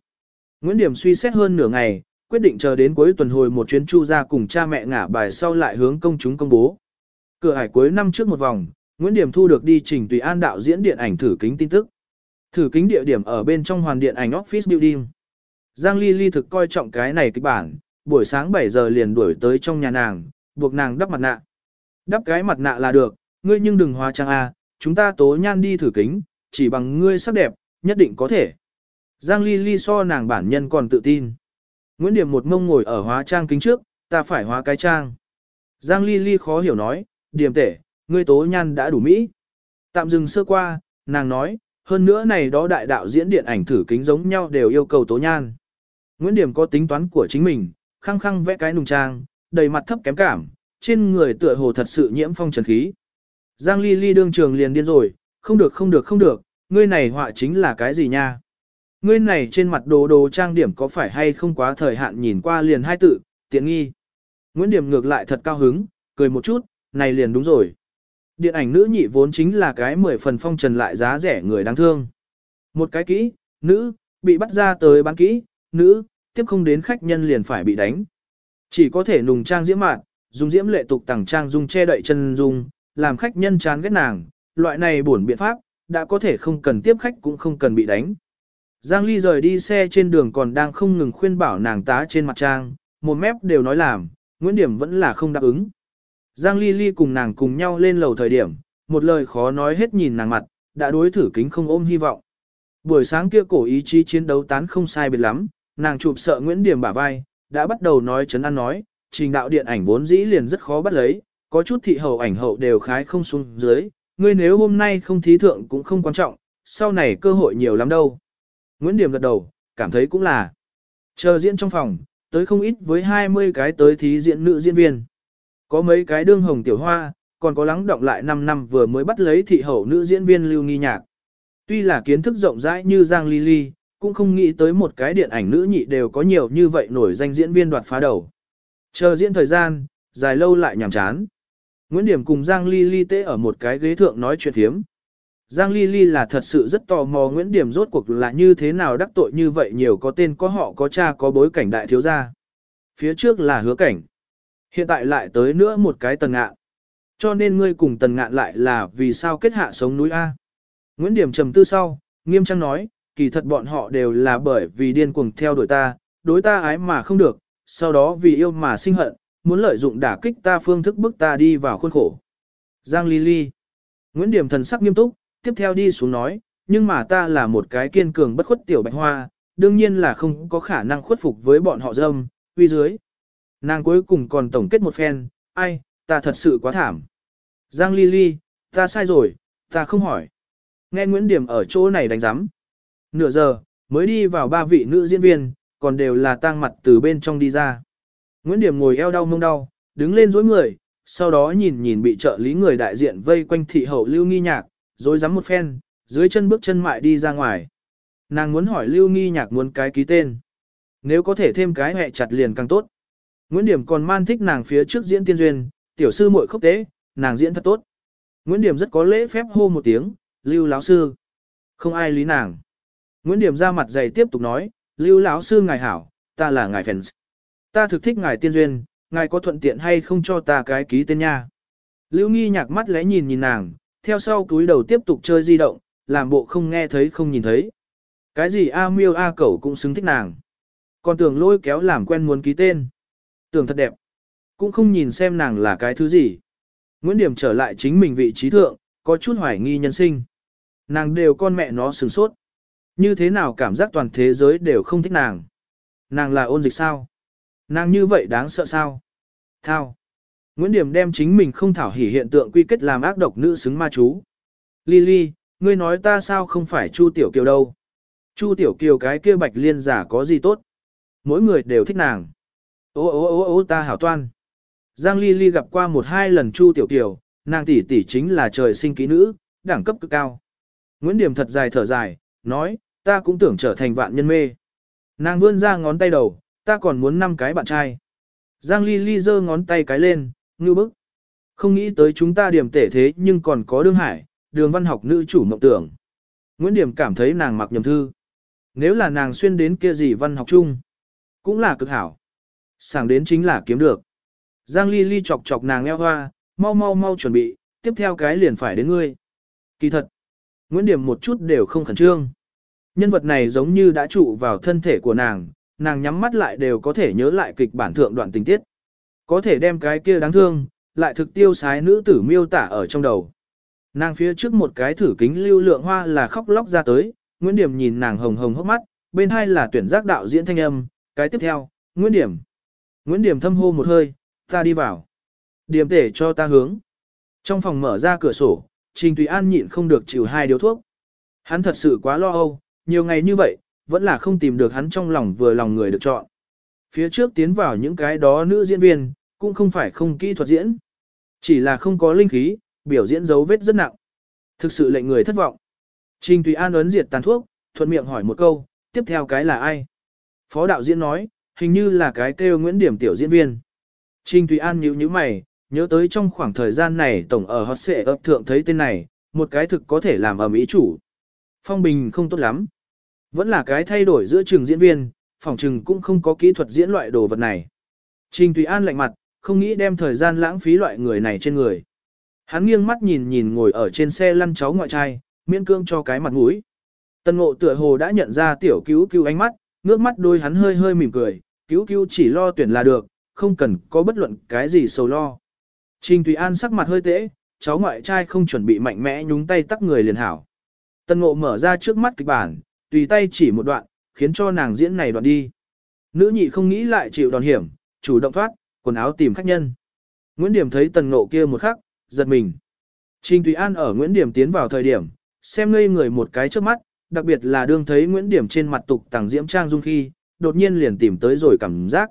Nguyễn Điểm suy xét hơn nửa ngày, quyết định chờ đến cuối tuần hồi một chuyến chu ra cùng cha mẹ ngả bài sau lại hướng công chúng công bố. Cửa hải cuối năm trước một vòng, Nguyễn Điểm thu được đi trình tùy an đạo diễn điện ảnh thử kính tin tức. Thử kính địa điểm ở bên trong hoàn điện ảnh office building. Giang Ly Ly thực coi trọng cái này kịch bản, buổi sáng 7 giờ liền đuổi tới trong nhà nàng, buộc nàng đắp mặt nạ. Đắp cái mặt nạ là được, ngươi nhưng đừng hóa trang a, chúng ta tố nhan đi thử kính, chỉ bằng ngươi sắc đẹp, nhất định có thể. Giang Ly Ly so nàng bản nhân còn tự tin. Nguyễn Điểm một mông ngồi ở hóa trang kính trước, ta phải hóa cái trang. Giang Ly Ly khó hiểu nói, điểm tể, ngươi tố nhan đã đủ mỹ. Tạm dừng sơ qua, nàng nói, hơn nữa này đó đại đạo diễn điện ảnh thử kính giống nhau đều yêu cầu tố nhan. Nguyễn Điểm có tính toán của chính mình, khăng khăng vẽ cái nùng trang, đầy mặt thấp kém cảm, trên người tựa hồ thật sự nhiễm phong trần khí. Giang Ly Ly đương trường liền điên rồi, không được không được không được, ngươi này họa chính là cái gì nha? Ngươi này trên mặt đồ đồ trang điểm có phải hay không quá thời hạn nhìn qua liền hai tự, tiện nghi. Nguyễn Điểm ngược lại thật cao hứng, cười một chút, này liền đúng rồi. Điện ảnh nữ nhị vốn chính là cái mười phần phong trần lại giá rẻ người đáng thương. Một cái kỹ, nữ, bị bắt ra tới bán kỹ, nữ, tiếp không đến khách nhân liền phải bị đánh. Chỉ có thể nùng trang diễm mạn, dùng diễm lệ tục tẳng trang dung che đậy chân dung, làm khách nhân chán ghét nàng, loại này buồn biện pháp, đã có thể không cần tiếp khách cũng không cần bị đánh. Giang Ly rời đi xe trên đường còn đang không ngừng khuyên bảo nàng tá trên mặt trang, một mép đều nói làm, Nguyễn Điểm vẫn là không đáp ứng. Giang Ly Ly cùng nàng cùng nhau lên lầu thời điểm, một lời khó nói hết nhìn nàng mặt, đã đối thử kính không ôm hy vọng. Buổi sáng kia cổ ý chí chiến đấu tán không sai biệt lắm, nàng chụp sợ Nguyễn Điểm bả vai, đã bắt đầu nói chấn an nói, trình đạo điện ảnh vốn dĩ liền rất khó bắt lấy, có chút thị hậu ảnh hậu đều khái không xuống dưới, ngươi nếu hôm nay không thí thượng cũng không quan trọng, sau này cơ hội nhiều lắm đâu. Nguyễn Điểm gật đầu, cảm thấy cũng là. Chờ diễn trong phòng, tới không ít với 20 cái tới thí diễn nữ diễn viên. Có mấy cái đương hồng tiểu hoa, còn có lắng động lại 5 năm vừa mới bắt lấy thị hậu nữ diễn viên lưu nghi nhạc. Tuy là kiến thức rộng rãi như Giang Ly Ly, cũng không nghĩ tới một cái điện ảnh nữ nhị đều có nhiều như vậy nổi danh diễn viên đoạt phá đầu. Chờ diễn thời gian, dài lâu lại nhàm chán. Nguyễn Điểm cùng Giang Ly Ly tê ở một cái ghế thượng nói chuyện thiếm. Giang Ly Ly là thật sự rất tò mò Nguyễn Điểm rốt cuộc là như thế nào đắc tội như vậy nhiều có tên có họ có cha có bối cảnh đại thiếu gia. Phía trước là hứa cảnh. Hiện tại lại tới nữa một cái tần ngạn. Cho nên ngươi cùng tần ngạn lại là vì sao kết hạ sống núi A. Nguyễn Điểm trầm tư sau, nghiêm trang nói, kỳ thật bọn họ đều là bởi vì điên cuồng theo đuổi ta, đối ta ái mà không được, sau đó vì yêu mà sinh hận, muốn lợi dụng đả kích ta phương thức bức ta đi vào khuôn khổ. Giang Ly Ly Nguyễn Điểm thần sắc nghiêm túc, tiếp theo đi xuống nói, nhưng mà ta là một cái kiên cường bất khuất tiểu bạch hoa, đương nhiên là không có khả năng khuất phục với bọn họ dâm, uy dưới. Nàng cuối cùng còn tổng kết một phen, ai, ta thật sự quá thảm. Giang Ly Ly, ta sai rồi, ta không hỏi. Nghe Nguyễn Điểm ở chỗ này đánh giám. Nửa giờ, mới đi vào ba vị nữ diễn viên, còn đều là tang mặt từ bên trong đi ra. Nguyễn Điểm ngồi eo đau mông đau, đứng lên dối người, sau đó nhìn nhìn bị trợ lý người đại diện vây quanh thị hậu lưu nghi nhạc, rồi dám một phen, dưới chân bước chân mại đi ra ngoài. Nàng muốn hỏi lưu nghi nhạc muốn cái ký tên. Nếu có thể thêm cái hẹ chặt liền càng tốt. Nguyễn Điểm còn man thích nàng phía trước diễn tiên duyên, tiểu sư muội khốc tế, nàng diễn thật tốt. Nguyễn Điểm rất có lễ phép hô một tiếng, lưu lão sư. Không ai lý nàng. Nguyễn Điểm ra mặt dày tiếp tục nói, lưu lão sư ngài hảo, ta là ngài fans. Ta thực thích ngài tiên duyên, ngài có thuận tiện hay không cho ta cái ký tên nha. Lưu nghi nhạc mắt lẽ nhìn nhìn nàng, theo sau túi đầu tiếp tục chơi di động, làm bộ không nghe thấy không nhìn thấy. Cái gì A miêu A cẩu cũng xứng thích nàng. Còn tưởng lôi kéo làm quen muốn ký tên. Tưởng thật đẹp. Cũng không nhìn xem nàng là cái thứ gì. Nguyễn Điểm trở lại chính mình vị trí thượng, có chút hoài nghi nhân sinh. Nàng đều con mẹ nó sừng sốt. Như thế nào cảm giác toàn thế giới đều không thích nàng. Nàng là ôn dịch sao? Nàng như vậy đáng sợ sao? Thao. Nguyễn Điểm đem chính mình không thảo hỉ hiện tượng quy kết làm ác độc nữ xứng ma chú. Lily, ngươi nói ta sao không phải Chu Tiểu Kiều đâu? Chu Tiểu Kiều cái kia bạch liên giả có gì tốt? Mỗi người đều thích nàng. Ô ô ô ô ta hảo toan. Giang Lily gặp qua một hai lần Chu Tiểu Kiều, nàng tỷ tỷ chính là trời sinh kỹ nữ, đẳng cấp cực cao. Nguyễn Điểm thật dài thở dài, nói, ta cũng tưởng trở thành vạn nhân mê. Nàng vươn ra ngón tay đầu, ta còn muốn năm cái bạn trai. Giang Ly Ly giơ ngón tay cái lên, ngư bức. Không nghĩ tới chúng ta điểm tể thế nhưng còn có đương hải, đường văn học nữ chủ mộng tưởng. Nguyễn Điểm cảm thấy nàng mặc nhầm thư. Nếu là nàng xuyên đến kia gì văn học chung, cũng là cực hảo. Sàng đến chính là kiếm được. Giang Ly Ly chọc chọc nàng eo hoa, mau mau mau chuẩn bị, tiếp theo cái liền phải đến ngươi. Kỳ thật, Nguyễn Điểm một chút đều không khẩn trương. Nhân vật này giống như đã trụ vào thân thể của nàng, nàng nhắm mắt lại đều có thể nhớ lại kịch bản thượng đoạn tình tiết. Có thể đem cái kia đáng thương, lại thực tiêu sái nữ tử miêu tả ở trong đầu. Nàng phía trước một cái thử kính lưu lượng hoa là khóc lóc ra tới, Nguyễn Điểm nhìn nàng hồng hồng hốc mắt, bên hai là tuyển giác đạo diễn thanh âm, cái tiếp theo, Nguyễn Điểm. Nguyễn Điểm thâm hô một hơi, ta đi vào. Điểm tể cho ta hướng. Trong phòng mở ra cửa sổ, Trình Tùy An nhịn không được chịu hai điếu thuốc. Hắn thật sự quá lo âu, nhiều ngày như vậy, vẫn là không tìm được hắn trong lòng vừa lòng người được chọn. Phía trước tiến vào những cái đó nữ diễn viên, cũng không phải không kỹ thuật diễn. Chỉ là không có linh khí, biểu diễn dấu vết rất nặng. Thực sự lệnh người thất vọng. Trình Tùy An ấn diệt tàn thuốc, thuận miệng hỏi một câu, tiếp theo cái là ai? Phó đạo diễn nói, hình như là cái kêu Nguyễn Điểm tiểu diễn viên. Trình Tùy An nhíu nhíu mày, nhớ tới trong khoảng thời gian này tổng ở hot xệ ấp thượng thấy tên này, một cái thực có thể làm ở mỹ chủ. Phong bình không tốt lắm. Vẫn là cái thay đổi giữa trường diễn viên, phòng trừng cũng không có kỹ thuật diễn loại đồ vật này. Trình Tùy An lạnh mặt, không nghĩ đem thời gian lãng phí loại người này trên người. Hắn nghiêng mắt nhìn nhìn ngồi ở trên xe lăn cháu ngoại trai, miễn cương cho cái mặt mũi. Tân ngộ tựa hồ đã nhận ra tiểu cứu cứu ánh mắt, ngước mắt đôi hắn hơi hơi mỉm cười, cứu cứu chỉ lo tuyển là được, không cần có bất luận cái gì sầu lo. Trình Tùy An sắc mặt hơi tễ, cháu ngoại trai không chuẩn bị mạnh mẽ nhúng tay tắc người liền hảo. Tân ngộ mở ra trước mắt kịch bản, tùy tay chỉ một đoạn, khiến cho nàng diễn này đoạn đi. Nữ nhị không nghĩ lại chịu đòn hiểm, chủ động thoát, quần áo tìm khách nhân. Nguyễn Điểm thấy tần ngộ kia một khắc, giật mình. Trình Tùy An ở Nguyễn Điểm tiến vào thời điểm, xem ngây người một cái trước mắt, đặc biệt là đương thấy Nguyễn Điểm trên mặt tục tàng diễm trang dung khi, đột nhiên liền tìm tới rồi cảm giác.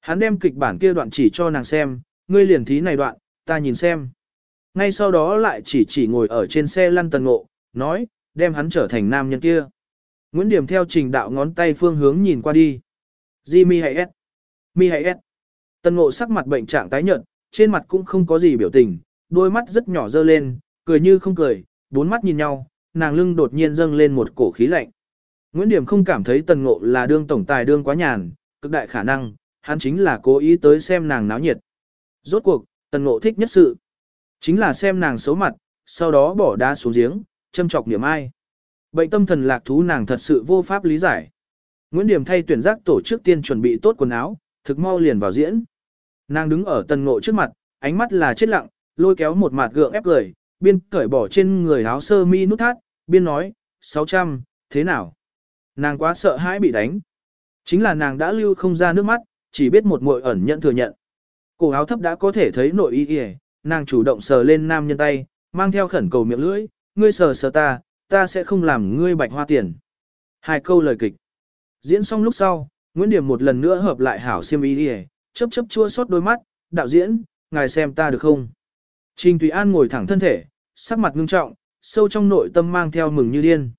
Hắn đem kịch bản kia đoạn chỉ cho nàng xem, ngươi liền thí này đoạn, ta nhìn xem. Ngay sau đó lại chỉ chỉ ngồi ở trên xe lăn tần ngộ, nói, đem hắn trở thành nam nhân kia. Nguyễn Điểm theo trình đạo ngón tay phương hướng nhìn qua đi. Di mi hay S. Mi hay S. Tần ngộ sắc mặt bệnh trạng tái nhợt, trên mặt cũng không có gì biểu tình, đôi mắt rất nhỏ dơ lên, cười như không cười, bốn mắt nhìn nhau, nàng lưng đột nhiên dâng lên một cổ khí lạnh. Nguyễn Điểm không cảm thấy tần ngộ là đương tổng tài đương quá nhàn, cực đại khả năng, hắn chính là cố ý tới xem nàng náo nhiệt. Rốt cuộc, tần ngộ thích nhất sự. Chính là xem nàng xấu mặt, sau đó bỏ đá xuống giếng, châm chọc niệm ai. Bệnh tâm thần lạc thú nàng thật sự vô pháp lý giải. Nguyễn Điểm thay tuyển giác tổ chức tiên chuẩn bị tốt quần áo, thực mau liền vào diễn. Nàng đứng ở tần ngộ trước mặt, ánh mắt là chết lặng, lôi kéo một mặt gượng ép cười, biên cởi bỏ trên người áo sơ mi nút thắt, biên nói, 600, thế nào? Nàng quá sợ hãi bị đánh. Chính là nàng đã lưu không ra nước mắt, chỉ biết một muội ẩn nhận thừa nhận. Cổ áo thấp đã có thể thấy nội y y, nàng chủ động sờ lên nam nhân tay, mang theo khẩn cầu miệng lưỡi, ngươi sờ sờ ta, ta sẽ không làm ngươi bạch hoa tiền. Hai câu lời kịch. Diễn xong lúc sau, Nguyễn Điểm một lần nữa hợp lại hảo xiêm ý đi chớp chớp chua xót đôi mắt, đạo diễn, ngài xem ta được không? Trình Tùy An ngồi thẳng thân thể, sắc mặt ngưng trọng, sâu trong nội tâm mang theo mừng như điên.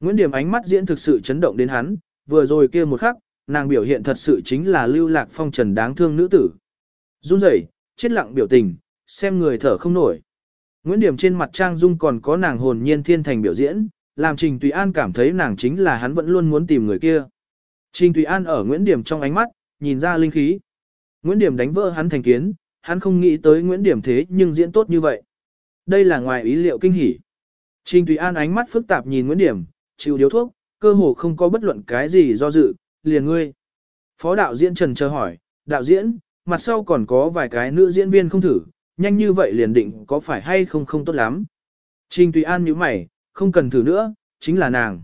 Nguyễn Điểm ánh mắt diễn thực sự chấn động đến hắn, vừa rồi kia một khắc, nàng biểu hiện thật sự chính là lưu lạc phong trần đáng thương nữ tử. Run rẩy, chết lặng biểu tình, xem người thở không nổi. Nguyễn Điểm trên mặt trang dung còn có nàng hồn nhiên thiên thành biểu diễn, làm Trình Tùy An cảm thấy nàng chính là hắn vẫn luôn muốn tìm người kia. Trình Tùy An ở Nguyễn Điểm trong ánh mắt, nhìn ra linh khí. Nguyễn Điểm đánh vỡ hắn thành kiến, hắn không nghĩ tới Nguyễn Điểm thế nhưng diễn tốt như vậy. Đây là ngoài ý liệu kinh hỉ. Trình Tùy An ánh mắt phức tạp nhìn Nguyễn Điểm, chịu điếu thuốc, cơ hồ không có bất luận cái gì do dự, liền ngươi. Phó đạo diễn Trần chờ hỏi, đạo diễn, mặt sau còn có vài cái nữ diễn viên không thử, nhanh như vậy liền định có phải hay không không tốt lắm. Trình Tùy An nhíu mày, không cần thử nữa, chính là nàng.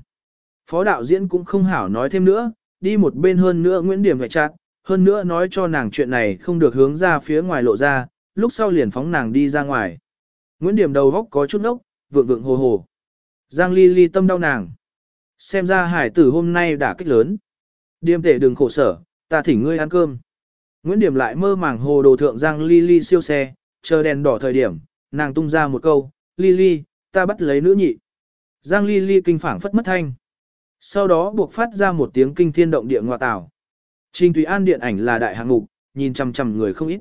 Phó đạo diễn cũng không hảo nói thêm nữa, đi một bên hơn nữa Nguyễn Điểm phải chặt, hơn nữa nói cho nàng chuyện này không được hướng ra phía ngoài lộ ra, lúc sau liền phóng nàng đi ra ngoài. Nguyễn Điểm đầu góc có chút nốc, vượng vượng hồ hồ. Giang Ly Ly tâm đau nàng. Xem ra hải tử hôm nay đã kích lớn. Điềm tể đừng khổ sở, ta thỉnh ngươi ăn cơm. Nguyễn Điểm lại mơ màng hồ đồ thượng Giang Ly Ly siêu xe, chờ đèn đỏ thời điểm, nàng tung ra một câu, Lily ta bắt lấy nữ nhị. Giang Lily kinh phảng phất mất thanh. Sau đó buộc phát ra một tiếng kinh thiên động địa ngoại tảo. Trình Thủy An điện ảnh là đại hạng mục, nhìn chằm chằm người không ít.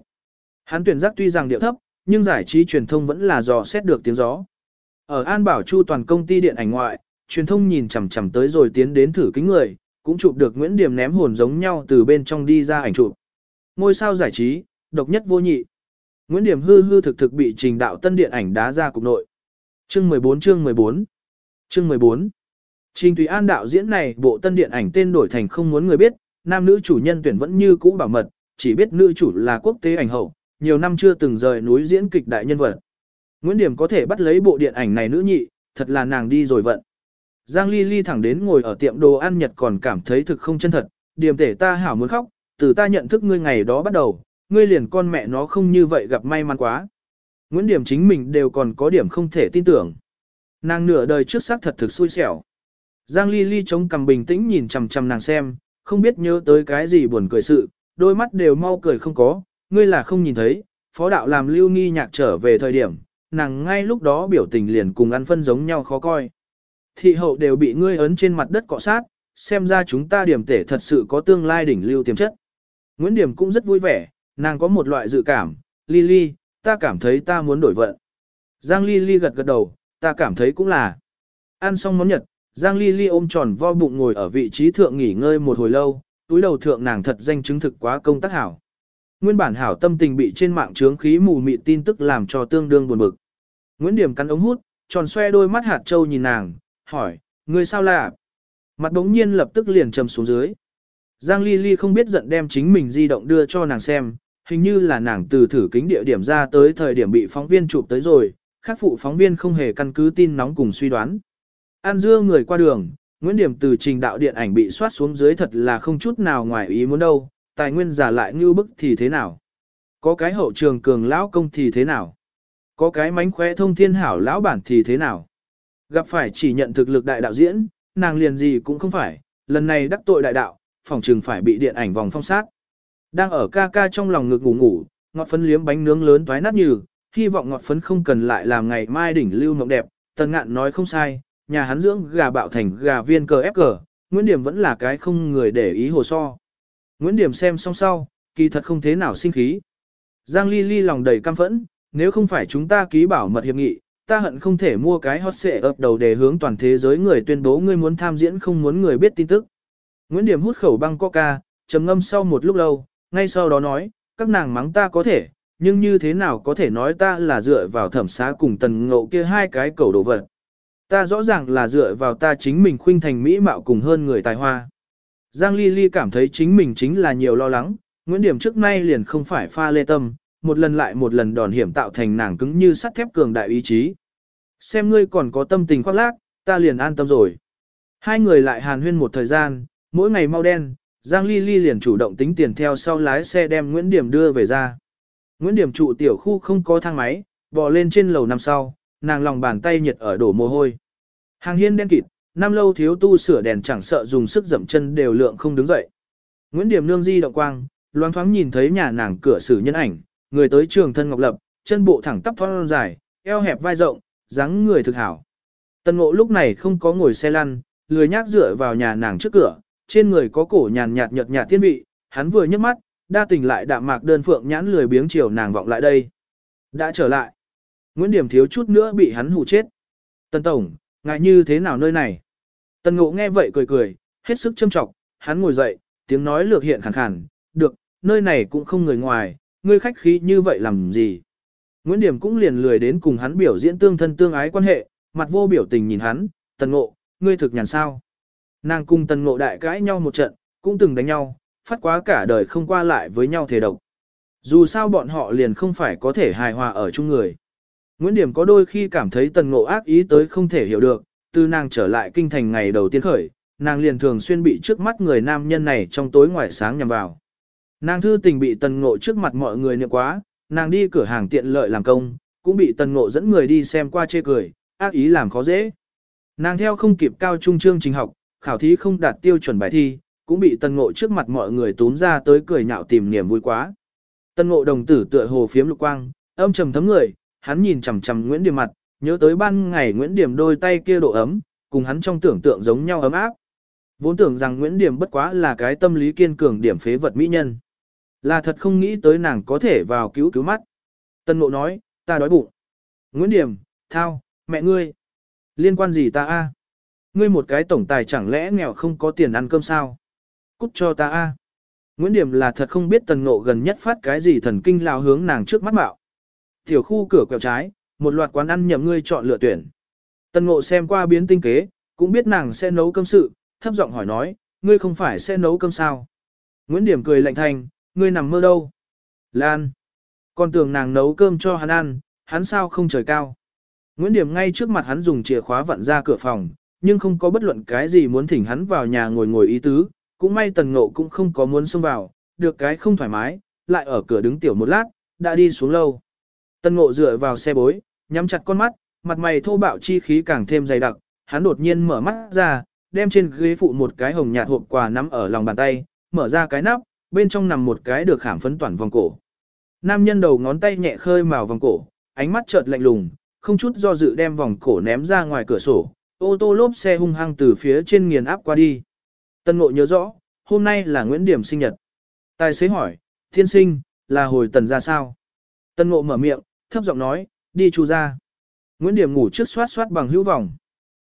Hắn tuyển giác tuy rằng điệu thấp, nhưng giải trí truyền thông vẫn là dò xét được tiếng gió. Ở An Bảo Chu toàn công ty điện ảnh ngoại, truyền thông nhìn chằm chằm tới rồi tiến đến thử kính người, cũng chụp được Nguyễn Điểm ném hồn giống nhau từ bên trong đi ra ảnh chụp. Ngôi sao giải trí, độc nhất vô nhị. Nguyễn Điểm hư hư thực thực bị trình đạo tân điện ảnh đá ra cục nội. Chương 14 chương 14 Chương 14 Trình Tùy An đạo diễn này bộ tân điện ảnh tên đổi thành không muốn người biết, nam nữ chủ nhân tuyển vẫn như cũ bảo mật, chỉ biết nữ chủ là quốc tế ảnh hậu, nhiều năm chưa từng rời núi diễn kịch đại nhân vật. Nguyễn Điểm có thể bắt lấy bộ điện ảnh này nữ nhị, thật là nàng đi rồi vận. Giang Ly Ly thẳng đến ngồi ở tiệm đồ ăn Nhật còn cảm thấy thực không chân thật, điểm tể ta hảo muốn khóc, từ ta nhận thức ngươi ngày đó bắt đầu, ngươi liền con mẹ nó không như vậy gặp may mắn quá. Nguyễn Điểm chính mình đều còn có điểm không thể tin tưởng. Nàng nửa đời trước xác thật thực xui xẻo. Giang Ly Ly chống cằm bình tĩnh nhìn chằm chằm nàng xem, không biết nhớ tới cái gì buồn cười sự, đôi mắt đều mau cười không có, ngươi là không nhìn thấy, phó đạo làm lưu nghi nhạc trở về thời điểm, nàng ngay lúc đó biểu tình liền cùng ăn phân giống nhau khó coi. Thị hậu đều bị ngươi ấn trên mặt đất cọ sát, xem ra chúng ta điểm tể thật sự có tương lai đỉnh lưu tiềm chất. Nguyễn Điểm cũng rất vui vẻ, nàng có một loại dự cảm, Lily, ta cảm thấy ta muốn đổi vận. Giang Lily gật gật đầu, ta cảm thấy cũng là. Ăn xong món nhật, Giang Lily ôm tròn vo bụng ngồi ở vị trí thượng nghỉ ngơi một hồi lâu, túi đầu thượng nàng thật danh chứng thực quá công tác hảo. Nguyên bản hảo tâm tình bị trên mạng trướng khí mù mịt tin tức làm cho tương đương buồn bực. Nguyễn Điểm cắn ống hút, tròn xoe đôi mắt hạt châu nhìn nàng, hỏi, ngươi sao lạ? Mặt đống nhiên lập tức liền trầm xuống dưới. Giang Ly Ly không biết giận đem chính mình di động đưa cho nàng xem, hình như là nàng từ thử kính địa điểm ra tới thời điểm bị phóng viên chụp tới rồi, khác phụ phóng viên không hề căn cứ tin nóng cùng suy đoán. An dưa người qua đường, Nguyễn Điểm từ trình đạo điện ảnh bị soát xuống dưới thật là không chút nào ngoài ý muốn đâu, tài nguyên giả lại như bức thì thế nào? Có cái hậu trường cường lão công thì thế nào? Có cái mánh khóe thông thiên hảo lão bản thì thế nào? Gặp phải chỉ nhận thực lực đại đạo diễn, nàng liền gì cũng không phải, lần này đắc tội đại đạo, phòng trường phải bị điện ảnh vòng phong sát. Đang ở ca ca trong lòng ngực ngủ ngủ, ngọt phấn liếm bánh nướng lớn toái nát như, hy vọng ngọt phấn không cần lại làm ngày mai đỉnh lưu mộng đẹp, tần ngạn nói không sai, nhà hắn dưỡng gà bạo thành gà viên cờ ép cờ, Nguyễn Điểm vẫn là cái không người để ý hồ so. Nguyễn Điểm xem xong sau, kỳ thật không thế nào sinh khí. Giang Ly Ly lòng đầy căm phẫn, nếu không phải chúng ta ký bảo mật hiệp nghị, ta hận không thể mua cái hot xệ ập đầu để hướng toàn thế giới người tuyên bố ngươi muốn tham diễn không muốn người biết tin tức. Nguyễn Điểm hút khẩu băng coca, trầm ngâm sau một lúc lâu, ngay sau đó nói, các nàng mắng ta có thể, nhưng như thế nào có thể nói ta là dựa vào thẩm xá cùng tần ngộ kia hai cái cầu đồ vật. Ta rõ ràng là dựa vào ta chính mình khuynh thành mỹ mạo cùng hơn người tài hoa. Giang Ly Ly cảm thấy chính mình chính là nhiều lo lắng, Nguyễn Điểm trước nay liền không phải pha lê tâm, một lần lại một lần đòn hiểm tạo thành nàng cứng như sắt thép cường đại ý chí. Xem ngươi còn có tâm tình khoác lác, ta liền an tâm rồi. Hai người lại hàn huyên một thời gian, mỗi ngày mau đen, Giang Ly Ly liền chủ động tính tiền theo sau lái xe đem Nguyễn Điểm đưa về ra. Nguyễn Điểm trụ tiểu khu không có thang máy, bò lên trên lầu năm sau, nàng lòng bàn tay nhiệt ở đổ mồ hôi. Hàng hiên đen kịt, năm lâu thiếu tu sửa đèn chẳng sợ dùng sức dậm chân đều lượng không đứng dậy. Nguyễn Điểm nương di động quang, loáng thoáng nhìn thấy nhà nàng cửa sử nhân ảnh, người tới trường thân ngọc lập, chân bộ thẳng tắp thon dài, eo hẹp vai rộng, dáng người thực hảo. Tân ngộ lúc này không có ngồi xe lăn, lười nhác dựa vào nhà nàng trước cửa, trên người có cổ nhàn nhạt nhợt nhạt thiên vị, hắn vừa nhấc mắt, đa tình lại đạm mạc đơn phượng nhãn lười biếng chiều nàng vọng lại đây. Đã trở lại. Nguyễn Điểm thiếu chút nữa bị hắn hù chết. Tân Tổng, ngại như thế nào nơi này? Tân Ngộ nghe vậy cười cười, hết sức châm trọng, hắn ngồi dậy, tiếng nói lược hiện khàn khàn, được, nơi này cũng không người ngoài, ngươi khách khí như vậy làm gì? Nguyễn Điểm cũng liền lười đến cùng hắn biểu diễn tương thân tương ái quan hệ, mặt vô biểu tình nhìn hắn, Tân Ngộ, ngươi thực nhàn sao? Nàng cùng tần Ngộ đại cãi nhau một trận, cũng từng đánh nhau, phát quá cả đời không qua lại với nhau thể độc. Dù sao bọn họ liền không phải có thể hài hòa ở chung người. Nguyễn Điểm có đôi khi cảm thấy tần ngộ ác ý tới không thể hiểu được, từ nàng trở lại kinh thành ngày đầu tiên khởi, nàng liền thường xuyên bị trước mắt người nam nhân này trong tối ngoài sáng nhằm vào. Nàng thư tình bị tần ngộ trước mặt mọi người niệm quá, nàng đi cửa hàng tiện lợi làm công, cũng bị tần ngộ dẫn người đi xem qua chê cười, ác ý làm khó dễ. Nàng theo không kịp cao trung chương trình học, khảo thí không đạt tiêu chuẩn bài thi, cũng bị tần ngộ trước mặt mọi người tốn ra tới cười nhạo tìm niềm vui quá. Tần ngộ đồng tử tựa hồ phiếm lục quang, âm trầm thấm người, hắn nhìn chằm chằm Nguyễn Điểm mặt, nhớ tới ban ngày Nguyễn Điểm đôi tay kia độ ấm, cùng hắn trong tưởng tượng giống nhau ấm áp. Vốn tưởng rằng Nguyễn Điểm bất quá là cái tâm lý kiên cường điểm phế vật mỹ nhân. Là thật không nghĩ tới nàng có thể vào cứu cứu mắt. Tân Ngộ nói, ta đói bụng. Nguyễn Điểm, thao, mẹ ngươi. Liên quan gì ta a? Ngươi một cái tổng tài chẳng lẽ nghèo không có tiền ăn cơm sao? Cút cho ta a. Nguyễn Điểm là thật không biết tần ngộ gần nhất phát cái gì thần kinh lao hướng nàng trước mắt bạo. Tiểu khu cửa quẹo trái, một loạt quán ăn nhậm ngươi chọn lựa tuyển. Tần ngộ xem qua biến tinh kế, cũng biết nàng sẽ nấu cơm sự, thấp giọng hỏi nói, ngươi không phải sẽ nấu cơm sao? Nguyễn Điểm cười lạnh thành, ngươi nằm mơ đâu? Lan. Còn tưởng nàng nấu cơm cho hắn ăn, hắn sao không trời cao. Nguyễn Điểm ngay trước mặt hắn dùng chìa khóa vặn ra cửa phòng, nhưng không có bất luận cái gì muốn thỉnh hắn vào nhà ngồi ngồi ý tứ, cũng may tần ngộ cũng không có muốn xông vào, được cái không thoải mái, lại ở cửa đứng tiểu một lát, đã đi xuống lâu. Tần ngộ dựa vào xe bối, nhắm chặt con mắt, mặt mày thô bạo chi khí càng thêm dày đặc, hắn đột nhiên mở mắt ra, đem trên ghế phụ một cái hồng nhạt hộp quà nắm ở lòng bàn tay, mở ra cái nắp, bên trong nằm một cái được khảm phấn toàn vòng cổ. Nam nhân đầu ngón tay nhẹ khơi màu vòng cổ, ánh mắt chợt lạnh lùng, không chút do dự đem vòng cổ ném ra ngoài cửa sổ, ô tô lốp xe hung hăng từ phía trên nghiền áp qua đi. Tân ngộ nhớ rõ, hôm nay là Nguyễn Điểm sinh nhật. Tài xế hỏi, thiên sinh, là hồi tần ra sao? Tân ngộ mở miệng, thấp giọng nói, đi chu ra. Nguyễn Điểm ngủ trước soát soát bằng hữu vòng.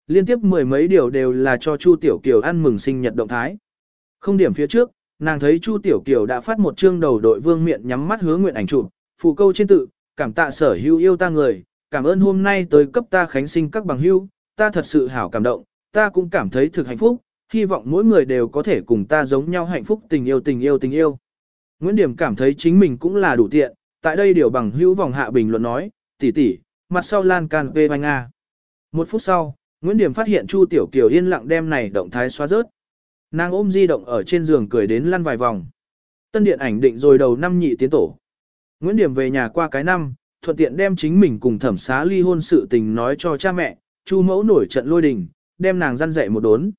Liên tiếp mười mấy điều đều là cho Chu Tiểu Kiều ăn mừng sinh nhật động thái. Không điểm phía trước, nàng thấy Chu Tiểu Kiều đã phát một chương đầu đội vương miện nhắm mắt hứa nguyện ảnh chụp, phụ câu trên tự, cảm tạ sở hữu yêu ta người, cảm ơn hôm nay tới cấp ta khánh sinh các bằng hữu, ta thật sự hảo cảm động, ta cũng cảm thấy thực hạnh phúc, hy vọng mỗi người đều có thể cùng ta giống nhau hạnh phúc tình yêu tình yêu tình yêu. Nguyễn Điểm cảm thấy chính mình cũng là đủ tiện, tại đây điều bằng hữu vòng hạ bình luận nói, tỷ tỷ, mặt sau lan can về banh a. Một phút sau, Nguyễn Điểm phát hiện Chu Tiểu Kiều yên lặng đem này động thái xóa rớt. Nàng ôm di động ở trên giường cười đến lăn vài vòng. Tân điện ảnh định rồi đầu năm nhị tiến tổ. Nguyễn Điểm về nhà qua cái năm, thuận tiện đem chính mình cùng thẩm xá ly hôn sự tình nói cho cha mẹ, Chu mẫu nổi trận lôi đình, đem nàng răn dậy một đốn.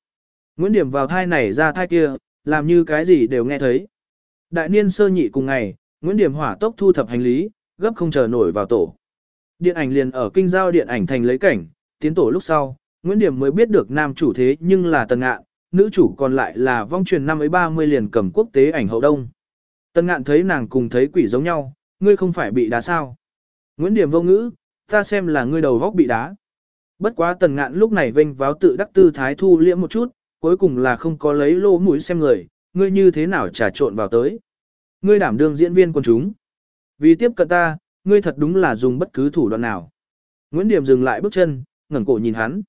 Nguyễn Điểm vào thai này ra thai kia, làm như cái gì đều nghe thấy. Đại niên sơ nhị cùng ngày, Nguyễn Điểm hỏa tốc thu thập hành lý, gấp không chờ nổi vào tổ. Điện ảnh liền ở kinh giao điện ảnh thành lấy cảnh, tiến tổ lúc sau, Nguyễn Điểm mới biết được nam chủ thế nhưng là Tần Ngạn, nữ chủ còn lại là vong truyền năm ấy 30 liền cầm quốc tế ảnh hậu đông. Tần Ngạn thấy nàng cùng thấy quỷ giống nhau, ngươi không phải bị đá sao. Nguyễn Điểm vô ngữ, ta xem là ngươi đầu góc bị đá. Bất quá Tần Ngạn lúc này vênh váo tự đắc tư thái thu liễm một chút, cuối cùng là không có lấy lô mũi xem người, ngươi như thế nào trà trộn vào tới. Ngươi đảm đương diễn viên quần chúng. Vì tiếp cận ta, ngươi thật đúng là dùng bất cứ thủ đoạn nào. Nguyễn Điểm dừng lại bước chân, ngẩng cổ nhìn hắn.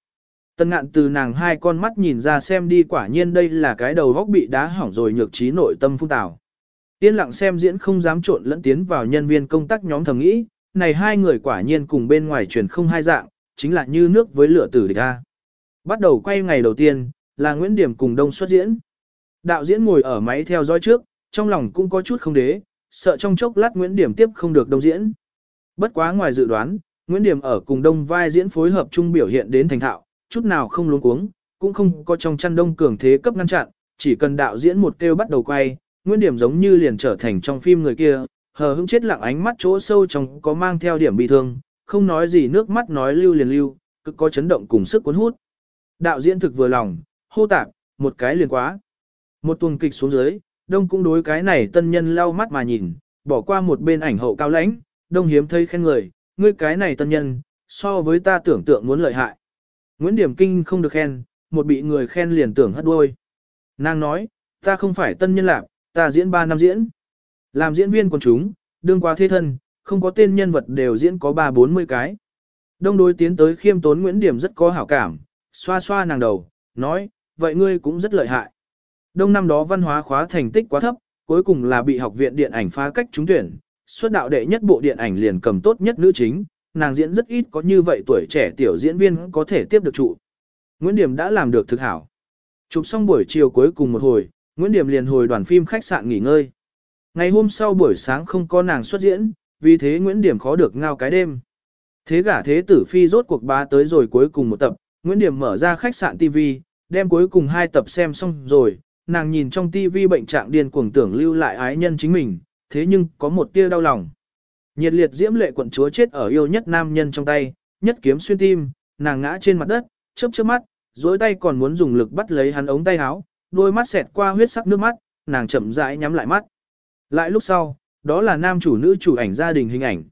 Tần ngạn từ nàng hai con mắt nhìn ra xem đi quả nhiên đây là cái đầu góc bị đá hỏng rồi nhược trí nội tâm phung tào. Yên lặng xem diễn không dám trộn lẫn tiến vào nhân viên công tác nhóm thầm nghĩ, này hai người quả nhiên cùng bên ngoài truyền không hai dạng, chính là như nước với lửa tử địch A. Bắt đầu quay ngày đầu tiên, là Nguyễn Điểm cùng Đông xuất diễn. Đạo diễn ngồi ở máy theo dõi trước, trong lòng cũng có chút không đế, sợ trong chốc lát Nguyễn Điểm tiếp không được đông diễn. Bất quá ngoài dự đoán, Nguyễn Điểm ở cùng đông vai diễn phối hợp chung biểu hiện đến thành thạo, chút nào không luống cuống, cũng không có trong chăn đông cường thế cấp ngăn chặn, chỉ cần đạo diễn một kêu bắt đầu quay, Nguyễn Điểm giống như liền trở thành trong phim người kia, hờ hững chết lặng ánh mắt chỗ sâu trong có mang theo điểm bị thương, không nói gì nước mắt nói lưu liền lưu, cực có chấn động cùng sức cuốn hút. Đạo diễn thực vừa lòng, hô tạp, một cái liền quá. Một tuần kịch xuống dưới, đông cũng đối cái này tân nhân lau mắt mà nhìn, bỏ qua một bên ảnh hậu cao lãnh, đông hiếm thấy khen người, ngươi cái này tân nhân, so với ta tưởng tượng muốn lợi hại. Nguyễn Điểm Kinh không được khen, một bị người khen liền tưởng hất đuôi. Nàng nói, ta không phải tân nhân lạc, ta diễn 3 năm diễn. Làm diễn viên quần chúng, đương quá thế thân, không có tên nhân vật đều diễn có 3-40 cái. Đông đối tiến tới khiêm tốn Nguyễn Điểm rất có hảo cảm, xoa xoa nàng đầu, nói, vậy ngươi cũng rất lợi hại. Đông năm đó văn hóa khóa thành tích quá thấp, cuối cùng là bị học viện điện ảnh phá cách trúng tuyển, xuất đạo đệ nhất bộ điện ảnh liền cầm tốt nhất nữ chính, nàng diễn rất ít có như vậy tuổi trẻ tiểu diễn viên có thể tiếp được trụ. Nguyễn Điểm đã làm được thực hảo. Chụp xong buổi chiều cuối cùng một hồi, Nguyễn Điểm liền hồi đoàn phim khách sạn nghỉ ngơi. Ngày hôm sau buổi sáng không có nàng xuất diễn, vì thế Nguyễn Điểm khó được ngao cái đêm. Thế gả thế tử phi rốt cuộc ba tới rồi cuối cùng một tập, Nguyễn Điểm mở ra khách sạn TV, đem cuối cùng hai tập xem xong rồi, nàng nhìn trong TV bệnh trạng điên cuồng tưởng lưu lại ái nhân chính mình, thế nhưng có một tia đau lòng. Nhiệt liệt diễm lệ quận chúa chết ở yêu nhất nam nhân trong tay, nhất kiếm xuyên tim, nàng ngã trên mặt đất, chớp chớp mắt, duỗi tay còn muốn dùng lực bắt lấy hắn ống tay áo, đôi mắt xẹt qua huyết sắc nước mắt, nàng chậm rãi nhắm lại mắt. Lại lúc sau, đó là nam chủ nữ chủ ảnh gia đình hình ảnh.